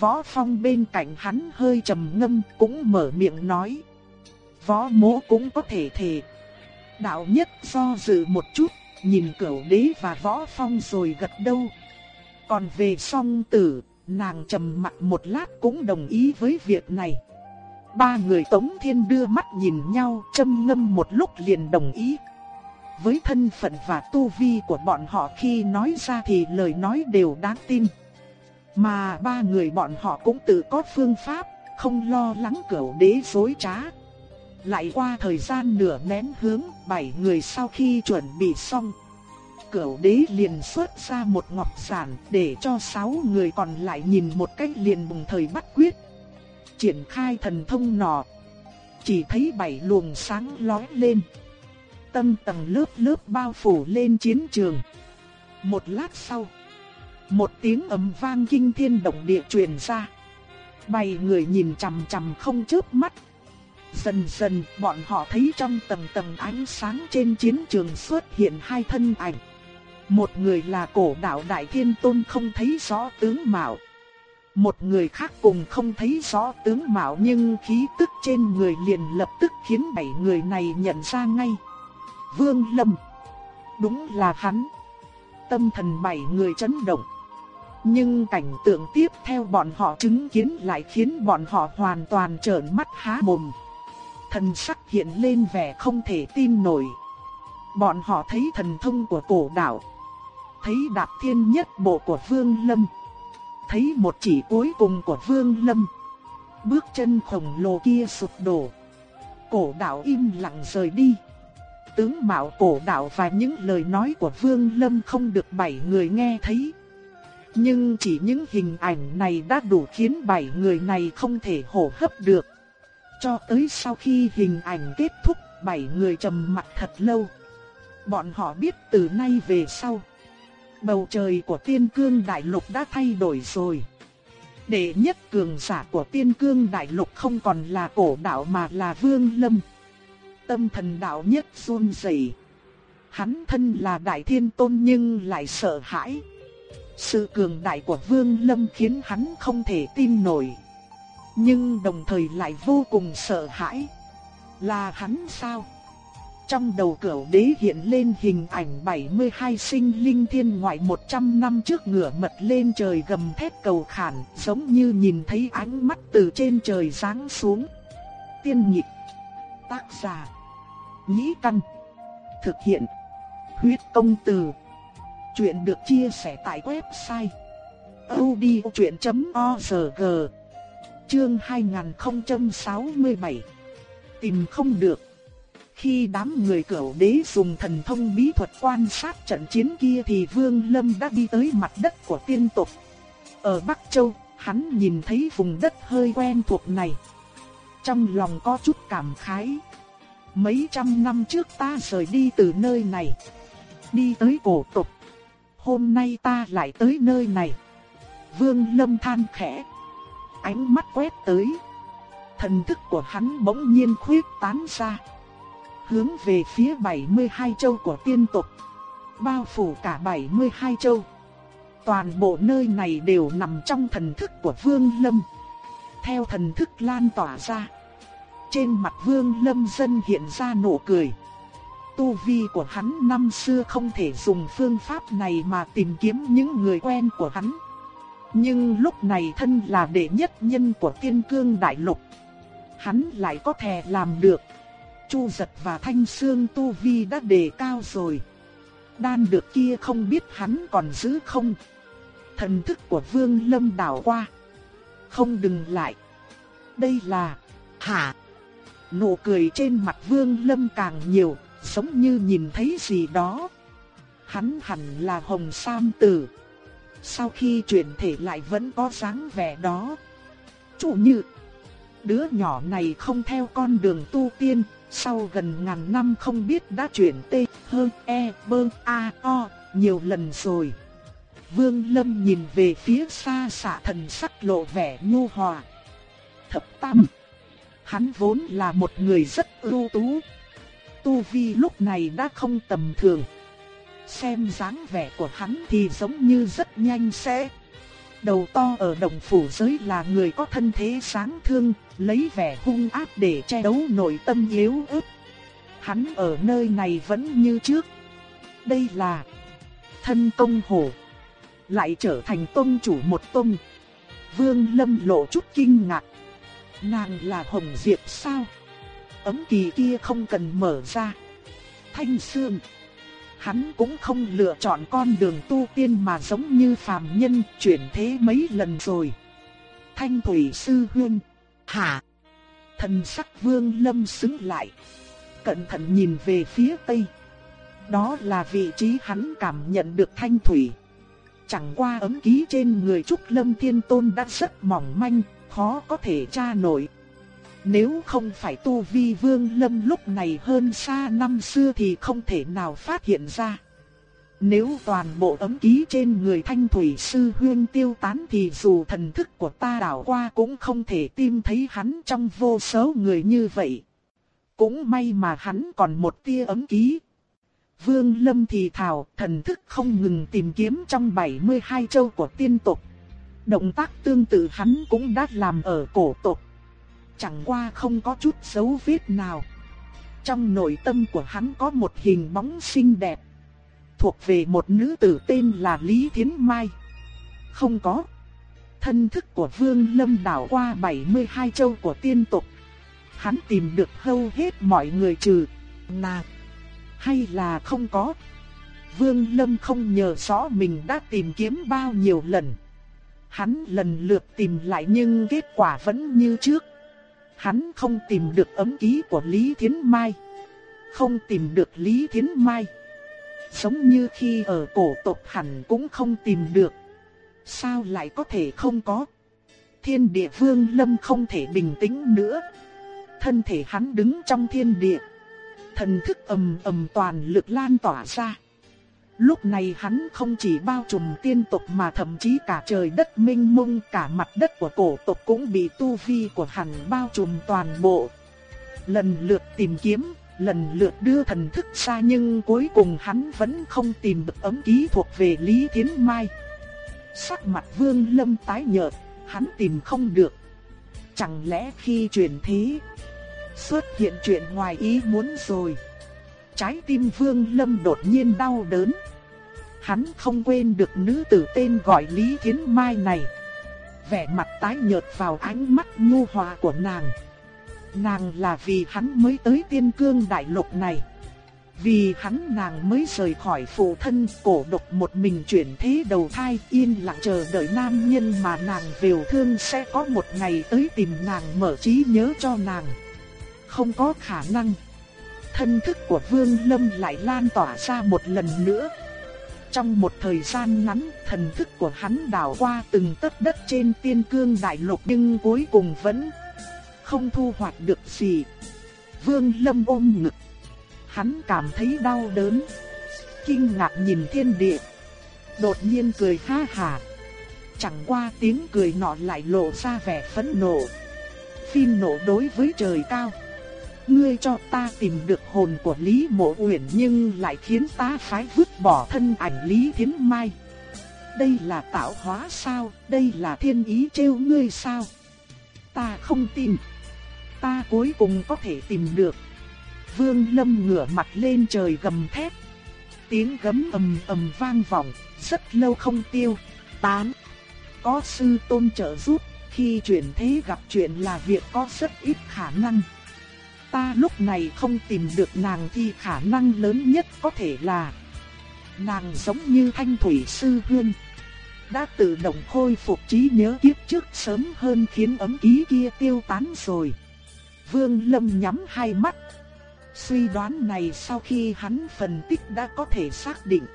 Võ Phong bên cạnh hắn hơi trầm ngâm cũng mở miệng nói. Võ mỗ cũng có thể thề. Đạo nhất do dự một chút, nhìn cửu đế và võ phong rồi gật đầu. Còn về song tử, nàng trầm mặt một lát cũng đồng ý với việc này. Ba người Tống Thiên đưa mắt nhìn nhau, châm ngâm một lúc liền đồng ý. Với thân phận và tu vi của bọn họ khi nói ra thì lời nói đều đáng tin. Mà ba người bọn họ cũng tự có phương pháp, không lo lắng cửu đế dối trá. Lại qua thời gian nửa nén hướng, bảy người sau khi chuẩn bị xong. Cửu đế liền xuất ra một ngọc giản để cho sáu người còn lại nhìn một cách liền bùng thời bắt quyết. Triển khai thần thông nọ. Chỉ thấy bảy luồng sáng lóe lên. tâm tầng lớp lớp bao phủ lên chiến trường. Một lát sau. Một tiếng ầm vang kinh thiên động địa truyền ra. Bảy người nhìn chằm chằm không chớp mắt. Dần dần, bọn họ thấy trong tầng tầng ánh sáng trên chiến trường xuất hiện hai thân ảnh. Một người là cổ đạo Đại Thiên Tôn không thấy rõ tướng mạo. Một người khác cùng không thấy rõ tướng mạo nhưng khí tức trên người liền lập tức khiến bảy người này nhận ra ngay. Vương Lâm. Đúng là hắn. Tâm thần bảy người chấn động. Nhưng cảnh tượng tiếp theo bọn họ chứng kiến lại khiến bọn họ hoàn toàn trợn mắt há mồm. Thần sắc hiện lên vẻ không thể tin nổi. Bọn họ thấy thần thông của cổ đạo. Thấy đạp thiên nhất bộ của Vương Lâm. Thấy một chỉ cuối cùng của Vương Lâm. Bước chân khổng lồ kia sụp đổ. Cổ đạo im lặng rời đi. Tướng mạo cổ đạo và những lời nói của Vương Lâm không được bảy người nghe thấy. Nhưng chỉ những hình ảnh này đã đủ khiến bảy người này không thể hô hấp được. Cho tới sau khi hình ảnh kết thúc, bảy người trầm mặt thật lâu. Bọn họ biết từ nay về sau, bầu trời của tiên cương đại lục đã thay đổi rồi. Đệ nhất cường giả của tiên cương đại lục không còn là cổ đạo mà là vương lâm. Tâm thần đạo nhất run rẩy. Hắn thân là đại thiên tôn nhưng lại sợ hãi. Sự cường đại của vương lâm khiến hắn không thể tin nổi nhưng đồng thời lại vô cùng sợ hãi. Là hắn sao? Trong đầu cửu đế hiện lên hình ảnh 72 sinh linh thiên ngoại 100 năm trước ngửa mật lên trời gầm thét cầu khản, giống như nhìn thấy ánh mắt từ trên trời giáng xuống. Tiên nhịp, tác giả, nhĩ căn, thực hiện, huyết công từ. Chuyện được chia sẻ tại website odchuyện.org Chương 2067 Tìm không được Khi đám người cẩu đế dùng thần thông bí thuật quan sát trận chiến kia thì Vương Lâm đã đi tới mặt đất của tiên tộc. Ở Bắc Châu, hắn nhìn thấy vùng đất hơi quen thuộc này. Trong lòng có chút cảm khái. Mấy trăm năm trước ta rời đi từ nơi này. Đi tới cổ tộc. Hôm nay ta lại tới nơi này. Vương Lâm than khẽ ánh mắt quét tới. Thần thức của hắn bỗng nhiên khuyết tán ra. Hướng về phía 72 châu của tiên tộc. Bao phủ cả 72 châu. Toàn bộ nơi này đều nằm trong thần thức của Vương Lâm. Theo thần thức lan tỏa ra. Trên mặt Vương Lâm dân hiện ra nụ cười. Tu vi của hắn năm xưa không thể dùng phương pháp này mà tìm kiếm những người quen của hắn. Nhưng lúc này thân là đệ nhất nhân của tiên cương đại lục. Hắn lại có thể làm được. Chu giật và thanh xương tu vi đã đề cao rồi. Đan được kia không biết hắn còn giữ không. Thần thức của vương lâm đảo qua. Không đừng lại. Đây là... Hả? Nụ cười trên mặt vương lâm càng nhiều, giống như nhìn thấy gì đó. Hắn hẳn là hồng sam tử sau khi chuyển thể lại vẫn có dáng vẻ đó. Chủ như, đứa nhỏ này không theo con đường tu tiên, sau gần ngàn năm không biết đã chuyển T, hơn E, bơ, A, O, nhiều lần rồi. Vương Lâm nhìn về phía xa xạ thần sắc lộ vẻ nhu hòa. Thập tam, Hắn vốn là một người rất ưu tú. Tu Vi lúc này đã không tầm thường. Xem dáng vẻ của hắn thì giống như rất nhanh sẽ. Đầu to ở đồng phủ giới là người có thân thế sáng thương, lấy vẻ hung ác để che đấu nội tâm yếu ớt. Hắn ở nơi này vẫn như trước. Đây là thân công hồ. Lại trở thành tông chủ một tông Vương Lâm lộ chút kinh ngạc. Nàng là Hồng Diệp sao? Ấm kỳ kia không cần mở ra. Thanh Sương. Hắn cũng không lựa chọn con đường tu tiên mà giống như phàm nhân chuyển thế mấy lần rồi. Thanh Thủy Sư Huyên. Hả? Thần sắc Vương Lâm xứng lại. Cẩn thận nhìn về phía tây. Đó là vị trí hắn cảm nhận được thanh thủy. Chẳng qua ấm ký trên người Trúc Lâm Thiên Tôn đã rất mỏng manh, khó có thể tra nổi. Nếu không phải tu vi vương lâm lúc này hơn xa năm xưa thì không thể nào phát hiện ra. Nếu toàn bộ ấm ký trên người thanh thủy sư huyên tiêu tán thì dù thần thức của ta đảo qua cũng không thể tìm thấy hắn trong vô số người như vậy. Cũng may mà hắn còn một tia ấm ký. Vương Lâm thì thào, thần thức không ngừng tìm kiếm trong 72 châu của tiên tộc. Động tác tương tự hắn cũng đã làm ở cổ tộc. Chẳng qua không có chút dấu vết nào. Trong nội tâm của hắn có một hình bóng xinh đẹp. Thuộc về một nữ tử tên là Lý Thiến Mai. Không có. Thân thức của Vương Lâm đảo qua 72 châu của tiên tộc. Hắn tìm được hầu hết mọi người trừ nàng hay là không có. Vương Lâm không nhờ rõ mình đã tìm kiếm bao nhiêu lần. Hắn lần lượt tìm lại nhưng kết quả vẫn như trước. Hắn không tìm được ấm ký của Lý Thiến Mai. Không tìm được Lý Thiến Mai. Giống như khi ở cổ tộc hẳn cũng không tìm được. Sao lại có thể không có? Thiên địa vương lâm không thể bình tĩnh nữa. Thân thể hắn đứng trong thiên địa thần thức ầm ầm toàn lực lan tỏa ra. Lúc này hắn không chỉ bao trùm tiên tộc mà thậm chí cả trời đất minh mông cả mặt đất của cổ tộc cũng bị tu vi của hắn bao trùm toàn bộ. Lần lượt tìm kiếm, lần lượt đưa thần thức ra nhưng cuối cùng hắn vẫn không tìm được ấm ký thuộc về Lý Thiến Mai. Sắc mặt vương lâm tái nhợt, hắn tìm không được. Chẳng lẽ khi truyền thế, Xuất hiện chuyện ngoài ý muốn rồi. Trái tim Vương Lâm đột nhiên đau đớn. Hắn không quên được nữ tử tên gọi Lý Thiến Mai này. Vẻ mặt tái nhợt vào ánh mắt nhu hòa của nàng. Nàng là vì hắn mới tới tiên cương đại lục này. Vì hắn nàng mới rời khỏi phụ thân cổ độc một mình chuyển thế đầu thai yên lặng chờ đợi nam nhân mà nàng vều thương sẽ có một ngày tới tìm nàng mở trí nhớ cho nàng không có khả năng. Thân thức của Vương Lâm lại lan tỏa ra một lần nữa. Trong một thời gian ngắn, thần thức của hắn đảo qua từng tấc đất trên tiên cương đại lục nhưng cuối cùng vẫn không thu hoạch được gì. Vương Lâm ôm ngực. Hắn cảm thấy đau đớn. Kinh ngạc nhìn thiên địa. Đột nhiên cười ha hà. Chẳng qua tiếng cười nọ lại lộ ra vẻ phẫn nộ. Phim nộ đối với trời cao ngươi cho ta tìm được hồn của Lý Mộ Uyển nhưng lại khiến ta phải vứt bỏ thân ảnh Lý Thiến Mai. Đây là tạo hóa sao, đây là thiên ý trêu ngươi sao? Ta không tin. Ta cuối cùng có thể tìm được. Vương Lâm ngửa mặt lên trời gầm thét. Tiếng gấm ầm ầm vang vọng, rất lâu không tiêu. Tán. Có sư tôn trợ giúp, khi chuyển thế gặp chuyện là việc có rất ít khả năng ta lúc này không tìm được nàng thì khả năng lớn nhất có thể là nàng giống như thanh thủy sư huyên. Đã tự động khôi phục trí nhớ kiếp trước sớm hơn khiến ấm ký kia tiêu tán rồi. Vương Lâm nhắm hai mắt. Suy đoán này sau khi hắn phân tích đã có thể xác định.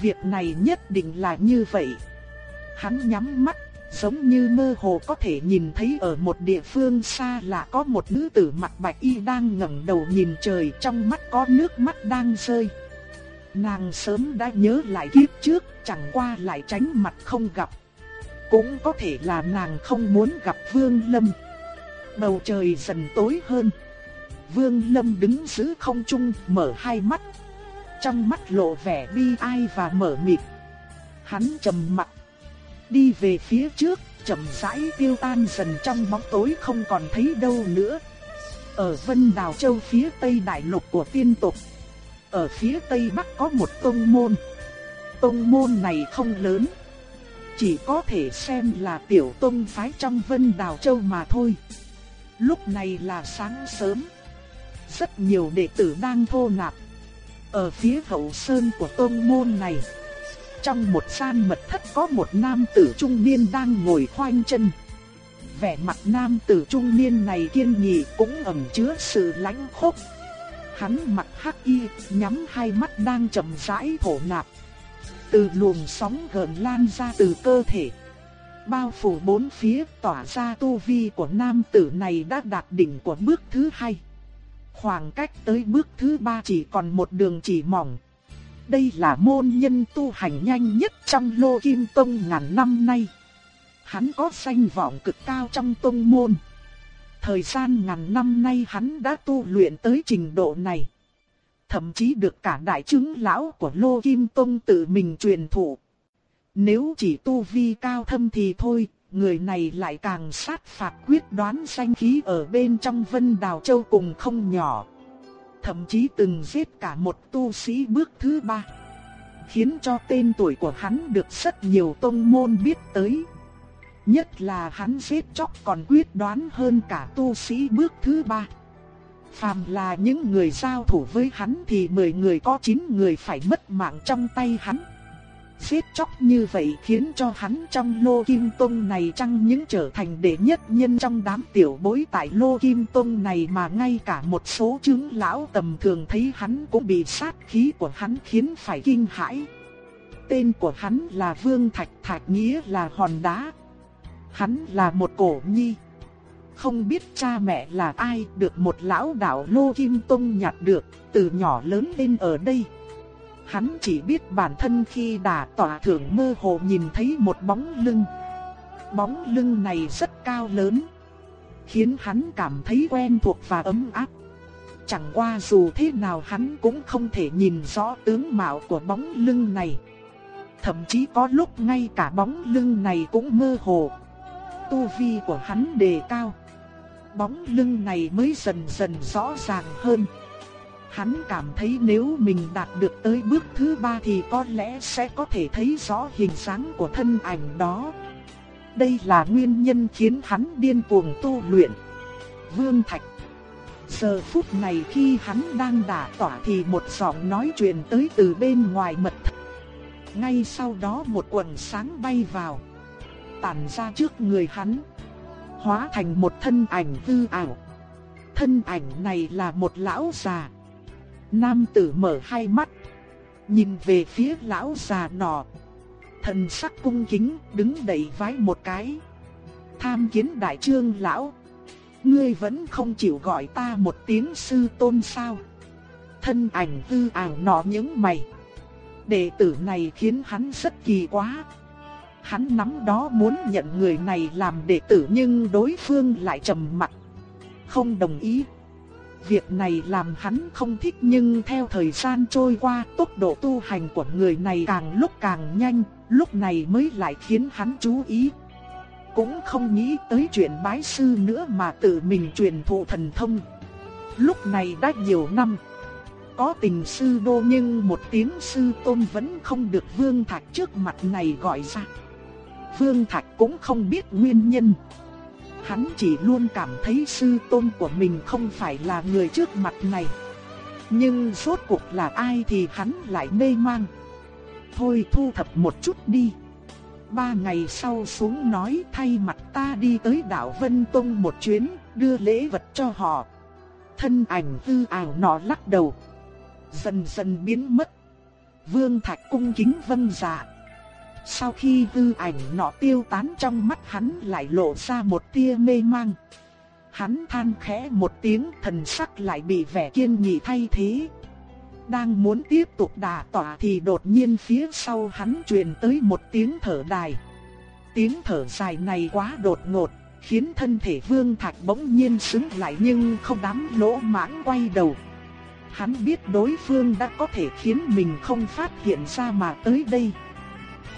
Việc này nhất định là như vậy. Hắn nhắm mắt giống như mơ hồ có thể nhìn thấy ở một địa phương xa là có một nữ tử mặt bạch y đang ngẩng đầu nhìn trời trong mắt có nước mắt đang rơi. Nàng sớm đã nhớ lại kiếp trước, chẳng qua lại tránh mặt không gặp. Cũng có thể là nàng không muốn gặp Vương Lâm. Bầu trời dần tối hơn. Vương Lâm đứng giữ không trung, mở hai mắt. Trong mắt lộ vẻ bi ai và mở mịt. Hắn trầm mặt, đi về phía trước, chậm rãi tiêu tan dần trong bóng tối không còn thấy đâu nữa. Ở Vân Đào Châu phía tây đại lục của tiên tộc, ở phía tây bắc có một tông môn. Tông môn này không lớn, chỉ có thể xem là tiểu tông phái trong Vân Đào Châu mà thôi. Lúc này là sáng sớm, rất nhiều đệ tử đang thô nạp. Ở phía hậu sơn của tông môn này, trong một gian mật thất có một nam tử trung niên đang ngồi khoanh chân. Vẻ mặt nam tử trung niên này kiên nghị cũng ẩn chứa sự lãnh khốc. Hắn mặt hắc y, nhắm hai mắt đang chậm rãi thổ nạp. Từ luồng sóng gợn lan ra từ cơ thể. Bao phủ bốn phía tỏa ra tu vi của nam tử này đã đạt đỉnh của bước thứ hai. Khoảng cách tới bước thứ ba chỉ còn một đường chỉ mỏng. Đây là môn nhân tu hành nhanh nhất trong lô kim tông ngàn năm nay. Hắn có danh vọng cực cao trong tông môn. Thời gian ngàn năm nay hắn đã tu luyện tới trình độ này. Thậm chí được cả đại chứng lão của Lô Kim Tông tự mình truyền thụ. Nếu chỉ tu vi cao thâm thì thôi, người này lại càng sát phạt quyết đoán danh khí ở bên trong Vân Đào Châu cùng không nhỏ. Thậm chí từng giết cả một tu sĩ bước thứ ba. Khiến cho tên tuổi của hắn được rất nhiều tông môn biết tới. Nhất là hắn giết chóc còn quyết đoán hơn cả tu sĩ bước thứ ba. Phàm là những người giao thủ với hắn thì 10 người có 9 người phải mất mạng trong tay hắn. Giết chóc như vậy khiến cho hắn trong lô kim tông này chăng những trở thành đệ nhất nhân trong đám tiểu bối tại lô kim tông này mà ngay cả một số chứng lão tầm thường thấy hắn cũng bị sát khí của hắn khiến phải kinh hãi. Tên của hắn là Vương Thạch Thạch nghĩa là hòn đá. Hắn là một cổ nhi. Không biết cha mẹ là ai được một lão đạo Lô Kim Tông nhặt được, từ nhỏ lớn lên ở đây. Hắn chỉ biết bản thân khi đã tỏa thượng mơ hồ nhìn thấy một bóng lưng. Bóng lưng này rất cao lớn, khiến hắn cảm thấy quen thuộc và ấm áp. Chẳng qua dù thế nào hắn cũng không thể nhìn rõ tướng mạo của bóng lưng này. Thậm chí có lúc ngay cả bóng lưng này cũng mơ hồ. Tu vi của hắn đề cao bóng lưng này mới dần dần rõ ràng hơn. Hắn cảm thấy nếu mình đạt được tới bước thứ ba thì có lẽ sẽ có thể thấy rõ hình dáng của thân ảnh đó. Đây là nguyên nhân khiến hắn điên cuồng tu luyện. Vương Thạch Giờ phút này khi hắn đang đả tỏa thì một giọng nói truyền tới từ bên ngoài mật thất. Ngay sau đó một quần sáng bay vào, tản ra trước người hắn hóa thành một thân ảnh hư ảo. Thân ảnh này là một lão già. Nam tử mở hai mắt, nhìn về phía lão già nọ. Thần sắc cung kính, đứng đẩy vái một cái. Tham kiến đại trương lão. Ngươi vẫn không chịu gọi ta một tiếng sư tôn sao? Thân ảnh hư ảo nọ những mày. Đệ tử này khiến hắn rất kỳ quá. Hắn nắm đó muốn nhận người này làm đệ tử nhưng đối phương lại trầm mặc, không đồng ý. Việc này làm hắn không thích nhưng theo thời gian trôi qua tốc độ tu hành của người này càng lúc càng nhanh, lúc này mới lại khiến hắn chú ý. Cũng không nghĩ tới chuyện bái sư nữa mà tự mình truyền thụ thần thông. Lúc này đã nhiều năm, có tình sư đô nhưng một tiếng sư tôn vẫn không được vương thạch trước mặt này gọi ra. Vương Thạch cũng không biết nguyên nhân. Hắn chỉ luôn cảm thấy sư tôn của mình không phải là người trước mặt này. Nhưng rốt cuộc là ai thì hắn lại mê mang. Thôi thu thập một chút đi. Ba ngày sau xuống nói thay mặt ta đi tới đảo Vân Tông một chuyến, đưa lễ vật cho họ. Thân ảnh hư ảo nọ lắc đầu. Dần dần biến mất. Vương Thạch cung kính vân dạ. Sau khi tư ảnh nọ tiêu tán trong mắt hắn lại lộ ra một tia mê mang. Hắn than khẽ một tiếng thần sắc lại bị vẻ kiên nghị thay thế. Đang muốn tiếp tục đả tỏa thì đột nhiên phía sau hắn truyền tới một tiếng thở dài. Tiếng thở dài này quá đột ngột, khiến thân thể Vương Thạch bỗng nhiên sững lại nhưng không dám lỗ mãng quay đầu. Hắn biết đối phương đã có thể khiến mình không phát hiện ra mà tới đây.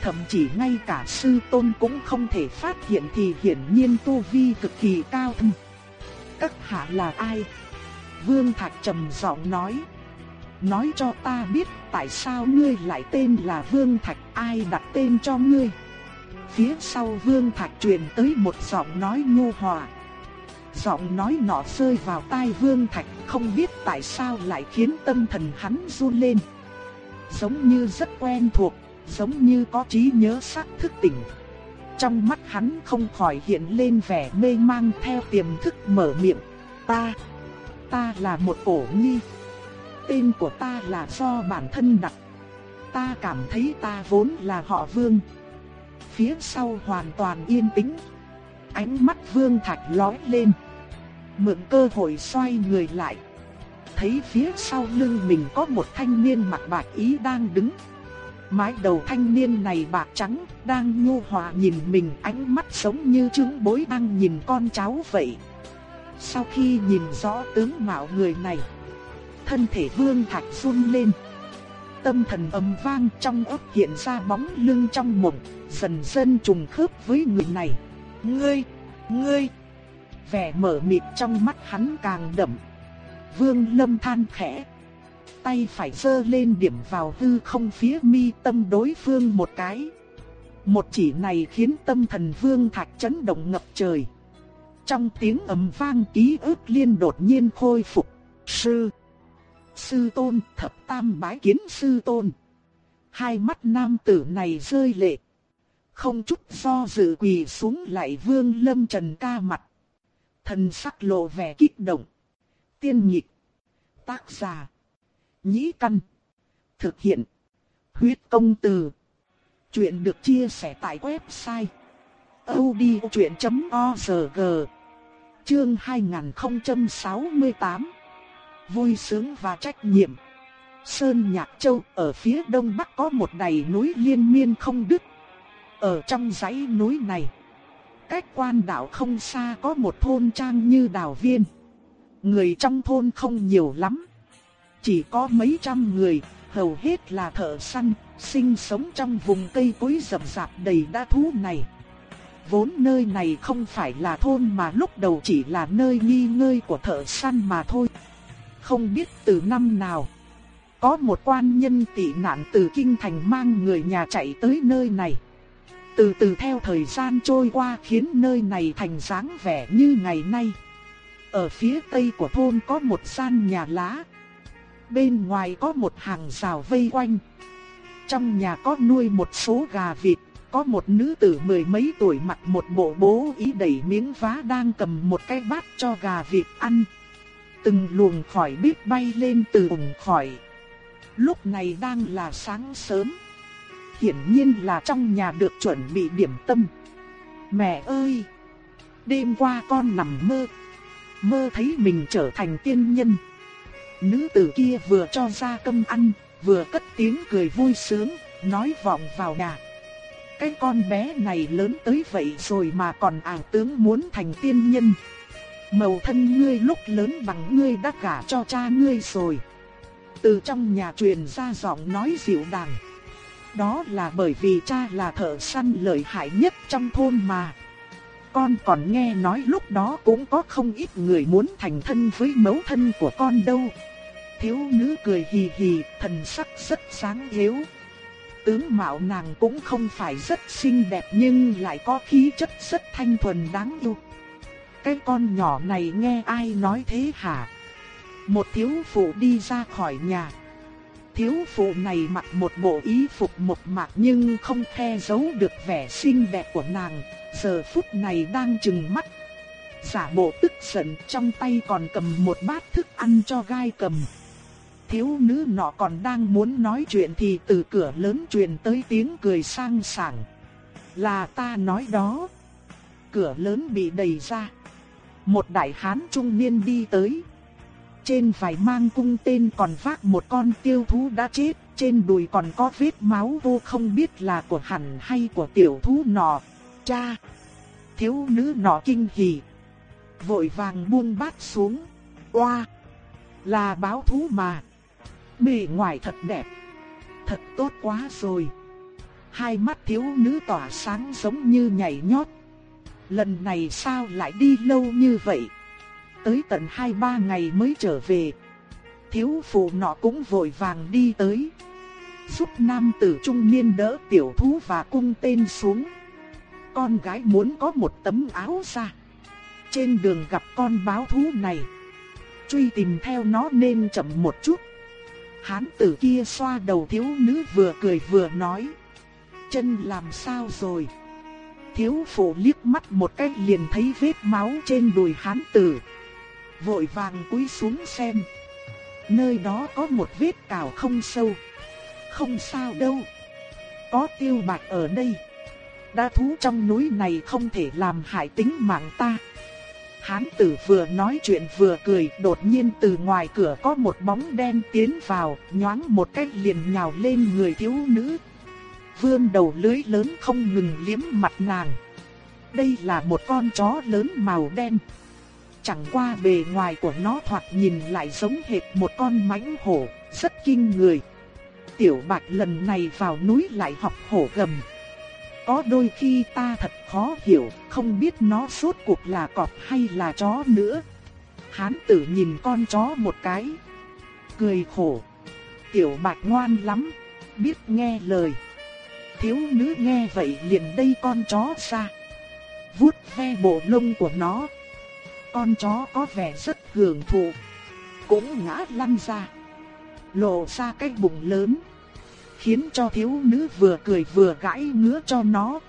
Thậm chí ngay cả sư tôn cũng không thể phát hiện thì hiển nhiên tu vi cực kỳ cao thâm. Các hạ là ai? Vương Thạch trầm giọng nói. Nói cho ta biết tại sao ngươi lại tên là Vương Thạch ai đặt tên cho ngươi. Phía sau Vương Thạch truyền tới một giọng nói nhu hòa. Giọng nói nọ rơi vào tai Vương Thạch không biết tại sao lại khiến tâm thần hắn run lên. Giống như rất quen thuộc, giống như có trí nhớ sắc thức tỉnh. Trong mắt hắn không khỏi hiện lên vẻ mê mang theo tiềm thức mở miệng. Ta, ta là một cổ nghi. Tên của ta là do bản thân đặt. Ta cảm thấy ta vốn là họ Vương. Phía sau hoàn toàn yên tĩnh. Ánh mắt Vương Thạch lóe lên. Mượn cơ hội xoay người lại. Thấy phía sau lưng mình có một thanh niên mặc bạch ý đang đứng. Mái đầu thanh niên này bạc trắng, đang nhu hòa nhìn mình ánh mắt giống như trứng bối đang nhìn con cháu vậy. Sau khi nhìn rõ tướng mạo người này, thân thể vương thạch run lên. Tâm thần ầm vang trong ấp hiện ra bóng lưng trong mộng, dần dần trùng khớp với người này. Ngươi, ngươi, vẻ mở mịt trong mắt hắn càng đậm. Vương lâm than khẽ tay phải giơ lên điểm vào hư không phía mi tâm đối phương một cái. Một chỉ này khiến tâm thần vương thạch chấn động ngập trời. Trong tiếng ầm vang ký ức liên đột nhiên khôi phục. Sư, sư tôn, thập tam bái kiến sư tôn. Hai mắt nam tử này rơi lệ. Không chút do dự quỳ xuống lại vương lâm trần ca mặt. Thần sắc lộ vẻ kích động. Tiên nhịp. Tác giả nhĩ căn. Thực hiện. Huyết công từ. Chuyện được chia sẻ tại website. odchuyện.org Chương 2068 Vui sướng và trách nhiệm Sơn Nhạc Châu ở phía đông bắc có một đầy núi liên miên không đứt. Ở trong dãy núi này, cách quan đảo không xa có một thôn trang như đảo viên. Người trong thôn không nhiều lắm, chỉ có mấy trăm người, hầu hết là thợ săn, sinh sống trong vùng cây cối rậm rạp đầy đa thú này. Vốn nơi này không phải là thôn mà lúc đầu chỉ là nơi nghi ngơi của thợ săn mà thôi. Không biết từ năm nào, có một quan nhân tị nạn từ kinh thành mang người nhà chạy tới nơi này. Từ từ theo thời gian trôi qua khiến nơi này thành dáng vẻ như ngày nay. Ở phía tây của thôn có một gian nhà lá, Bên ngoài có một hàng rào vây quanh. Trong nhà có nuôi một số gà vịt, có một nữ tử mười mấy tuổi mặc một bộ bố ý đẩy miếng vá đang cầm một cái bát cho gà vịt ăn. Từng luồng khỏi bếp bay lên từ ủng khỏi. Lúc này đang là sáng sớm. Hiển nhiên là trong nhà được chuẩn bị điểm tâm. Mẹ ơi! Đêm qua con nằm mơ. Mơ thấy mình trở thành tiên nhân. Nữ tử kia vừa cho ra cơm ăn, vừa cất tiếng cười vui sướng, nói vọng vào nhà. Cái con bé này lớn tới vậy rồi mà còn ảo tướng muốn thành tiên nhân. Màu thân ngươi lúc lớn bằng ngươi đã gả cho cha ngươi rồi. Từ trong nhà truyền ra giọng nói dịu dàng. Đó là bởi vì cha là thợ săn lợi hại nhất trong thôn mà. Con còn nghe nói lúc đó cũng có không ít người muốn thành thân với mẫu thân của con đâu. Thiếu nữ cười hì hì, thần sắc rất sáng yếu. Tướng mạo nàng cũng không phải rất xinh đẹp nhưng lại có khí chất rất thanh thuần đáng yêu. Cái con nhỏ này nghe ai nói thế hả? Một thiếu phụ đi ra khỏi nhà. Thiếu phụ này mặc một bộ y phục một mạc nhưng không che giấu được vẻ xinh đẹp của nàng, giờ phút này đang trừng mắt. Giả bộ tức giận trong tay còn cầm một bát thức ăn cho gai cầm. Thiếu nữ nọ còn đang muốn nói chuyện thì từ cửa lớn truyền tới tiếng cười sang sảng. Là ta nói đó. Cửa lớn bị đẩy ra. Một đại hán trung niên đi tới. Trên vải mang cung tên còn vác một con tiêu thú đã chết. Trên đùi còn có vết máu vô không biết là của hẳn hay của tiểu thú nọ. Cha! Thiếu nữ nọ kinh hỉ. Vội vàng buông bát xuống. Oa! Là báo thú mà. Bề ngoài thật đẹp. Thật tốt quá rồi. Hai mắt thiếu nữ tỏa sáng giống như nhảy nhót. Lần này sao lại đi lâu như vậy? Tới tận hai ba ngày mới trở về. Thiếu phụ nọ cũng vội vàng đi tới. Giúp nam tử trung niên đỡ tiểu thú và cung tên xuống. Con gái muốn có một tấm áo ra. Trên đường gặp con báo thú này. Truy tìm theo nó nên chậm một chút. Hán tử kia xoa đầu thiếu nữ vừa cười vừa nói. Chân làm sao rồi? Thiếu phụ liếc mắt một cái liền thấy vết máu trên đùi hán tử. Vội vàng cúi xuống xem. Nơi đó có một vết cào không sâu. Không sao đâu. Có tiêu bạch ở đây. Đa thú trong núi này không thể làm hại tính mạng ta. Hán tử vừa nói chuyện vừa cười, đột nhiên từ ngoài cửa có một bóng đen tiến vào, nhoáng một cách liền nhào lên người thiếu nữ. vươn đầu lưới lớn không ngừng liếm mặt nàng. Đây là một con chó lớn màu đen. Chẳng qua bề ngoài của nó thoạt nhìn lại giống hệt một con mãnh hổ, rất kinh người. Tiểu Bạch lần này vào núi lại học hổ gầm. Có đôi khi ta thật khó hiểu, không biết nó suốt cuộc là cọp hay là chó nữa. Hán tử nhìn con chó một cái. Cười khổ. Tiểu Bạch ngoan lắm, biết nghe lời. Thiếu nữ nghe vậy liền đây con chó ra. Vuốt ve bộ lông của nó. Con chó có vẻ rất hưởng thụ. Cũng ngã lăn ra. Lộ ra cái bụng lớn. Khiến cho thiếu nữ vừa cười vừa gãi ngứa cho nó.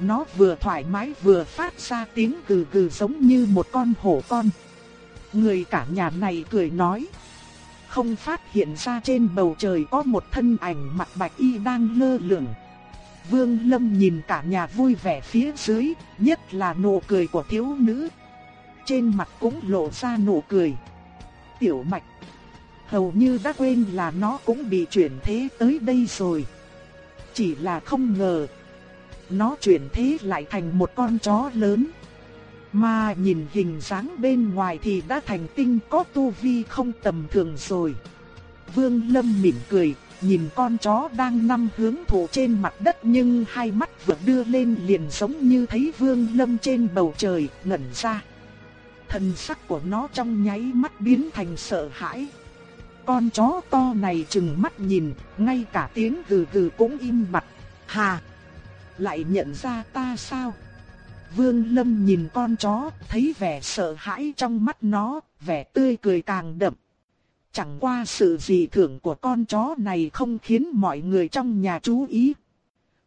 Nó vừa thoải mái vừa phát ra tiếng gừ gừ giống như một con hổ con. Người cả nhà này cười nói. Không phát hiện ra trên bầu trời có một thân ảnh mặt bạch y đang lơ lửng. Vương Lâm nhìn cả nhà vui vẻ phía dưới, nhất là nụ cười của thiếu nữ. Trên mặt cũng lộ ra nụ cười. Tiểu mạch hầu như đã quên là nó cũng bị chuyển thế tới đây rồi. Chỉ là không ngờ, nó chuyển thế lại thành một con chó lớn. Mà nhìn hình dáng bên ngoài thì đã thành tinh có tu vi không tầm thường rồi. Vương Lâm mỉm cười, nhìn con chó đang nằm hướng thụ trên mặt đất nhưng hai mắt vừa đưa lên liền giống như thấy Vương Lâm trên bầu trời, ngẩn ra. Thần sắc của nó trong nháy mắt biến thành sợ hãi. Con chó to này chừng mắt nhìn, ngay cả tiếng gừ gừ cũng im bặt. Hà! Lại nhận ra ta sao? Vương Lâm nhìn con chó, thấy vẻ sợ hãi trong mắt nó, vẻ tươi cười càng đậm. Chẳng qua sự gì thưởng của con chó này không khiến mọi người trong nhà chú ý.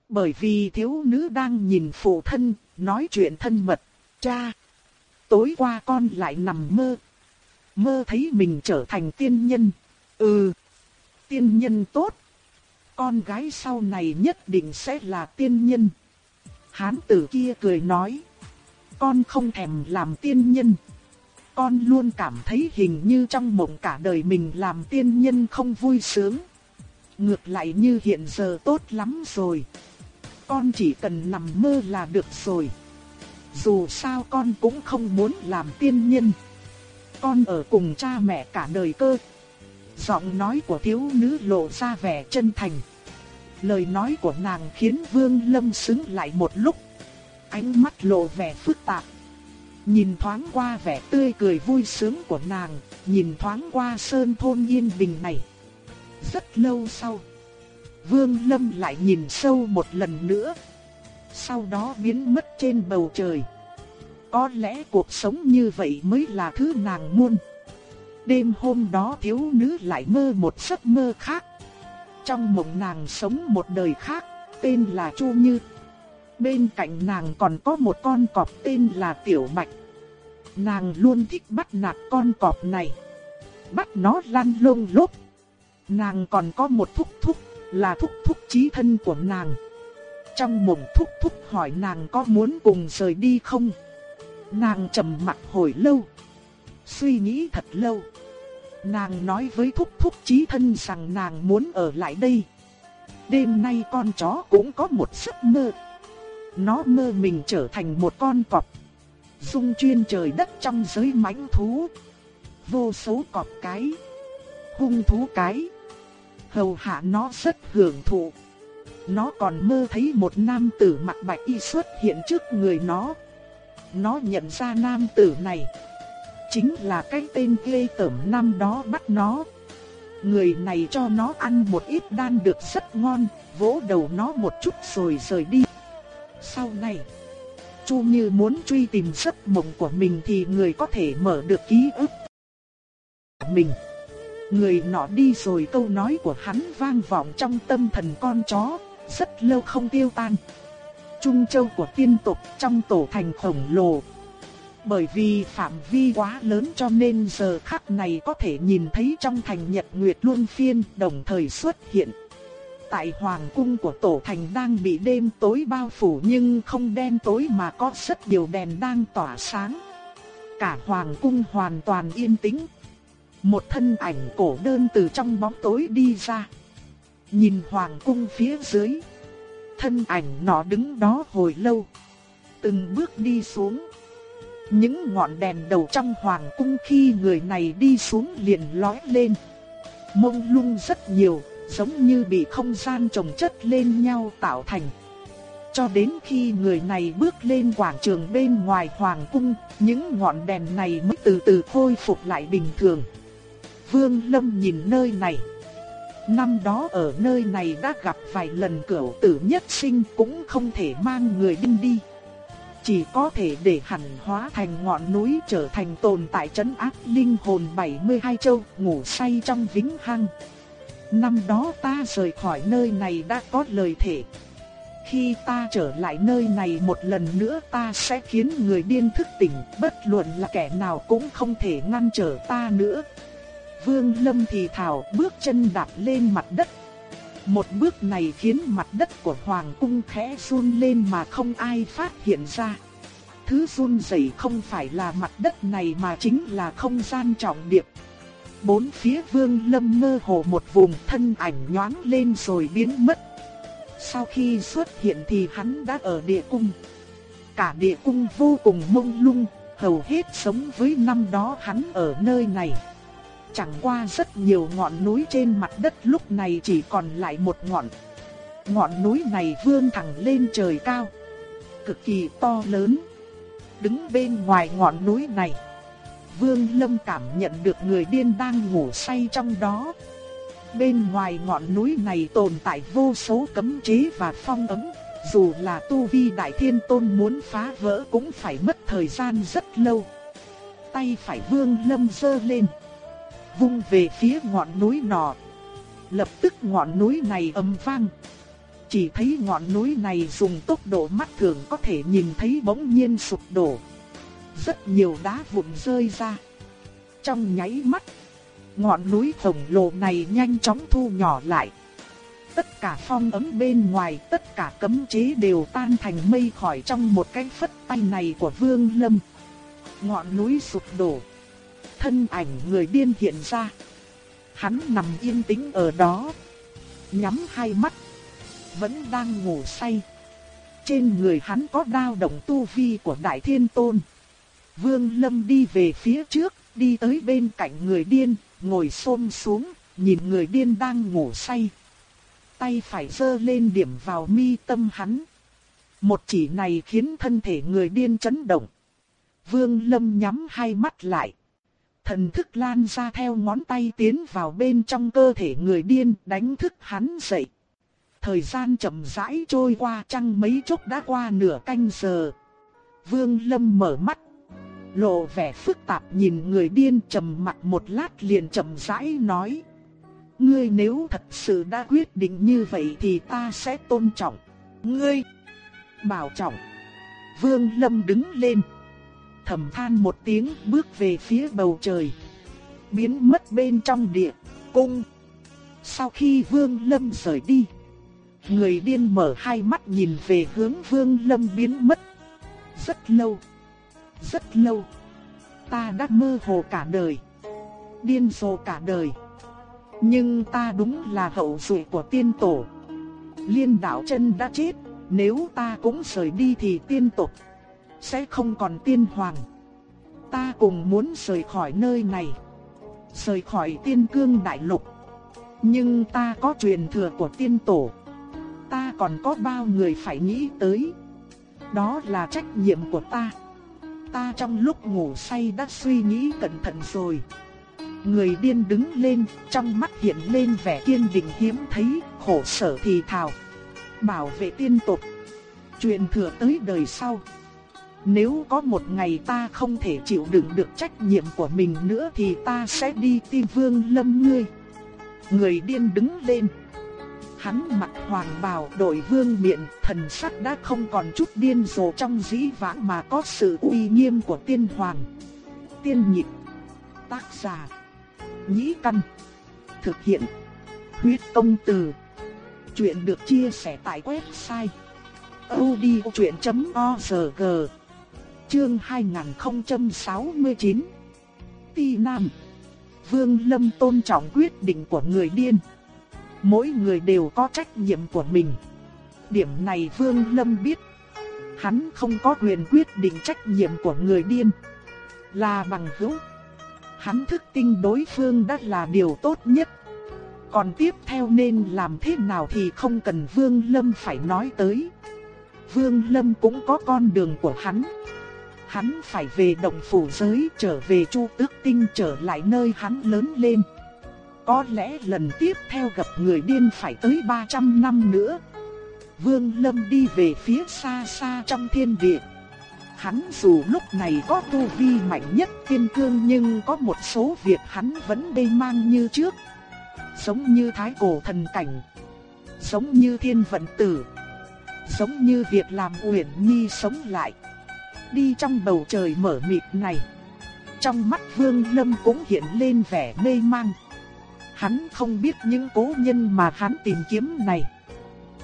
Bởi vì thiếu nữ đang nhìn phụ thân, nói chuyện thân mật. Cha! Tối qua con lại nằm mơ. Mơ thấy mình trở thành tiên nhân. Ừ! Tiên nhân tốt! Con gái sau này nhất định sẽ là tiên nhân. Hán tử kia cười nói. Con không thèm làm tiên nhân con luôn cảm thấy hình như trong mộng cả đời mình làm tiên nhân không vui sướng. Ngược lại như hiện giờ tốt lắm rồi. Con chỉ cần nằm mơ là được rồi. Dù sao con cũng không muốn làm tiên nhân. Con ở cùng cha mẹ cả đời cơ. Giọng nói của thiếu nữ lộ ra vẻ chân thành. Lời nói của nàng khiến Vương Lâm sững lại một lúc. Ánh mắt lộ vẻ phức tạp. Nhìn thoáng qua vẻ tươi cười vui sướng của nàng, nhìn thoáng qua sơn thôn yên bình này. Rất lâu sau, Vương Lâm lại nhìn sâu một lần nữa, sau đó biến mất trên bầu trời. Có lẽ cuộc sống như vậy mới là thứ nàng muốn. Đêm hôm đó thiếu nữ lại mơ một giấc mơ khác. Trong mộng nàng sống một đời khác, tên là Chu Như. Bên cạnh nàng còn có một con cọp tên là Tiểu Bạch. Nàng luôn thích bắt nạt con cọp này. Bắt nó lăn lông lốp. Nàng còn có một thúc thúc, là thúc thúc chí thân của nàng. Trong mộng thúc thúc hỏi nàng có muốn cùng rời đi không? Nàng trầm mặc hồi lâu. Suy nghĩ thật lâu. Nàng nói với thúc thúc chí thân rằng nàng muốn ở lại đây. Đêm nay con chó cũng có một giấc mơ. Nó mơ mình trở thành một con cọp. Dung chuyên trời đất trong giới mãnh thú. Vô số cọp cái. Hung thú cái. Hầu hạ nó rất hưởng thụ. Nó còn mơ thấy một nam tử mặc bạch y xuất hiện trước người nó. Nó nhận ra nam tử này. Chính là cái tên ghê tởm năm đó bắt nó. Người này cho nó ăn một ít đan được rất ngon, vỗ đầu nó một chút rồi rời đi. Sau này, Chu Như muốn truy tìm giấc mộng của mình thì người có thể mở được ký ức mình. Người nọ đi rồi câu nói của hắn vang vọng trong tâm thần con chó, rất lâu không tiêu tan. Trung châu của tiên tộc trong tổ thành khổng lồ. Bởi vì phạm vi quá lớn cho nên giờ khắc này có thể nhìn thấy trong thành nhật nguyệt luân phiên đồng thời xuất hiện. Tại hoàng cung của tổ thành đang bị đêm tối bao phủ nhưng không đen tối mà có rất nhiều đèn đang tỏa sáng. Cả hoàng cung hoàn toàn yên tĩnh. Một thân ảnh cổ đơn từ trong bóng tối đi ra. Nhìn hoàng cung phía dưới. Thân ảnh nó đứng đó hồi lâu. Từng bước đi xuống. Những ngọn đèn đầu trong hoàng cung khi người này đi xuống liền lói lên. Mông lung rất nhiều, giống như bị không gian chồng chất lên nhau tạo thành. Cho đến khi người này bước lên quảng trường bên ngoài hoàng cung, những ngọn đèn này mới từ từ khôi phục lại bình thường. Vương Lâm nhìn nơi này. Năm đó ở nơi này đã gặp vài lần cửu tử nhất sinh cũng không thể mang người đi đi. Chỉ có thể để hẳn hóa thành ngọn núi trở thành tồn tại trấn áp linh hồn 72 châu ngủ say trong vĩnh hằng. Năm đó ta rời khỏi nơi này đã có lời thề Khi ta trở lại nơi này một lần nữa ta sẽ khiến người điên thức tỉnh, bất luận là kẻ nào cũng không thể ngăn trở ta nữa. Vương Lâm thì thào bước chân đạp lên mặt đất. Một bước này khiến mặt đất của Hoàng cung khẽ run lên mà không ai phát hiện ra. Thứ run rẩy không phải là mặt đất này mà chính là không gian trọng điệp. Bốn phía Vương Lâm mơ hồ một vùng thân ảnh nhoáng lên rồi biến mất. Sau khi xuất hiện thì hắn đã ở địa cung. Cả địa cung vô cùng mông lung, hầu hết sống với năm đó hắn ở nơi này. Chẳng qua rất nhiều ngọn núi trên mặt đất lúc này chỉ còn lại một ngọn. Ngọn núi này vươn thẳng lên trời cao. Cực kỳ to lớn. Đứng bên ngoài ngọn núi này. Vương Lâm cảm nhận được người điên đang ngủ say trong đó. Bên ngoài ngọn núi này tồn tại vô số cấm chế và phong ấn. Dù là tu vi đại thiên tôn muốn phá vỡ cũng phải mất thời gian rất lâu. Tay phải vương lâm dơ lên vung về phía ngọn núi nọ. Lập tức ngọn núi này âm vang. Chỉ thấy ngọn núi này dùng tốc độ mắt thường có thể nhìn thấy bỗng nhiên sụp đổ. Rất nhiều đá vụn rơi ra. Trong nháy mắt, ngọn núi khổng lồ này nhanh chóng thu nhỏ lại. Tất cả phong ấm bên ngoài, tất cả cấm chế đều tan thành mây khỏi trong một cái phất tay này của Vương Lâm. Ngọn núi sụp đổ thân ảnh người điên hiện ra. Hắn nằm yên tĩnh ở đó, nhắm hai mắt, vẫn đang ngủ say. Trên người hắn có đao động tu vi của Đại Thiên Tôn. Vương Lâm đi về phía trước, đi tới bên cạnh người điên, ngồi xổm xuống, nhìn người điên đang ngủ say. Tay phải giơ lên điểm vào mi tâm hắn. Một chỉ này khiến thân thể người điên chấn động. Vương Lâm nhắm hai mắt lại. Thần thức lan ra theo ngón tay tiến vào bên trong cơ thể người điên, đánh thức hắn dậy. Thời gian chậm rãi trôi qua chăng mấy chốc đã qua nửa canh giờ. Vương Lâm mở mắt. Lộ vẻ phức tạp nhìn người điên trầm mặt một lát liền chậm rãi nói. Ngươi nếu thật sự đã quyết định như vậy thì ta sẽ tôn trọng. Ngươi bảo trọng. Vương Lâm đứng lên thầm than một tiếng bước về phía bầu trời. Biến mất bên trong địa cung. Sau khi Vương Lâm rời đi, người điên mở hai mắt nhìn về hướng Vương Lâm biến mất. Rất lâu, rất lâu, ta đã mơ hồ cả đời, điên rồ cả đời. Nhưng ta đúng là hậu duệ của tiên tổ. Liên đạo chân đã chết, Nếu ta cũng rời đi thì tiên tộc sẽ không còn tiên hoàng. Ta cùng muốn rời khỏi nơi này, rời khỏi tiên cương đại lục. Nhưng ta có truyền thừa của tiên tổ. Ta còn có bao người phải nghĩ tới. Đó là trách nhiệm của ta. Ta trong lúc ngủ say đã suy nghĩ cẩn thận rồi. Người điên đứng lên, trong mắt hiện lên vẻ kiên định hiếm thấy, khổ sở thì thào. Bảo vệ tiên tộc, truyền thừa tới đời sau. Nếu có một ngày ta không thể chịu đựng được trách nhiệm của mình nữa thì ta sẽ đi tìm vương lâm ngươi. Người điên đứng lên. Hắn mặc hoàng bào đội vương miện, thần sắc đã không còn chút điên rồ trong dĩ vãng mà có sự uy nghiêm của tiên hoàng. Tiên nhịp. Tác giả. Nhĩ căn. Thực hiện. Huyết công từ. Chuyện được chia sẻ tại website. odchuyện.org Chương 2069 Ti Nam Vương Lâm tôn trọng quyết định của người điên. Mỗi người đều có trách nhiệm của mình. Điểm này Vương Lâm biết. Hắn không có quyền quyết định trách nhiệm của người điên. Là bằng hữu. Hắn thức tinh đối phương đã là điều tốt nhất. Còn tiếp theo nên làm thế nào thì không cần Vương Lâm phải nói tới. Vương Lâm cũng có con đường của hắn. Hắn phải về động phủ giới, trở về Chu Tước Tinh, trở lại nơi hắn lớn lên. Có lẽ lần tiếp theo gặp người điên phải tới 300 năm nữa. Vương Lâm đi về phía xa xa trong thiên địa. Hắn dù lúc này có tu vi mạnh nhất thiên cương, nhưng có một số việc hắn vẫn bê mang như trước. Giống như thái cổ thần cảnh. Giống như thiên vận tử. Giống như việc làm Uyển Nhi sống lại đi trong bầu trời mở mịt này. Trong mắt Vương Lâm cũng hiện lên vẻ mê mang. Hắn không biết những cố nhân mà hắn tìm kiếm này.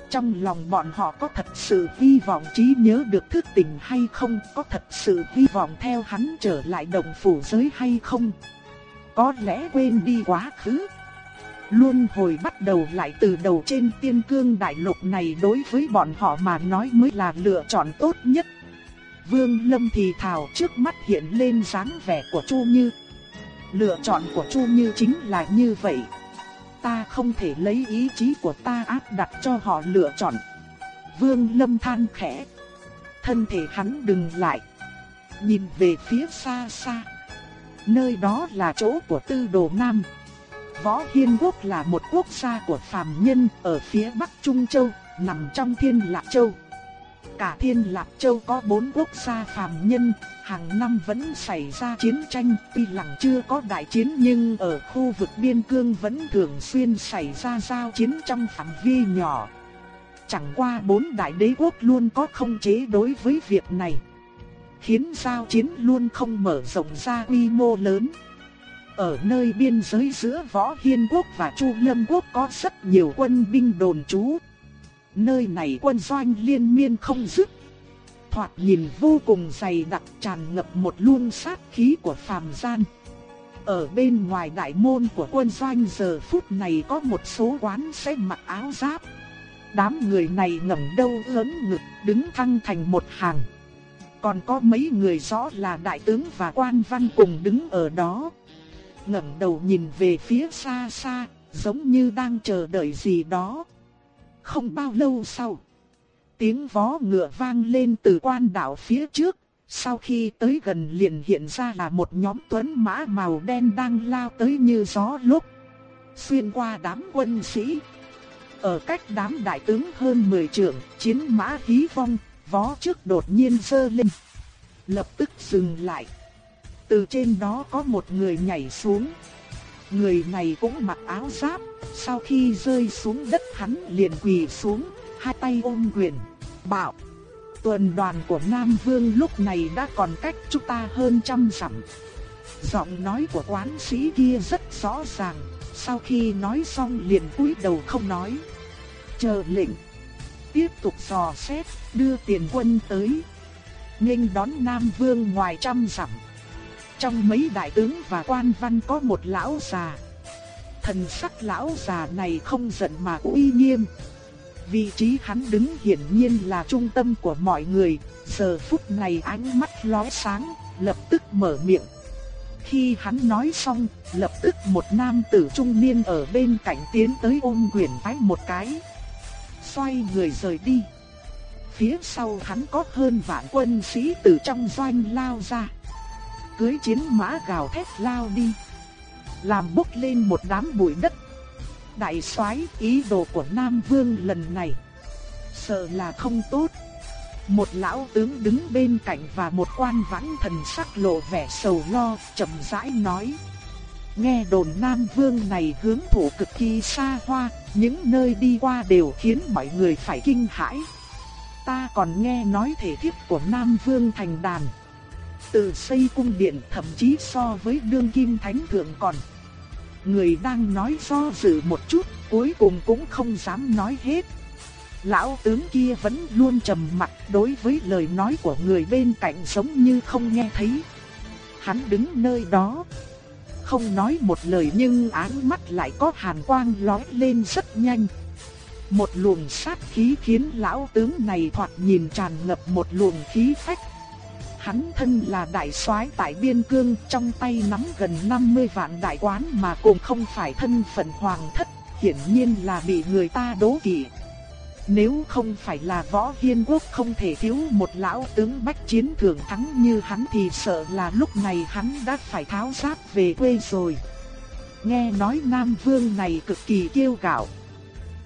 Trong lòng bọn họ có thật sự hy vọng trí nhớ được thức tỉnh hay không, có thật sự hy vọng theo hắn trở lại đồng phủ giới hay không. Có lẽ quên đi quá khứ. Luôn hồi bắt đầu lại từ đầu trên tiên cương đại lục này đối với bọn họ mà nói mới là lựa chọn tốt nhất. Vương Lâm thì thào trước mắt hiện lên dáng vẻ của Chu Như. Lựa chọn của Chu Như chính là như vậy. Ta không thể lấy ý chí của ta áp đặt cho họ lựa chọn. Vương Lâm than khẽ. Thân thể hắn đừng lại. Nhìn về phía xa xa. Nơi đó là chỗ của tư đồ Nam. Võ Hiên Quốc là một quốc gia của phàm nhân ở phía Bắc Trung Châu, nằm trong thiên lạc châu. Cả thiên lạc châu có bốn quốc gia phàm nhân, hàng năm vẫn xảy ra chiến tranh, tuy lặng chưa có đại chiến nhưng ở khu vực biên cương vẫn thường xuyên xảy ra giao chiến trong phạm vi nhỏ. Chẳng qua bốn đại đế quốc luôn có không chế đối với việc này, khiến giao chiến luôn không mở rộng ra quy mô lớn. Ở nơi biên giới giữa Võ Hiên Quốc và Chu Lâm Quốc có rất nhiều quân binh đồn trú, Nơi này quân doanh liên miên không dứt. Thoạt nhìn vô cùng dày đặc tràn ngập một luồng sát khí của phàm gian. Ở bên ngoài đại môn của quân doanh giờ phút này có một số quán sẽ mặc áo giáp. Đám người này ngẩng đầu lớn ngực, đứng thăng thành một hàng. Còn có mấy người rõ là đại tướng và quan văn cùng đứng ở đó. ngẩng đầu nhìn về phía xa xa, giống như đang chờ đợi gì đó. Không bao lâu sau, tiếng vó ngựa vang lên từ quan đảo phía trước, sau khi tới gần liền hiện ra là một nhóm tuấn mã màu đen đang lao tới như gió lúc. Xuyên qua đám quân sĩ. Ở cách đám đại tướng hơn 10 trượng, chiến mã hí vong, vó trước đột nhiên sơ lên. Lập tức dừng lại. Từ trên đó có một người nhảy xuống. Người này cũng mặc áo giáp, sau khi rơi xuống đất hắn liền quỳ xuống, hai tay ôm quyền, bảo. Tuần đoàn của Nam Vương lúc này đã còn cách chúng ta hơn trăm dặm. Giọng nói của quán sĩ kia rất rõ ràng, sau khi nói xong liền cúi đầu không nói. Chờ lệnh. Tiếp tục dò xét, đưa tiền quân tới. nghênh đón Nam Vương ngoài trăm dặm. Trong mấy đại tướng và quan văn có một lão già. Thần sắc lão già này không giận mà uy nghiêm. Vị trí hắn đứng hiển nhiên là trung tâm của mọi người, giờ phút này ánh mắt lóe sáng, lập tức mở miệng. Khi hắn nói xong, lập tức một nam tử trung niên ở bên cạnh tiến tới ôm quyển phái một cái. Xoay người rời đi. Phía sau hắn có hơn vạn quân sĩ từ trong doanh lao ra. Cưới chiến mã gào thét lao đi. Làm bốc lên một đám bụi đất. Đại soái ý đồ của Nam Vương lần này. Sợ là không tốt. Một lão tướng đứng bên cạnh và một quan vãn thần sắc lộ vẻ sầu lo, chậm rãi nói. Nghe đồn Nam Vương này hướng thủ cực kỳ xa hoa, những nơi đi qua đều khiến mọi người phải kinh hãi. Ta còn nghe nói thể thiếp của Nam Vương thành đàn. Từ xây cung điện thậm chí so với đương kim thánh thượng còn. Người đang nói do dự một chút, cuối cùng cũng không dám nói hết. Lão tướng kia vẫn luôn trầm mặt đối với lời nói của người bên cạnh giống như không nghe thấy. Hắn đứng nơi đó, không nói một lời nhưng ánh mắt lại có hàn quang lóe lên rất nhanh. Một luồng sát khí khiến lão tướng này thoạt nhìn tràn ngập một luồng khí phách. Hắn thân là đại soái tại biên cương, trong tay nắm gần 50 vạn đại quán mà cũng không phải thân phận hoàng thất, hiển nhiên là bị người ta đố kỵ. Nếu không phải là võ hiên quốc không thể thiếu một lão tướng bách chiến thường thắng như hắn thì sợ là lúc này hắn đã phải tháo giáp về quê rồi. Nghe nói Nam Vương này cực kỳ kiêu gạo.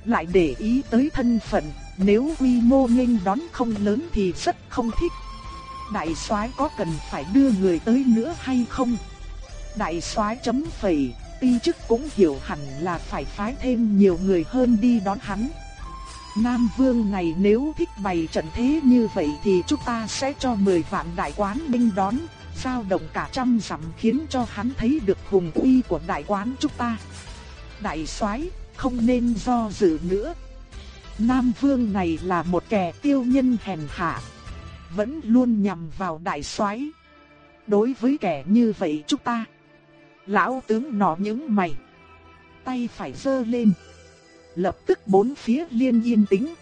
Lại để ý tới thân phận, nếu quy mô nghênh đón không lớn thì rất không thích. Đại soái có cần phải đưa người tới nữa hay không? Đại soái chấm phẩy, ti chức cũng hiểu hẳn là phải phái thêm nhiều người hơn đi đón hắn. Nam Vương này nếu thích bày trận thế như vậy thì chúng ta sẽ cho 10 vạn đại quán binh đón, giao động cả trăm dặm khiến cho hắn thấy được hùng uy của đại quán chúng ta. Đại soái không nên do dự nữa. Nam Vương này là một kẻ tiêu nhân hèn hạ, vẫn luôn nhằm vào đại soái. Đối với kẻ như vậy chúng ta, lão tướng nọ những mày, tay phải giơ lên Lập tức bốn phía liên yên tĩnh.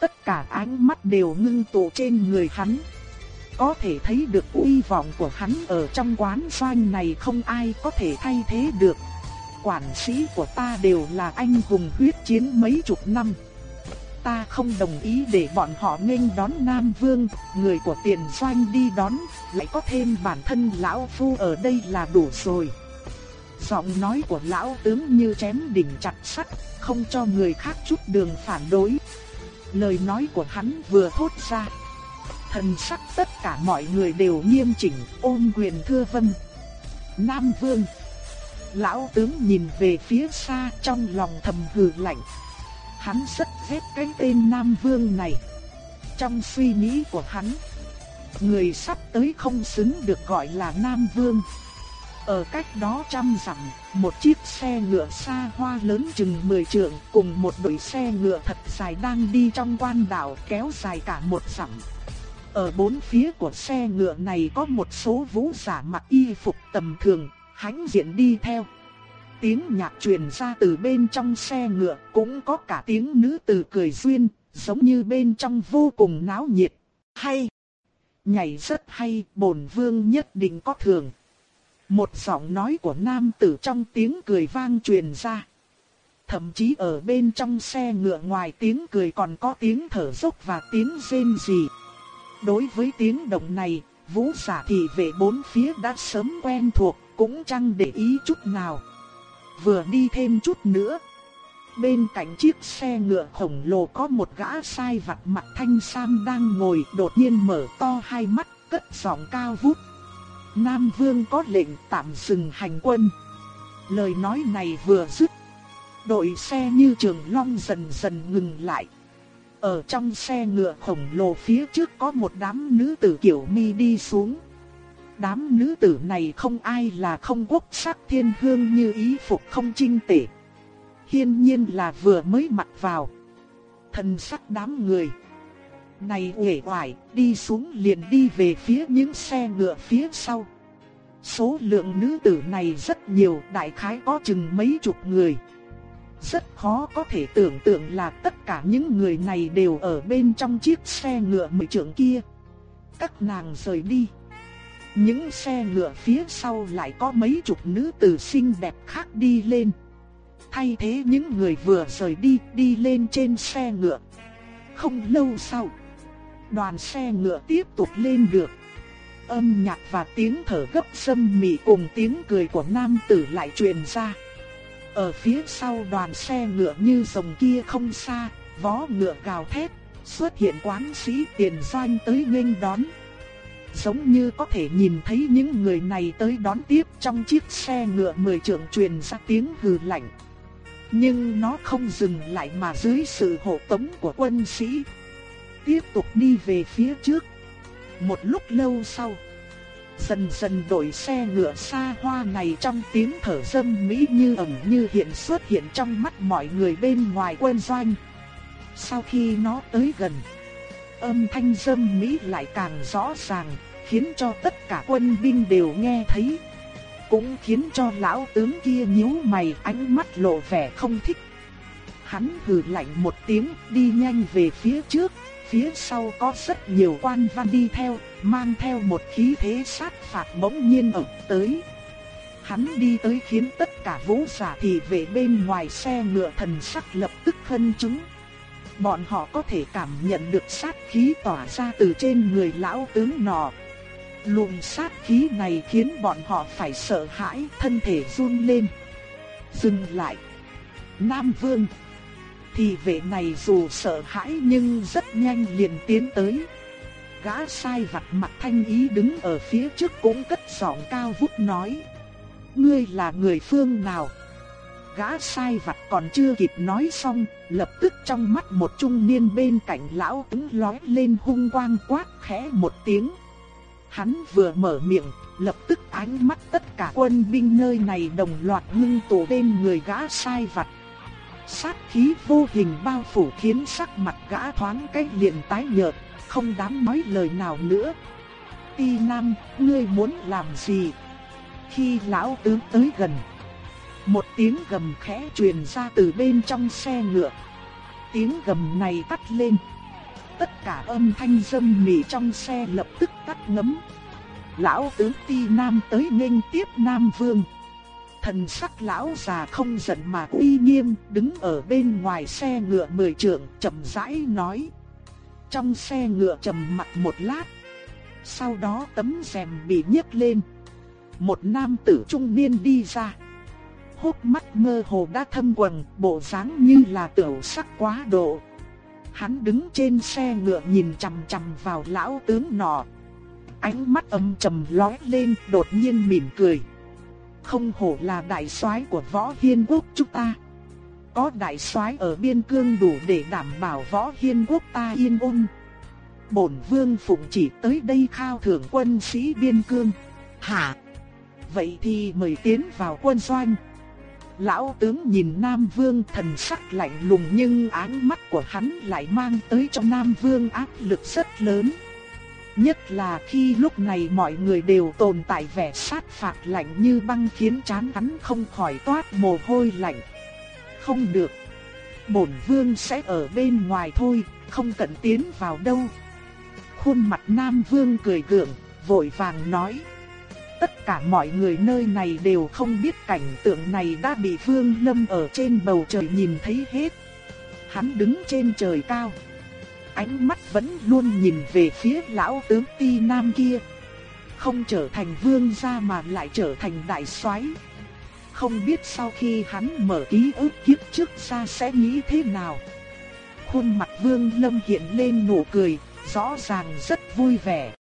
Tất cả ánh mắt đều ngưng tụ trên người hắn. Có thể thấy được uy vọng của hắn ở trong quán doanh này không ai có thể thay thế được. Quản sĩ của ta đều là anh hùng huyết chiến mấy chục năm. Ta không đồng ý để bọn họ nghênh đón Nam Vương, người của tiền doanh đi đón, lại có thêm bản thân lão phu ở đây là đủ rồi. Giọng nói của lão tướng như chém đỉnh chặt sắt, không cho người khác chút đường phản đối. Lời nói của hắn vừa thốt ra, thần sắc tất cả mọi người đều nghiêm chỉnh, ôm quyền thưa vân. Nam Vương Lão tướng nhìn về phía xa trong lòng thầm hừ lạnh. Hắn rất ghét cái tên Nam Vương này. Trong suy nghĩ của hắn, người sắp tới không xứng được gọi là Nam Vương. Ở cách đó trăm dặm, một chiếc xe ngựa xa hoa lớn chừng 10 trượng cùng một đội xe ngựa thật dài đang đi trong quan đảo kéo dài cả một dặm. Ở bốn phía của xe ngựa này có một số vũ giả mặc y phục tầm thường, hãnh diện đi theo. Tiếng nhạc truyền ra từ bên trong xe ngựa cũng có cả tiếng nữ tử cười duyên, giống như bên trong vô cùng náo nhiệt. Hay! Nhảy rất hay, bổn vương nhất định có thường. Một giọng nói của nam tử trong tiếng cười vang truyền ra. Thậm chí ở bên trong xe ngựa ngoài tiếng cười còn có tiếng thở dốc và tiếng rên rỉ. Đối với tiếng động này, vũ giả thị vệ bốn phía đã sớm quen thuộc, cũng chẳng để ý chút nào. Vừa đi thêm chút nữa. Bên cạnh chiếc xe ngựa khổng lồ có một gã sai vặt mặt thanh sam đang ngồi đột nhiên mở to hai mắt, cất giọng cao vút. Nam Vương có lệnh tạm dừng hành quân. Lời nói này vừa dứt, đội xe như trường long dần dần ngừng lại. Ở trong xe ngựa khổng lồ phía trước có một đám nữ tử kiểu mi đi xuống. Đám nữ tử này không ai là không quốc sắc thiên hương như ý phục không trinh tể. Hiên nhiên là vừa mới mặc vào. Thần sắc đám người này uể oải, đi xuống liền đi về phía những xe ngựa phía sau. Số lượng nữ tử này rất nhiều, đại khái có chừng mấy chục người. Rất khó có thể tưởng tượng là tất cả những người này đều ở bên trong chiếc xe ngựa mười trưởng kia. Các nàng rời đi. Những xe ngựa phía sau lại có mấy chục nữ tử xinh đẹp khác đi lên. Thay thế những người vừa rời đi đi lên trên xe ngựa. Không lâu sau, đoàn xe ngựa tiếp tục lên được. Âm nhạc và tiếng thở gấp sâm mị cùng tiếng cười của nam tử lại truyền ra. Ở phía sau đoàn xe ngựa như rồng kia không xa, vó ngựa gào thét, xuất hiện quán sĩ tiền doanh tới nghênh đón. Giống như có thể nhìn thấy những người này tới đón tiếp trong chiếc xe ngựa mười trượng truyền ra tiếng hừ lạnh. Nhưng nó không dừng lại mà dưới sự hộ tống của quân sĩ. Tiếp tục đi về phía trước. Một lúc lâu sau, dần dần đổi xe ngựa xa hoa này trong tiếng thở dâm mỹ như ẩn như hiện xuất hiện trong mắt mọi người bên ngoài quân doanh. Sau khi nó tới gần, âm thanh dâm mỹ lại càng rõ ràng, khiến cho tất cả quân binh đều nghe thấy. Cũng khiến cho lão tướng kia nhíu mày ánh mắt lộ vẻ không thích. Hắn hừ lạnh một tiếng đi nhanh về phía trước, phía sau có rất nhiều quan văn đi theo, mang theo một khí thế sát phạt bỗng nhiên ập tới. Hắn đi tới khiến tất cả vũ giả thị vệ bên ngoài xe ngựa thần sắc lập tức hân chúng. Bọn họ có thể cảm nhận được sát khí tỏa ra từ trên người lão tướng nọ. Luồng sát khí này khiến bọn họ phải sợ hãi, thân thể run lên. Dừng lại. Nam Vương thì vệ này dù sợ hãi nhưng rất nhanh liền tiến tới. Gã sai vặt mặt thanh ý đứng ở phía trước cũng cất giọng cao vút nói. Ngươi là người phương nào? Gã sai vặt còn chưa kịp nói xong, lập tức trong mắt một trung niên bên cạnh lão ứng lói lên hung quang quát khẽ một tiếng. Hắn vừa mở miệng, lập tức ánh mắt tất cả quân binh nơi này đồng loạt ngưng tụ bên người gã sai vặt. Sát khí vô hình bao phủ khiến sắc mặt gã thoáng cái liền tái nhợt, không dám nói lời nào nữa. Ti Nam, ngươi muốn làm gì? Khi lão tướng tới gần, một tiếng gầm khẽ truyền ra từ bên trong xe ngựa. Tiếng gầm này tắt lên. Tất cả âm thanh dâm mỉ trong xe lập tức tắt ngấm. Lão tướng Ti Nam tới nghênh tiếp Nam Vương. Thần sắc lão già không giận mà uy nghiêm, đứng ở bên ngoài xe ngựa mười trượng, chậm rãi nói. Trong xe ngựa trầm mặt một lát, sau đó tấm rèm bị nhấc lên. Một nam tử trung niên đi ra. Hốc mắt mơ hồ đã thâm quầng, bộ dáng như là tiểu sắc quá độ. Hắn đứng trên xe ngựa nhìn chằm chằm vào lão tướng nọ. Ánh mắt âm trầm lóe lên, đột nhiên mỉm cười không hổ là đại soái của võ hiên quốc chúng ta. Có đại soái ở biên cương đủ để đảm bảo võ hiên quốc ta yên ổn. Bổn vương phụng chỉ tới đây khao thưởng quân sĩ biên cương. Hả? Vậy thì mời tiến vào quân doanh. Lão tướng nhìn Nam Vương thần sắc lạnh lùng nhưng ánh mắt của hắn lại mang tới cho Nam Vương áp lực rất lớn. Nhất là khi lúc này mọi người đều tồn tại vẻ sát phạt lạnh như băng khiến chán hắn không khỏi toát mồ hôi lạnh. Không được. Bổn vương sẽ ở bên ngoài thôi, không cần tiến vào đâu. Khuôn mặt Nam Vương cười gượng, vội vàng nói. Tất cả mọi người nơi này đều không biết cảnh tượng này đã bị Vương Lâm ở trên bầu trời nhìn thấy hết. Hắn đứng trên trời cao ánh mắt vẫn luôn nhìn về phía lão tướng Ti Nam kia. Không trở thành vương gia mà lại trở thành đại soái. Không biết sau khi hắn mở ký ức kiếp trước ra sẽ nghĩ thế nào. Khuôn mặt Vương Lâm hiện lên nụ cười, rõ ràng rất vui vẻ.